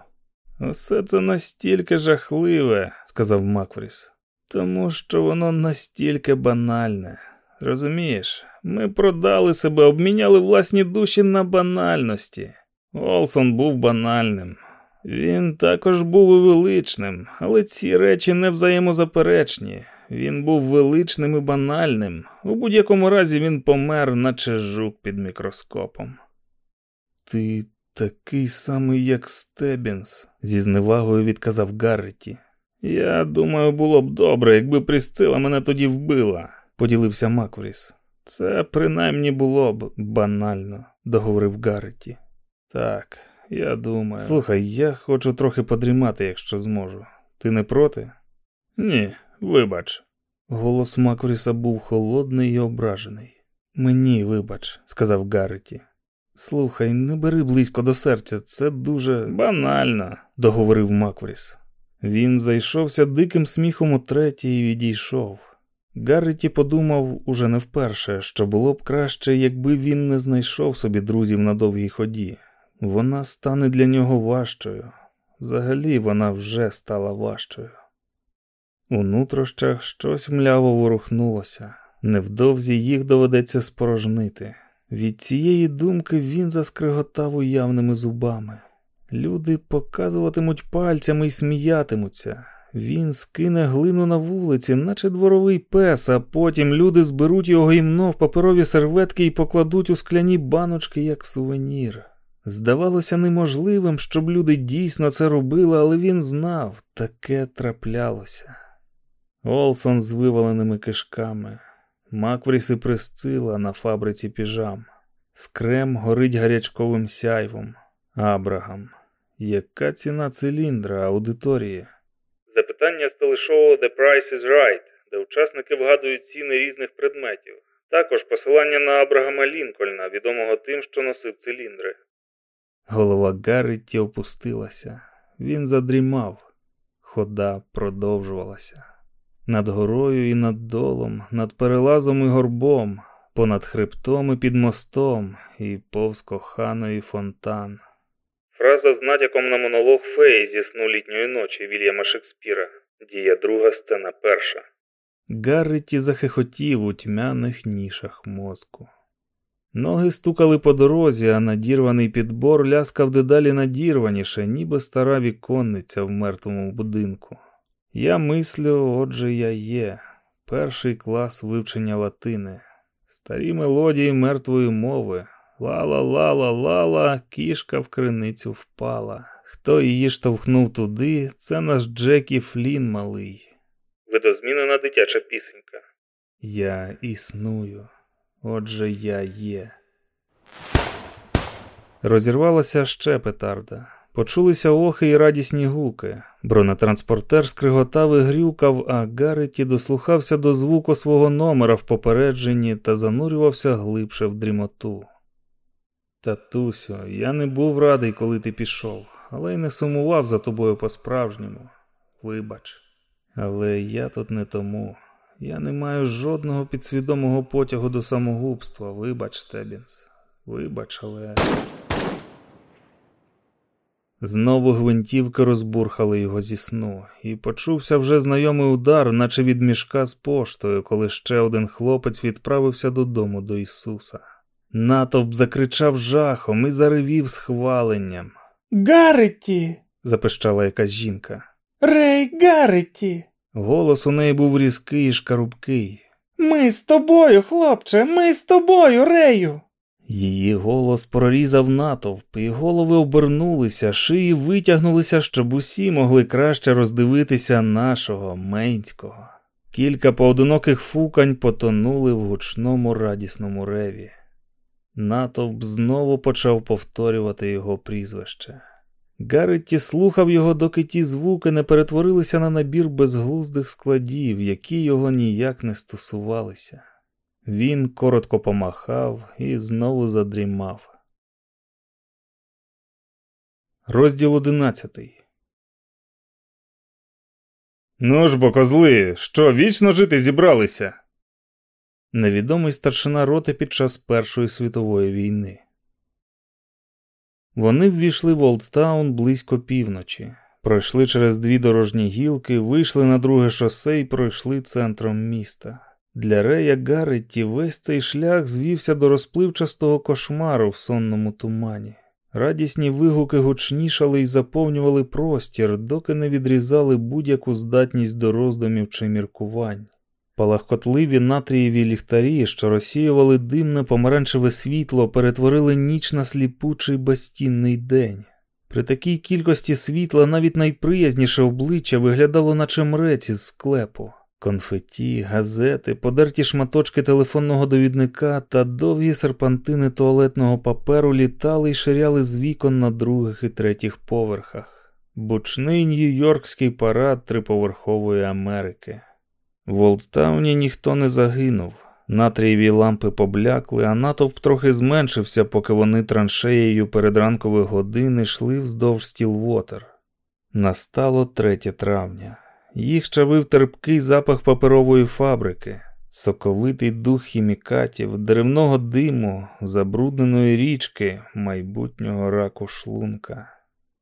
Усе це настільки жахливе, сказав Макфріс, тому що воно настільки банальне. Розумієш, ми продали себе, обміняли власні душі на банальності. Олсон був банальним. Він також був і величним, але ці речі не взаємозаперечні. Він був величним і банальним. У будь-якому разі він помер, наче жук під мікроскопом. Ти такий самий, як Стебінс, зі зневагою відказав Гарреті. Я думаю, було б добре, якби Присцила мене тоді вбила, поділився Маквріс. Це принаймні було б банально, договорив Гарреті. Так, я думаю. Слухай, я хочу трохи подрімати, якщо зможу. Ти не проти? Ні, вибач. Голос Маквріса був холодний і ображений. Мені, вибач, сказав Гарреті. Слухай, не бери близько до серця, це дуже банально, договорив Маквріс. Він зайшовся диким сміхом утретє і відійшов. Гарреті подумав уже не вперше, що було б краще, якби він не знайшов собі друзів на довгій ході. Вона стане для нього важчою. Взагалі вона вже стала важчою. У нутрощах щось мляво ворухнулося. Невдовзі їх доведеться спорожнити. Від цієї думки він заскриготав уявними зубами. Люди показуватимуть пальцями і сміятимуться. Він скине глину на вулиці, наче дворовий пес, а потім люди зберуть його гімно в паперові серветки і покладуть у скляні баночки як сувенір. Здавалося неможливим, щоб люди дійсно це робили, але він знав, таке траплялося. Олсон з виваленими кишками, Маквріс і Присцила на фабриці піжам, скрем горить гарячковим сяйвом, Абрагам. Яка ціна циліндра аудиторії? Запитання з телешоу The Price is Right, де учасники вгадують ціни різних предметів. Також посилання на Абрагама Лінкольна, відомого тим, що носив циліндри. Голова Гарретті опустилася. Він задрімав. Хода продовжувалася. Над горою і над долом, над перелазом і горбом, понад хребтом і під мостом, і повз коханої фонтан. Фраза з натяком на монолог Феї зі сну літньої ночі Вільяма Шекспіра. Дія друга сцена перша. Гарреті захихотів у тьмяних нішах мозку. Ноги стукали по дорозі, а надірваний підбор ляскав дедалі надірваніше, ніби стара віконниця в мертвому будинку. Я мислю, отже, я є, перший клас вивчення латини, старі мелодії мертвої мови. Ла-ла-ла-ла-ла-ла, кішка в криницю впала. Хто її штовхнув туди, це наш Джекі Флін малий. Видозмінена дитяча пісенька. Я існую. Отже, я є. Розірвалася ще петарда. Почулися охи і радісні гуки. Бронетранспортер скриготав і грюкав, а Гареті дослухався до звуку свого номера в попередженні та занурювався глибше в дрімоту. Татусю, я не був радий, коли ти пішов, але й не сумував за тобою по-справжньому. Вибач. Але я тут не тому. Я не маю жодного підсвідомого потягу до самогубства. Вибач, Стебінс. Вибач, але. Знову гвинтівки розбурхали його зі сну, і почувся вже знайомий удар, наче від мішка з поштою, коли ще один хлопець відправився додому до Ісуса. Натовп закричав жахом і заревів схваленням. Гарреті! запищала якась жінка. Рей Гарреті! Голос у неї був різкий і шкарубкий. Ми з тобою, хлопче, ми з тобою, Рею. Її голос прорізав натовп, і голови обернулися, шиї витягнулися, щоб усі могли краще роздивитися нашого Мейнського. Кілька поодиноких фукань потонули в гучному радісному реві. Натовп знову почав повторювати його прізвище. Гарретті слухав його, доки ті звуки не перетворилися на набір безглуздих складів, які його ніяк не стосувалися. Він коротко помахав і знову задрімав. Розділ одинадцятий. Ну ж бо, козли, що вічно жити зібралися? Невідомий старшина роти під час Першої світової війни. Вони ввійшли в Олдтаун близько півночі, пройшли через дві дорожні гілки, вийшли на друге шосе і пройшли центром міста. Для Рея Гарретті весь цей шлях звівся до розпливчастого кошмару в сонному тумані. Радісні вигуки гучнішали і заповнювали простір, доки не відрізали будь-яку здатність до роздумів чи міркувань. Палахкотливі натрієві ліхтарі, що розсіювали димне помаранчеве світло, перетворили ніч на сліпучий безстінний день. При такій кількості світла навіть найприязніше обличчя виглядало, наче мрець із склепу. Конфеті, газети, подерті шматочки телефонного довідника та довгі серпантини туалетного паперу літали й ширяли з вікон на других і третіх поверхах. Бучний нью-йоркський парад триповерхової Америки. В Олдтауні ніхто не загинув. Натрієві лампи поблякли, а натовп трохи зменшився, поки вони траншеєю перед ранкової години йшли вздовж Стілвотер. Настало 3 травня. Їх чавив терпкий запах паперової фабрики, соковитий дух хімікатів, деревного диму, забрудненої річки, майбутнього раку шлунка.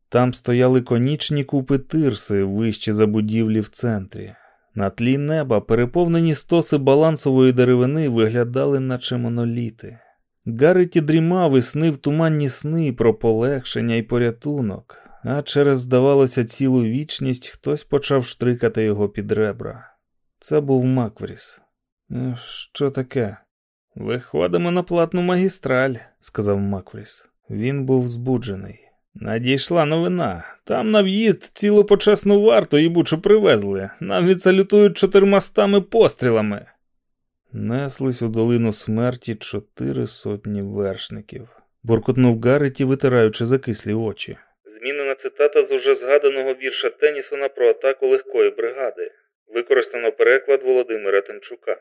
Там стояли конічні купи тирси вище за будівлі в центрі. На тлі неба переповнені стоси балансової деревини виглядали, наче моноліти. Гарреті дрімав і снив туманні сни про полегшення і порятунок, а через, здавалося, цілу вічність хтось почав штрикати його під ребра. Це був Маквріс. «Е, що таке? Виходимо на платну магістраль, сказав Маквріс. Він був збуджений. Надійшла новина. Там на в'їзд цілу почесну варту їбучу привезли. Нам відсалютують чотирмастами пострілами. Неслись у долину смерті чотири сотні вершників. буркотнув Гарреті, витираючи закислі очі. Змінена цитата з уже згаданого вірша Теннісона про атаку легкої бригади. Використано переклад Володимира Тимчука.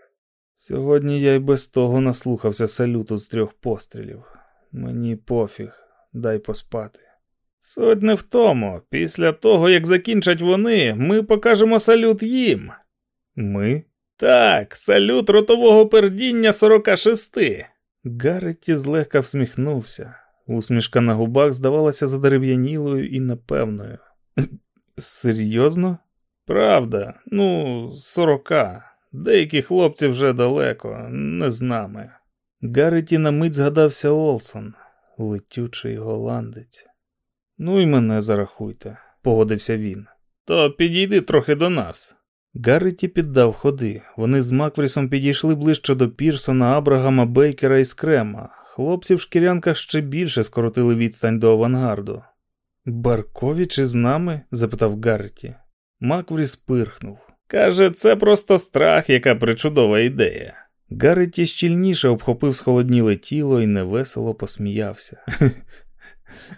Сьогодні я й без того наслухався салюту з трьох пострілів. Мені пофіг, дай поспати. Суть не в тому. Після того, як закінчать вони, ми покажемо салют їм. Ми? Так, салют ротового пердіння 46. Гарреті злегка всміхнувся. Усмішка на губах здавалася задерев'янілою і непевною. Серйозно? Правда, ну, сорока. Деякі хлопці вже далеко, не з нами. Гарреті на мить згадався Олсон, летючий голландець. Ну і мене зарахуйте, погодився він. То підійди трохи до нас. Гарреті піддав ходи. Вони з Макврісом підійшли ближче до Пірсона, Абрагама, Бейкера і Скрема. Хлопці в шкірянках ще більше скоротили відстань до авангарду. Барковіч із нами? запитав Гарреті. Маквріс пирхнув. Каже, це просто страх, яка причудова ідея. Гарреті щільніше обхопив схолодніле тіло і невесело посміявся.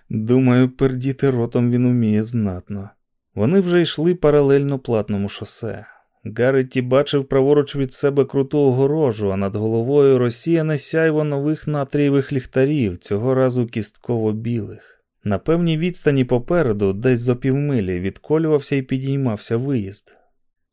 Думаю, пердіти ротом він уміє знатно. Вони вже йшли паралельно платному шосе. Гарреті бачив праворуч від себе круту огорожу, а над головою розсіяне сяйво нових натрієвих ліхтарів, цього разу кістково білих. На певній відстані попереду, десь за півмилі, відколювався і підіймався виїзд.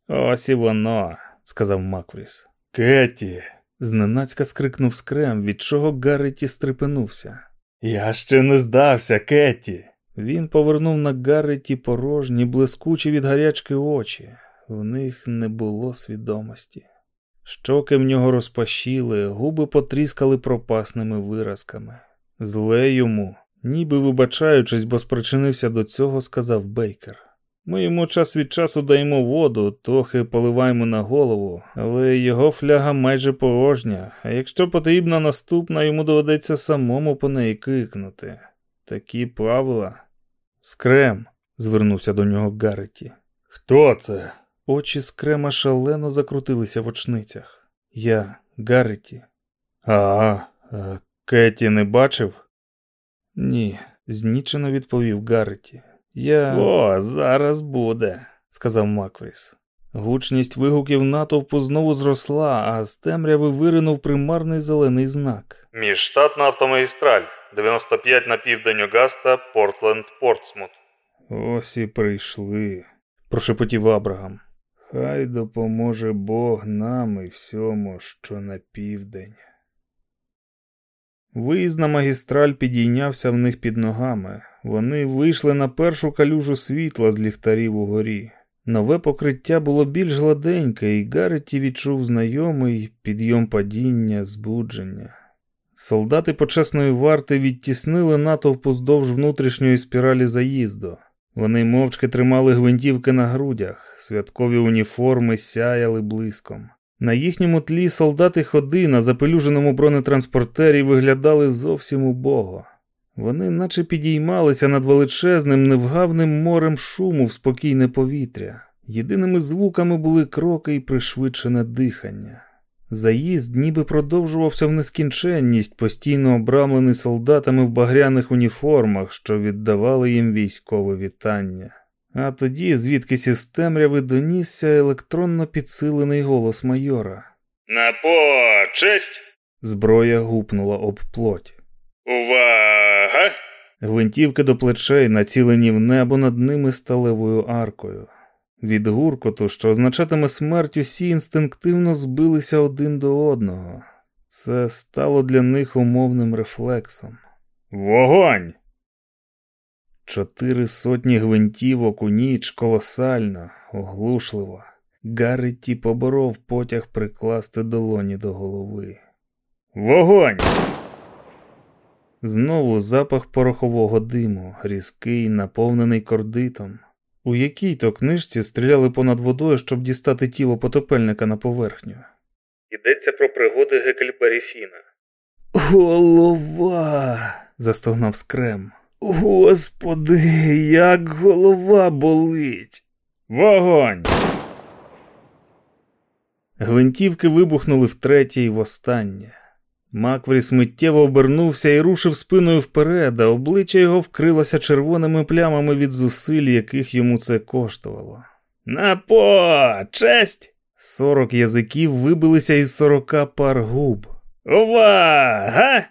Ось і воно, сказав Маквріс. Кеті. зненацька скрикнув скрем, від чого Гарреті стрепенувся. Я ще не здався, Кеті. Він повернув на Гарреті порожні, блискучі від гарячки очі. В них не було свідомості. Щоки в нього розпашіли, губи потріскали пропасними виразками. Зле йому, ніби вибачаючись, бо спричинився до цього, сказав Бейкер. Ми йому час від часу даємо воду, трохи поливаємо на голову, але його фляга майже порожня, а якщо потрібна наступна, йому доведеться самому по неї кикнути. Такі правила. Скрем, звернувся до нього Гарреті. Хто це? Очі скрема шалено закрутилися в очницях. Я, Гарреті. Ага, а Кеті не бачив? Ні, знічено відповів Гарреті. Я. О, зараз буде, сказав Маквріс. Гучність вигуків натовпу знову зросла, а з темряви виринув примарний зелений знак. Міжштатна автомагістраль 95 на південь Огаста, Портленд, Портсмут. Ось і прийшли, прошепотів Абрагам. Хай допоможе Бог нам і всьому, що на південь. Виїзд на магістраль підійнявся в них під ногами. Вони вийшли на першу калюжу світла з ліхтарів угорі. Нове покриття було більш гладеньке, і Гарреті відчув знайомий підйом падіння, збудження. Солдати почесної варти відтіснили натовп уздовж внутрішньої спіралі заїзду. Вони мовчки тримали гвинтівки на грудях, святкові уніформи сяяли блиском. На їхньому тлі солдати ходи на запелюженому бронетранспортері виглядали зовсім убого. Вони наче підіймалися над величезним, невгавним морем шуму в спокійне повітря. Єдиними звуками були кроки і пришвидшене дихання. Заїзд ніби продовжувався в нескінченність, постійно обрамлений солдатами в багряних уніформах, що віддавали їм військове вітання. А тоді, звідкись із темряви, донісся електронно підсилений голос майора. На почесть! Зброя гупнула об плоть. Увага! Гвинтівки до плечей, націлені в небо над ними сталевою аркою. Від гуркоту, що означатиме смерть, усі інстинктивно збилися один до одного. Це стало для них умовним рефлексом. Вогонь! Чотири сотні гвинтівок у ніч колосально, оглушливо. Гарреті поборов потяг прикласти долоні до голови. Вогонь! Знову запах порохового диму, різкий, наповнений кордитом. У якій то книжці стріляли понад водою, щоб дістати тіло потопельника на поверхню. Йдеться про пригоди Гекельбері Фіна. Голова. застогнав скрем. Господи, як голова болить. Вогонь. Гвинтівки вибухнули втретє і востаннє. Маквріс миттєво обернувся і рушив спиною вперед, а обличчя його вкрилося червоними плямами від зусиль, яких йому це коштувало. На почесть! Сорок язиків вибилися із сорока пар губ. Увага!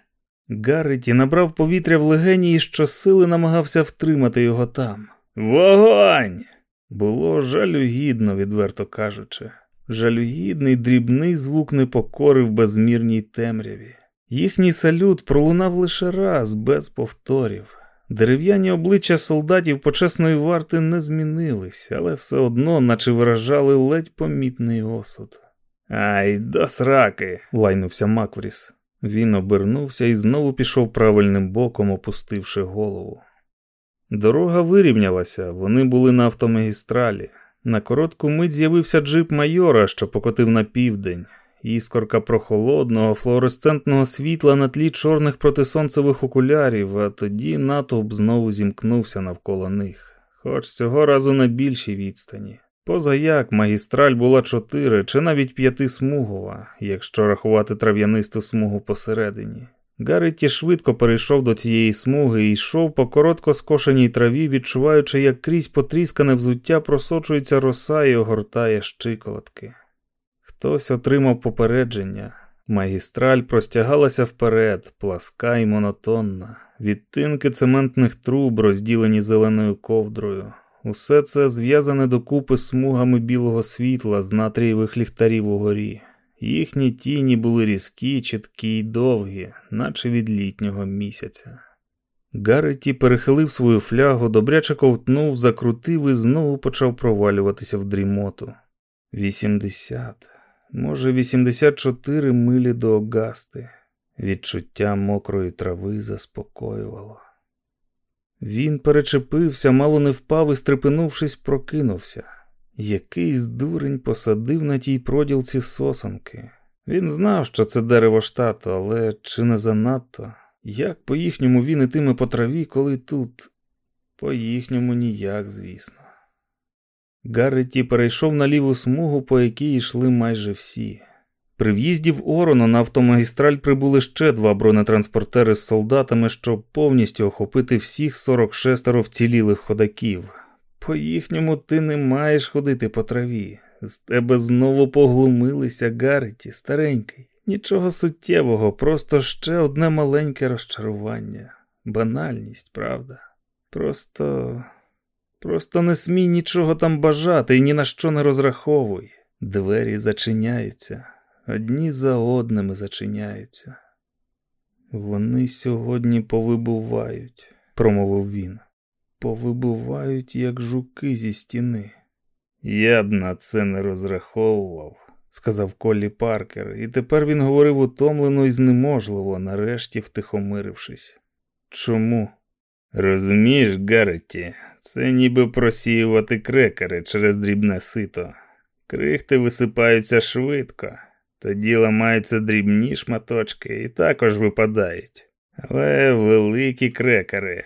Гарреті набрав повітря в легені і щосили намагався втримати його там. Вогонь! Було жалюгідно, відверто кажучи. Жалюгідний дрібний звук непокори в безмірній темряві. Їхній салют пролунав лише раз, без повторів. Дерев'яні обличчя солдатів почесної варти не змінились, але все одно, наче виражали ледь помітний осуд. Ай, до сраки, лайнувся Маквріс. Він обернувся і знову пішов правильним боком, опустивши голову. Дорога вирівнялася, вони були на автомагістралі. На коротку мить з'явився джип майора, що покотив на південь, іскорка прохолодного, флуоресцентного світла на тлі чорних протисонцевих окулярів, а тоді натовп знову зімкнувся навколо них, хоч цього разу на більшій відстані. Позаяк магістраль була чотири чи навіть п'ятисмугова, якщо рахувати трав'янисту смугу посередині. Гарреті швидко перейшов до цієї смуги і йшов по коротко скошеній траві, відчуваючи, як крізь потріскане взуття просочується роса і огортає щиколотки. Хтось отримав попередження. Магістраль простягалася вперед, пласка і монотонна, відтинки цементних труб, розділені зеленою ковдрою. Усе це зв'язане докупи смугами білого світла з натрієвих ліхтарів угорі. Їхні тіні були різкі, чіткі й довгі, наче від літнього місяця. Гарреті перехилив свою флягу, добряче ковтнув, закрутив і знову почав провалюватися в дрімоту. Вісімдесят, може, вісімдесят чотири милі до Огасти. Відчуття мокрої трави заспокоювало. Він перечепився, мало не впав і, стрепенувшись, прокинувся. Якийсь дурень посадив на тій проділці сосанки. Він знав, що це дерево штату, але чи не занадто? Як по їхньому він ітиме по траві, коли тут? По їхньому ніяк, звісно. Гарреті перейшов на ліву смугу, по якій йшли майже всі. При в'їзді в Ороно на автомагістраль прибули ще два бронетранспортери з солдатами, щоб повністю охопити всіх 46 вцілілих ходаків. По їхньому ти не маєш ходити по траві. З тебе знову поглумилися Гарреті, старенький. Нічого суттєвого, просто ще одне маленьке розчарування. Банальність, правда? Просто. Просто не смій нічого там бажати і ні на що не розраховуй. Двері зачиняються, одні за одними зачиняються. Вони сьогодні повибувають, промовив він. Повибувають, як жуки зі стіни. Я б на це не розраховував, сказав Коллі Паркер, і тепер він говорив утомлено і знеможливо, нарешті втихомирившись. Чому? Розумієш, Гарреті, це ніби просіювати крекери через дрібне сито. Крихти висипаються швидко, тоді ламаються дрібні шматочки і також випадають. Але великі крекери.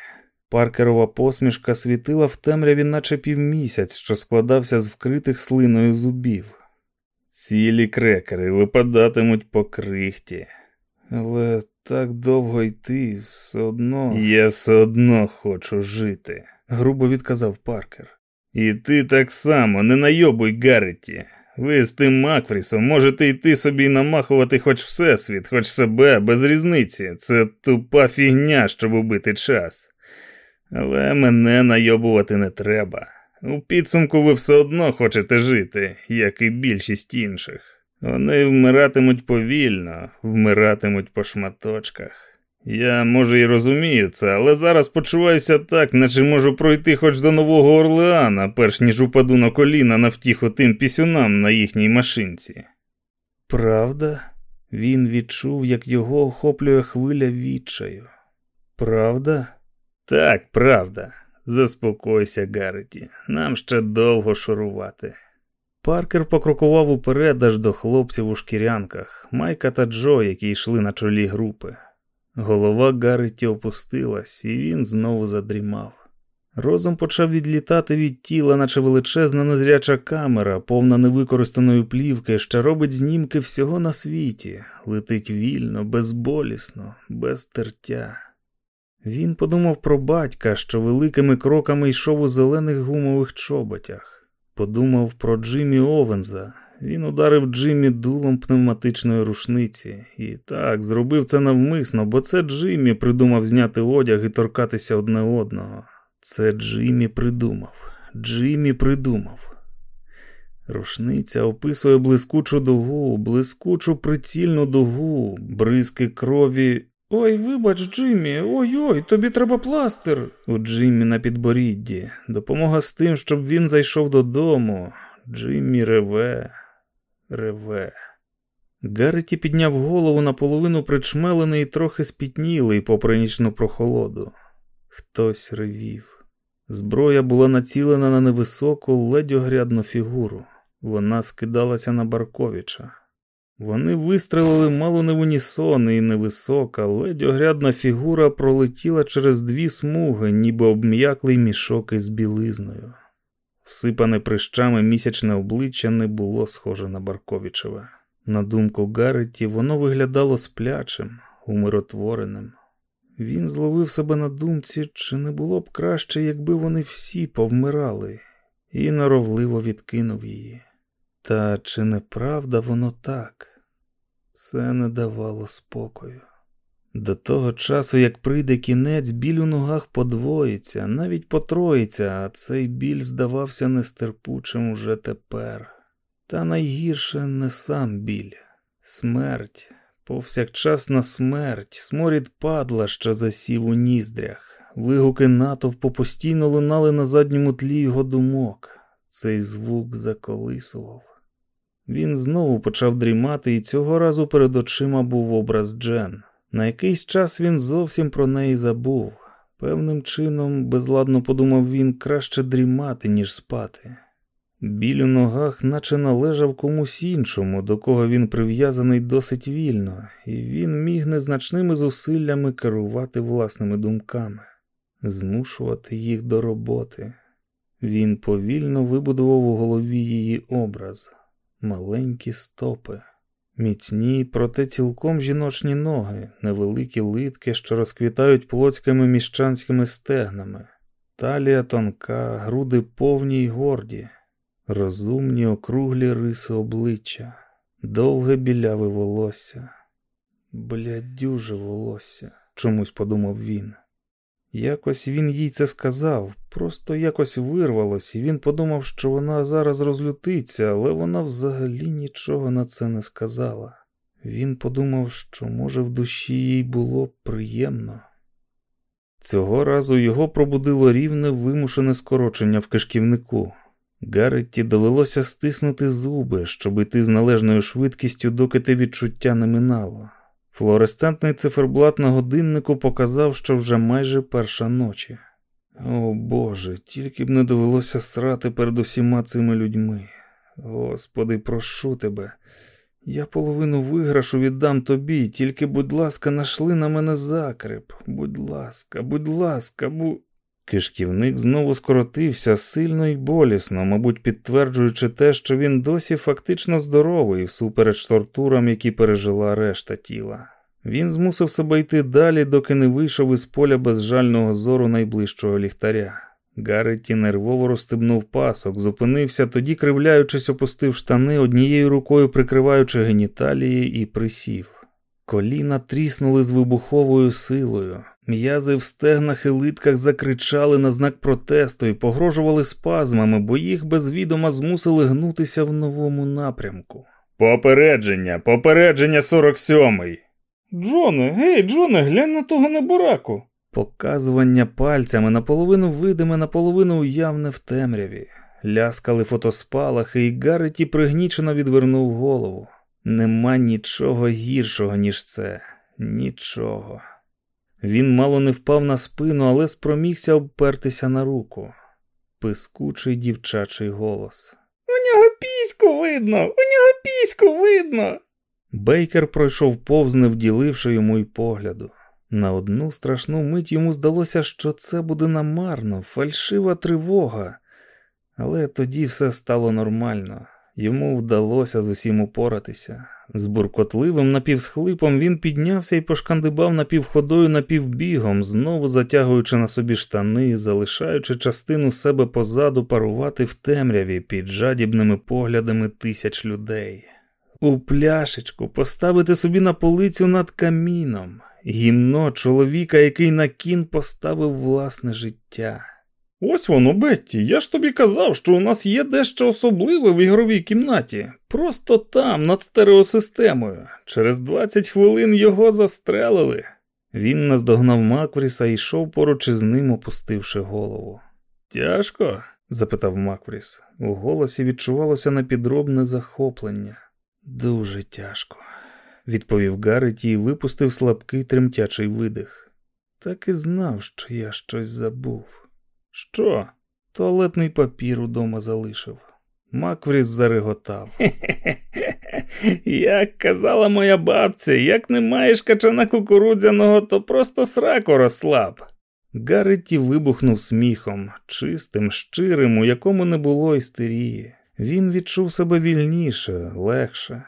Паркерова посмішка світила в темряві, наче півмісяць, що складався з вкритих слиною зубів. Цілі крекери випадатимуть по крихті. Але так довго йти, все одно. Я все одно хочу жити, грубо відказав Паркер. І ти так само не найобуй Гарреті. Ви з тим Макфрісом можете йти собі і намахувати хоч всесвіт, хоч себе, без різниці. Це тупа фігня, щоб убити час. Але мене найобувати не треба. У підсумку ви все одно хочете жити, як і більшість інших. Вони вмиратимуть повільно, вмиратимуть по шматочках. Я, може, і розумію це, але зараз почуваюся так, наче можу пройти хоч до Нового Орлеана, перш ніж упаду на коліна на втіху тим пісюнам на їхній машинці. Правда, він відчув, як його охоплює хвиля відчаю. Правда? Так, правда. Заспокойся, Гарреті, нам ще довго шурувати. Паркер покрокував уперед аж до хлопців у шкірянках, Майка та Джо, які йшли на чолі групи. Голова Гарреті опустилась, і він знову задрімав. Розум почав відлітати від тіла, наче величезна незряча камера, повна невикористаної плівки, що робить знімки всього на світі, летить вільно, безболісно, без тертя. Він подумав про батька, що великими кроками йшов у зелених гумових чоботях. Подумав про Джиммі Овенза. Він ударив Джиммі дулом пневматичної рушниці. І так, зробив це навмисно, бо це Джиммі придумав зняти одяг і торкатися одне одного. Це Джиммі придумав. Джиммі придумав. Рушниця описує блискучу дугу, блискучу прицільну дугу, бризки крові Ой, вибач, Джиммі, ой-ой, тобі треба пластир. У Джиммі на підборідді. Допомога з тим, щоб він зайшов додому. Джиммі реве, реве. Гарреті підняв голову наполовину причмелений і трохи спітнілий попри нічну прохолоду. Хтось ревів. Зброя була націлена на невисоку, ледь огрядну фігуру. Вона скидалася на Барковича. Вони вистрелили мало не в унісон, і невисока, ледь огрядна фігура пролетіла через дві смуги, ніби обм'яклий мішок із білизною. Всипане прищами місячне обличчя не було схоже на Барковічеве. На думку Гарреті, воно виглядало сплячим, умиротвореним. Він зловив себе на думці, чи не було б краще, якби вони всі повмирали, і наровливо відкинув її. Та чи не правда воно так? Це не давало спокою. До того часу, як прийде кінець, біль у ногах подвоїться, навіть потроїться, а цей біль здавався нестерпучим уже тепер. Та найгірше не сам біль, смерть, повсякчасна смерть, сморід падла, що засів у ніздрях, вигуки натовпу постійно лунали на задньому тлі його думок. Цей звук заколисував. Він знову почав дрімати, і цього разу перед очима був образ Джен. На якийсь час він зовсім про неї забув. Певним чином, безладно подумав він, краще дрімати, ніж спати. Біль у ногах, наче належав комусь іншому, до кого він прив'язаний досить вільно, і він міг незначними зусиллями керувати власними думками, змушувати їх до роботи. Він повільно вибудував у голові її образ маленькі стопи, міцні, проте цілком жіночні ноги, невеликі литки, що розквітають плоцькими міщанськими стегнами, талія тонка, груди повні й горді, розумні округлі риси обличчя, довге біляве волосся, блядюже волосся, чомусь подумав він. Якось він їй це сказав, просто якось вирвалось, і він подумав, що вона зараз розлютиться, але вона взагалі нічого на це не сказала. Він подумав, що, може, в душі їй було приємно. Цього разу його пробудило рівне вимушене скорочення в кишківнику. Гарретті довелося стиснути зуби, щоб іти з належною швидкістю, доки те відчуття не минало. Флуоресцентний циферблат на годиннику показав, що вже майже перша ночі. О Боже, тільки б не довелося срати перед усіма цими людьми. Господи, прошу тебе. Я половину виграшу віддам тобі, тільки, будь ласка, нашли на мене закреп. Будь ласка, будь ласка, бу. Кишківник знову скоротився сильно і болісно, мабуть, підтверджуючи те, що він досі фактично здоровий, всупереч тортурам, які пережила решта тіла. Він змусив себе йти далі, доки не вийшов із поля безжального зору найближчого ліхтаря. Гареті нервово розстебнув пасок, зупинився, тоді, кривляючись, опустив штани, однією рукою прикриваючи геніталії, і присів. Коліна тріснули з вибуховою силою. М'язи в стегнах і литках закричали на знак протесту і погрожували спазмами, бо їх безвідома змусили гнутися в новому напрямку. Попередження, попередження 47-й. Джоне, гей, Джоне, глянь на того небураку. Показування пальцями наполовину видиме, наполовину уявне в темряві. Ляскали фотоспалахи, і Гарреті пригнічено відвернув голову. Нема нічого гіршого, ніж це. Нічого. Він мало не впав на спину, але спромігся обпертися на руку. Пискучий дівчачий голос. У нього піську видно, у нього піську видно. Бейкер пройшов повз, не вділивши йому й погляду. На одну страшну мить йому здалося, що це буде намарно, фальшива тривога. Але тоді все стало нормально. Йому вдалося з усім упоратися. З буркотливим напівсхлипом він піднявся і пошкандибав напівходою напівбігом, знову затягуючи на собі штани, залишаючи частину себе позаду парувати в темряві під жадібними поглядами тисяч людей. У пляшечку поставити собі на полицю над каміном, гімно чоловіка, який на кін поставив власне життя. Ось воно, Бетті, я ж тобі казав, що у нас є дещо особливе в ігровій кімнаті. Просто там, над стереосистемою. Через 20 хвилин його застрелили. Він наздогнав Маквріса і йшов поруч із ним, опустивши голову. Тяжко? запитав Маквріс. У голосі відчувалося напідробне захоплення. Дуже тяжко, відповів Гарреті і випустив слабкий тремтячий видих. Так і знав, що я щось забув. Що? Туалетний папір удома залишив. Маквріс зареготав. Як казала моя бабця, як не маєш качана кукурудзяного, то просто сраку розслаб. Гарреті вибухнув сміхом, чистим, щирим, у якому не було істерії. Він відчув себе вільніше, легше.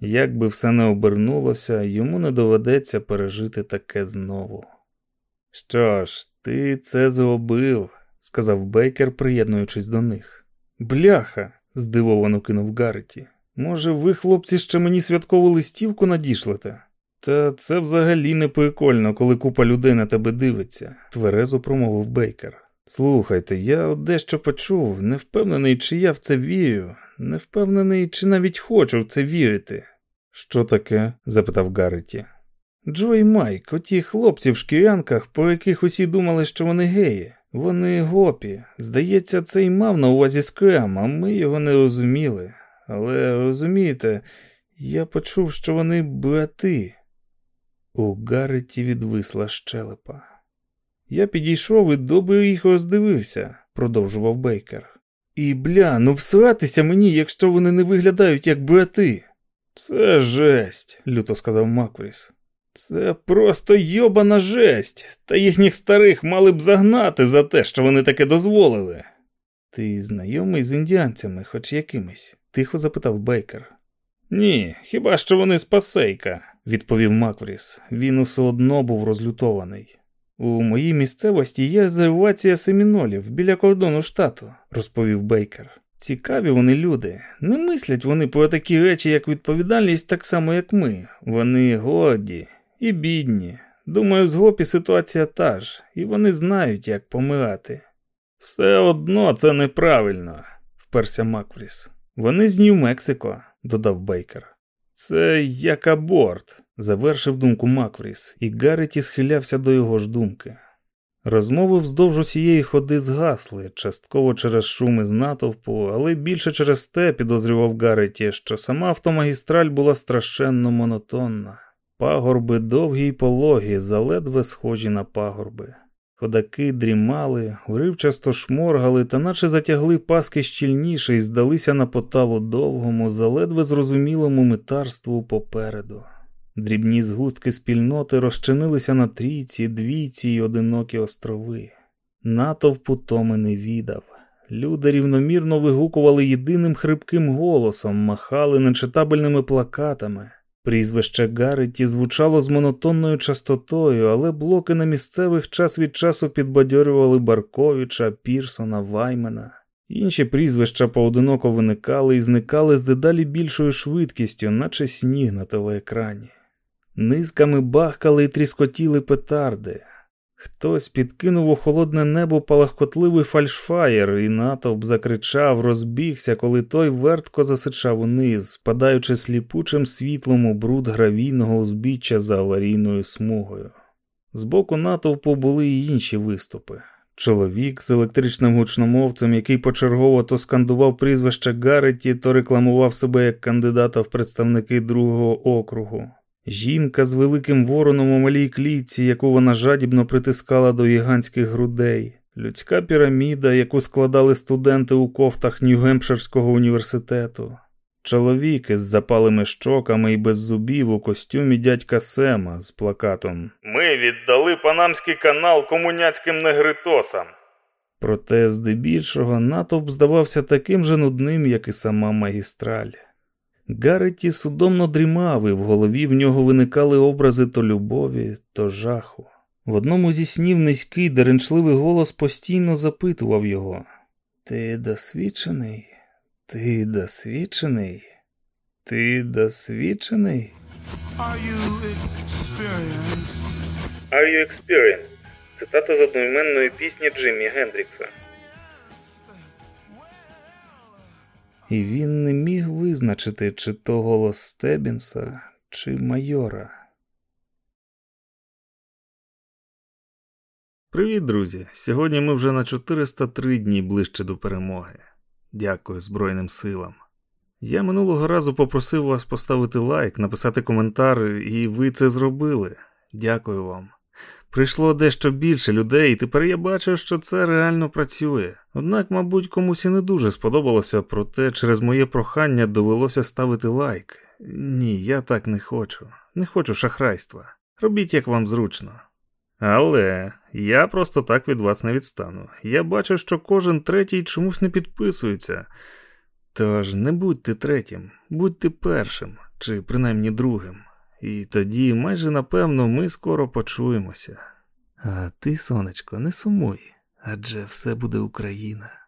Як би все не обернулося, йому не доведеться пережити таке знову. Що ж, ти це зробив, сказав Бейкер, приєднуючись до них. Бляха, здивовано кинув Гарреті. Може, ви, хлопці, ще мені святкову листівку надішлете? Та це взагалі не прикольно, коли купа людей на тебе дивиться, тверезо промовив Бейкер. Слухайте, я дещо почув, не впевнений, чи я в це вірю, не впевнений, чи навіть хочу в це вірити. Що таке? запитав Гарреті. Джо і Майк, оті хлопці в шкірянках, по яких усі думали, що вони геї. Вони гопі. Здається, це й мав на увазі скрем, а ми його не розуміли. Але розумієте, я почув, що вони брати. У Гарреті відвисла щелепа. Я підійшов і добре їх роздивився, продовжував Бейкер. І бля, ну всратися мені, якщо вони не виглядають як брати. Це жесть, люто сказав Маквріс. Це просто йобана жесть, та їхніх старих мали б загнати за те, що вони таке дозволили. Ти знайомий з індіанцями, хоч якимись? тихо запитав Бейкер. Ні, хіба що вони з пасейка, відповів Маквріс. Він усе одно був розлютований. У моїй місцевості є резервація семінолів біля кордону штату, розповів Бейкер. Цікаві вони люди. Не мислять вони про такі речі, як відповідальність, так само, як ми. Вони горді і бідні. Думаю, з гопі ситуація та ж, і вони знають, як помирати. Все одно це неправильно, вперся Макфріс. Вони з Нью-Мексико, додав Бейкер. Це як аборт, завершив думку Макфріс, і Гарреті схилявся до його ж думки. Розмови вздовж усієї ходи згасли, частково через шуми з натовпу, але більше через те підозрював Гарреті, що сама автомагістраль була страшенно монотонна. Пагорби довгі й пологі, заледве схожі на пагорби. Ходаки дрімали, уривчасто шморгали та наче затягли паски щільніше і здалися на поталу довгому, заледве зрозумілому митарству попереду. Дрібні згустки спільноти розчинилися на трійці, двійці й одинокі острови. Натовпу Томи не відав. Люди рівномірно вигукували єдиним хрипким голосом, махали нечитабельними плакатами. Прізвище Гарреті звучало з монотонною частотою, але блоки на місцевих час від часу підбадьорювали Барковича, Пірсона, Ваймена. Інші прізвища поодиноко виникали і зникали з дедалі більшою швидкістю, наче сніг на телеекрані. Низками бахкали і тріскотіли петарди. Хтось підкинув у холодне небо палахкотливий фальшфаєр, і натовп закричав, розбігся, коли той вертко засичав униз, спадаючи сліпучим світлом у бруд гравійного узбіччя за аварійною смугою. Збоку натовпу були й інші виступи. Чоловік з електричним гучномовцем, який почергово то скандував прізвище Гарреті, то рекламував себе як кандидата в представники другого округу. Жінка з великим вороном у малій клітці, яку вона жадібно притискала до гігантських грудей, людська піраміда, яку складали студенти у кофтах Нью-Гемпширського університету, чоловік із запалими щоками і без зубів у костюмі дядька Сема з плакатом Ми віддали Панамський канал комуняцьким негритосам. Проте, здебільшого, натовп здавався таким же нудним, як і сама магістраль. Гареті судомно дрімав, і в голові в нього виникали образи то любові, то жаху. В одному зі снів низький, деренчливий голос постійно запитував його: Ти досвідчений? Ти досвідчений? Ти досвідчений? Are you experienced? Are you experienced? Цитата з одноіменної пісні Джиммі Гендрікса. І він не міг визначити, чи то голос Стебінса, чи майора. Привіт, друзі! Сьогодні ми вже на 403 дні ближче до перемоги. Дякую Збройним силам. Я минулого разу попросив вас поставити лайк, написати коментар, і ви це зробили. Дякую вам. Прийшло дещо більше людей, і тепер я бачу, що це реально працює. Однак, мабуть, комусь і не дуже сподобалося, проте через моє прохання довелося ставити лайк. Ні, я так не хочу. Не хочу шахрайства. Робіть як вам зручно. Але я просто так від вас не відстану. Я бачу, що кожен третій чомусь не підписується. Тож не будьте третім, будьте першим, чи принаймні другим. І тоді, майже напевно, ми скоро почуємося. А ти, сонечко, не сумуй, адже все буде Україна.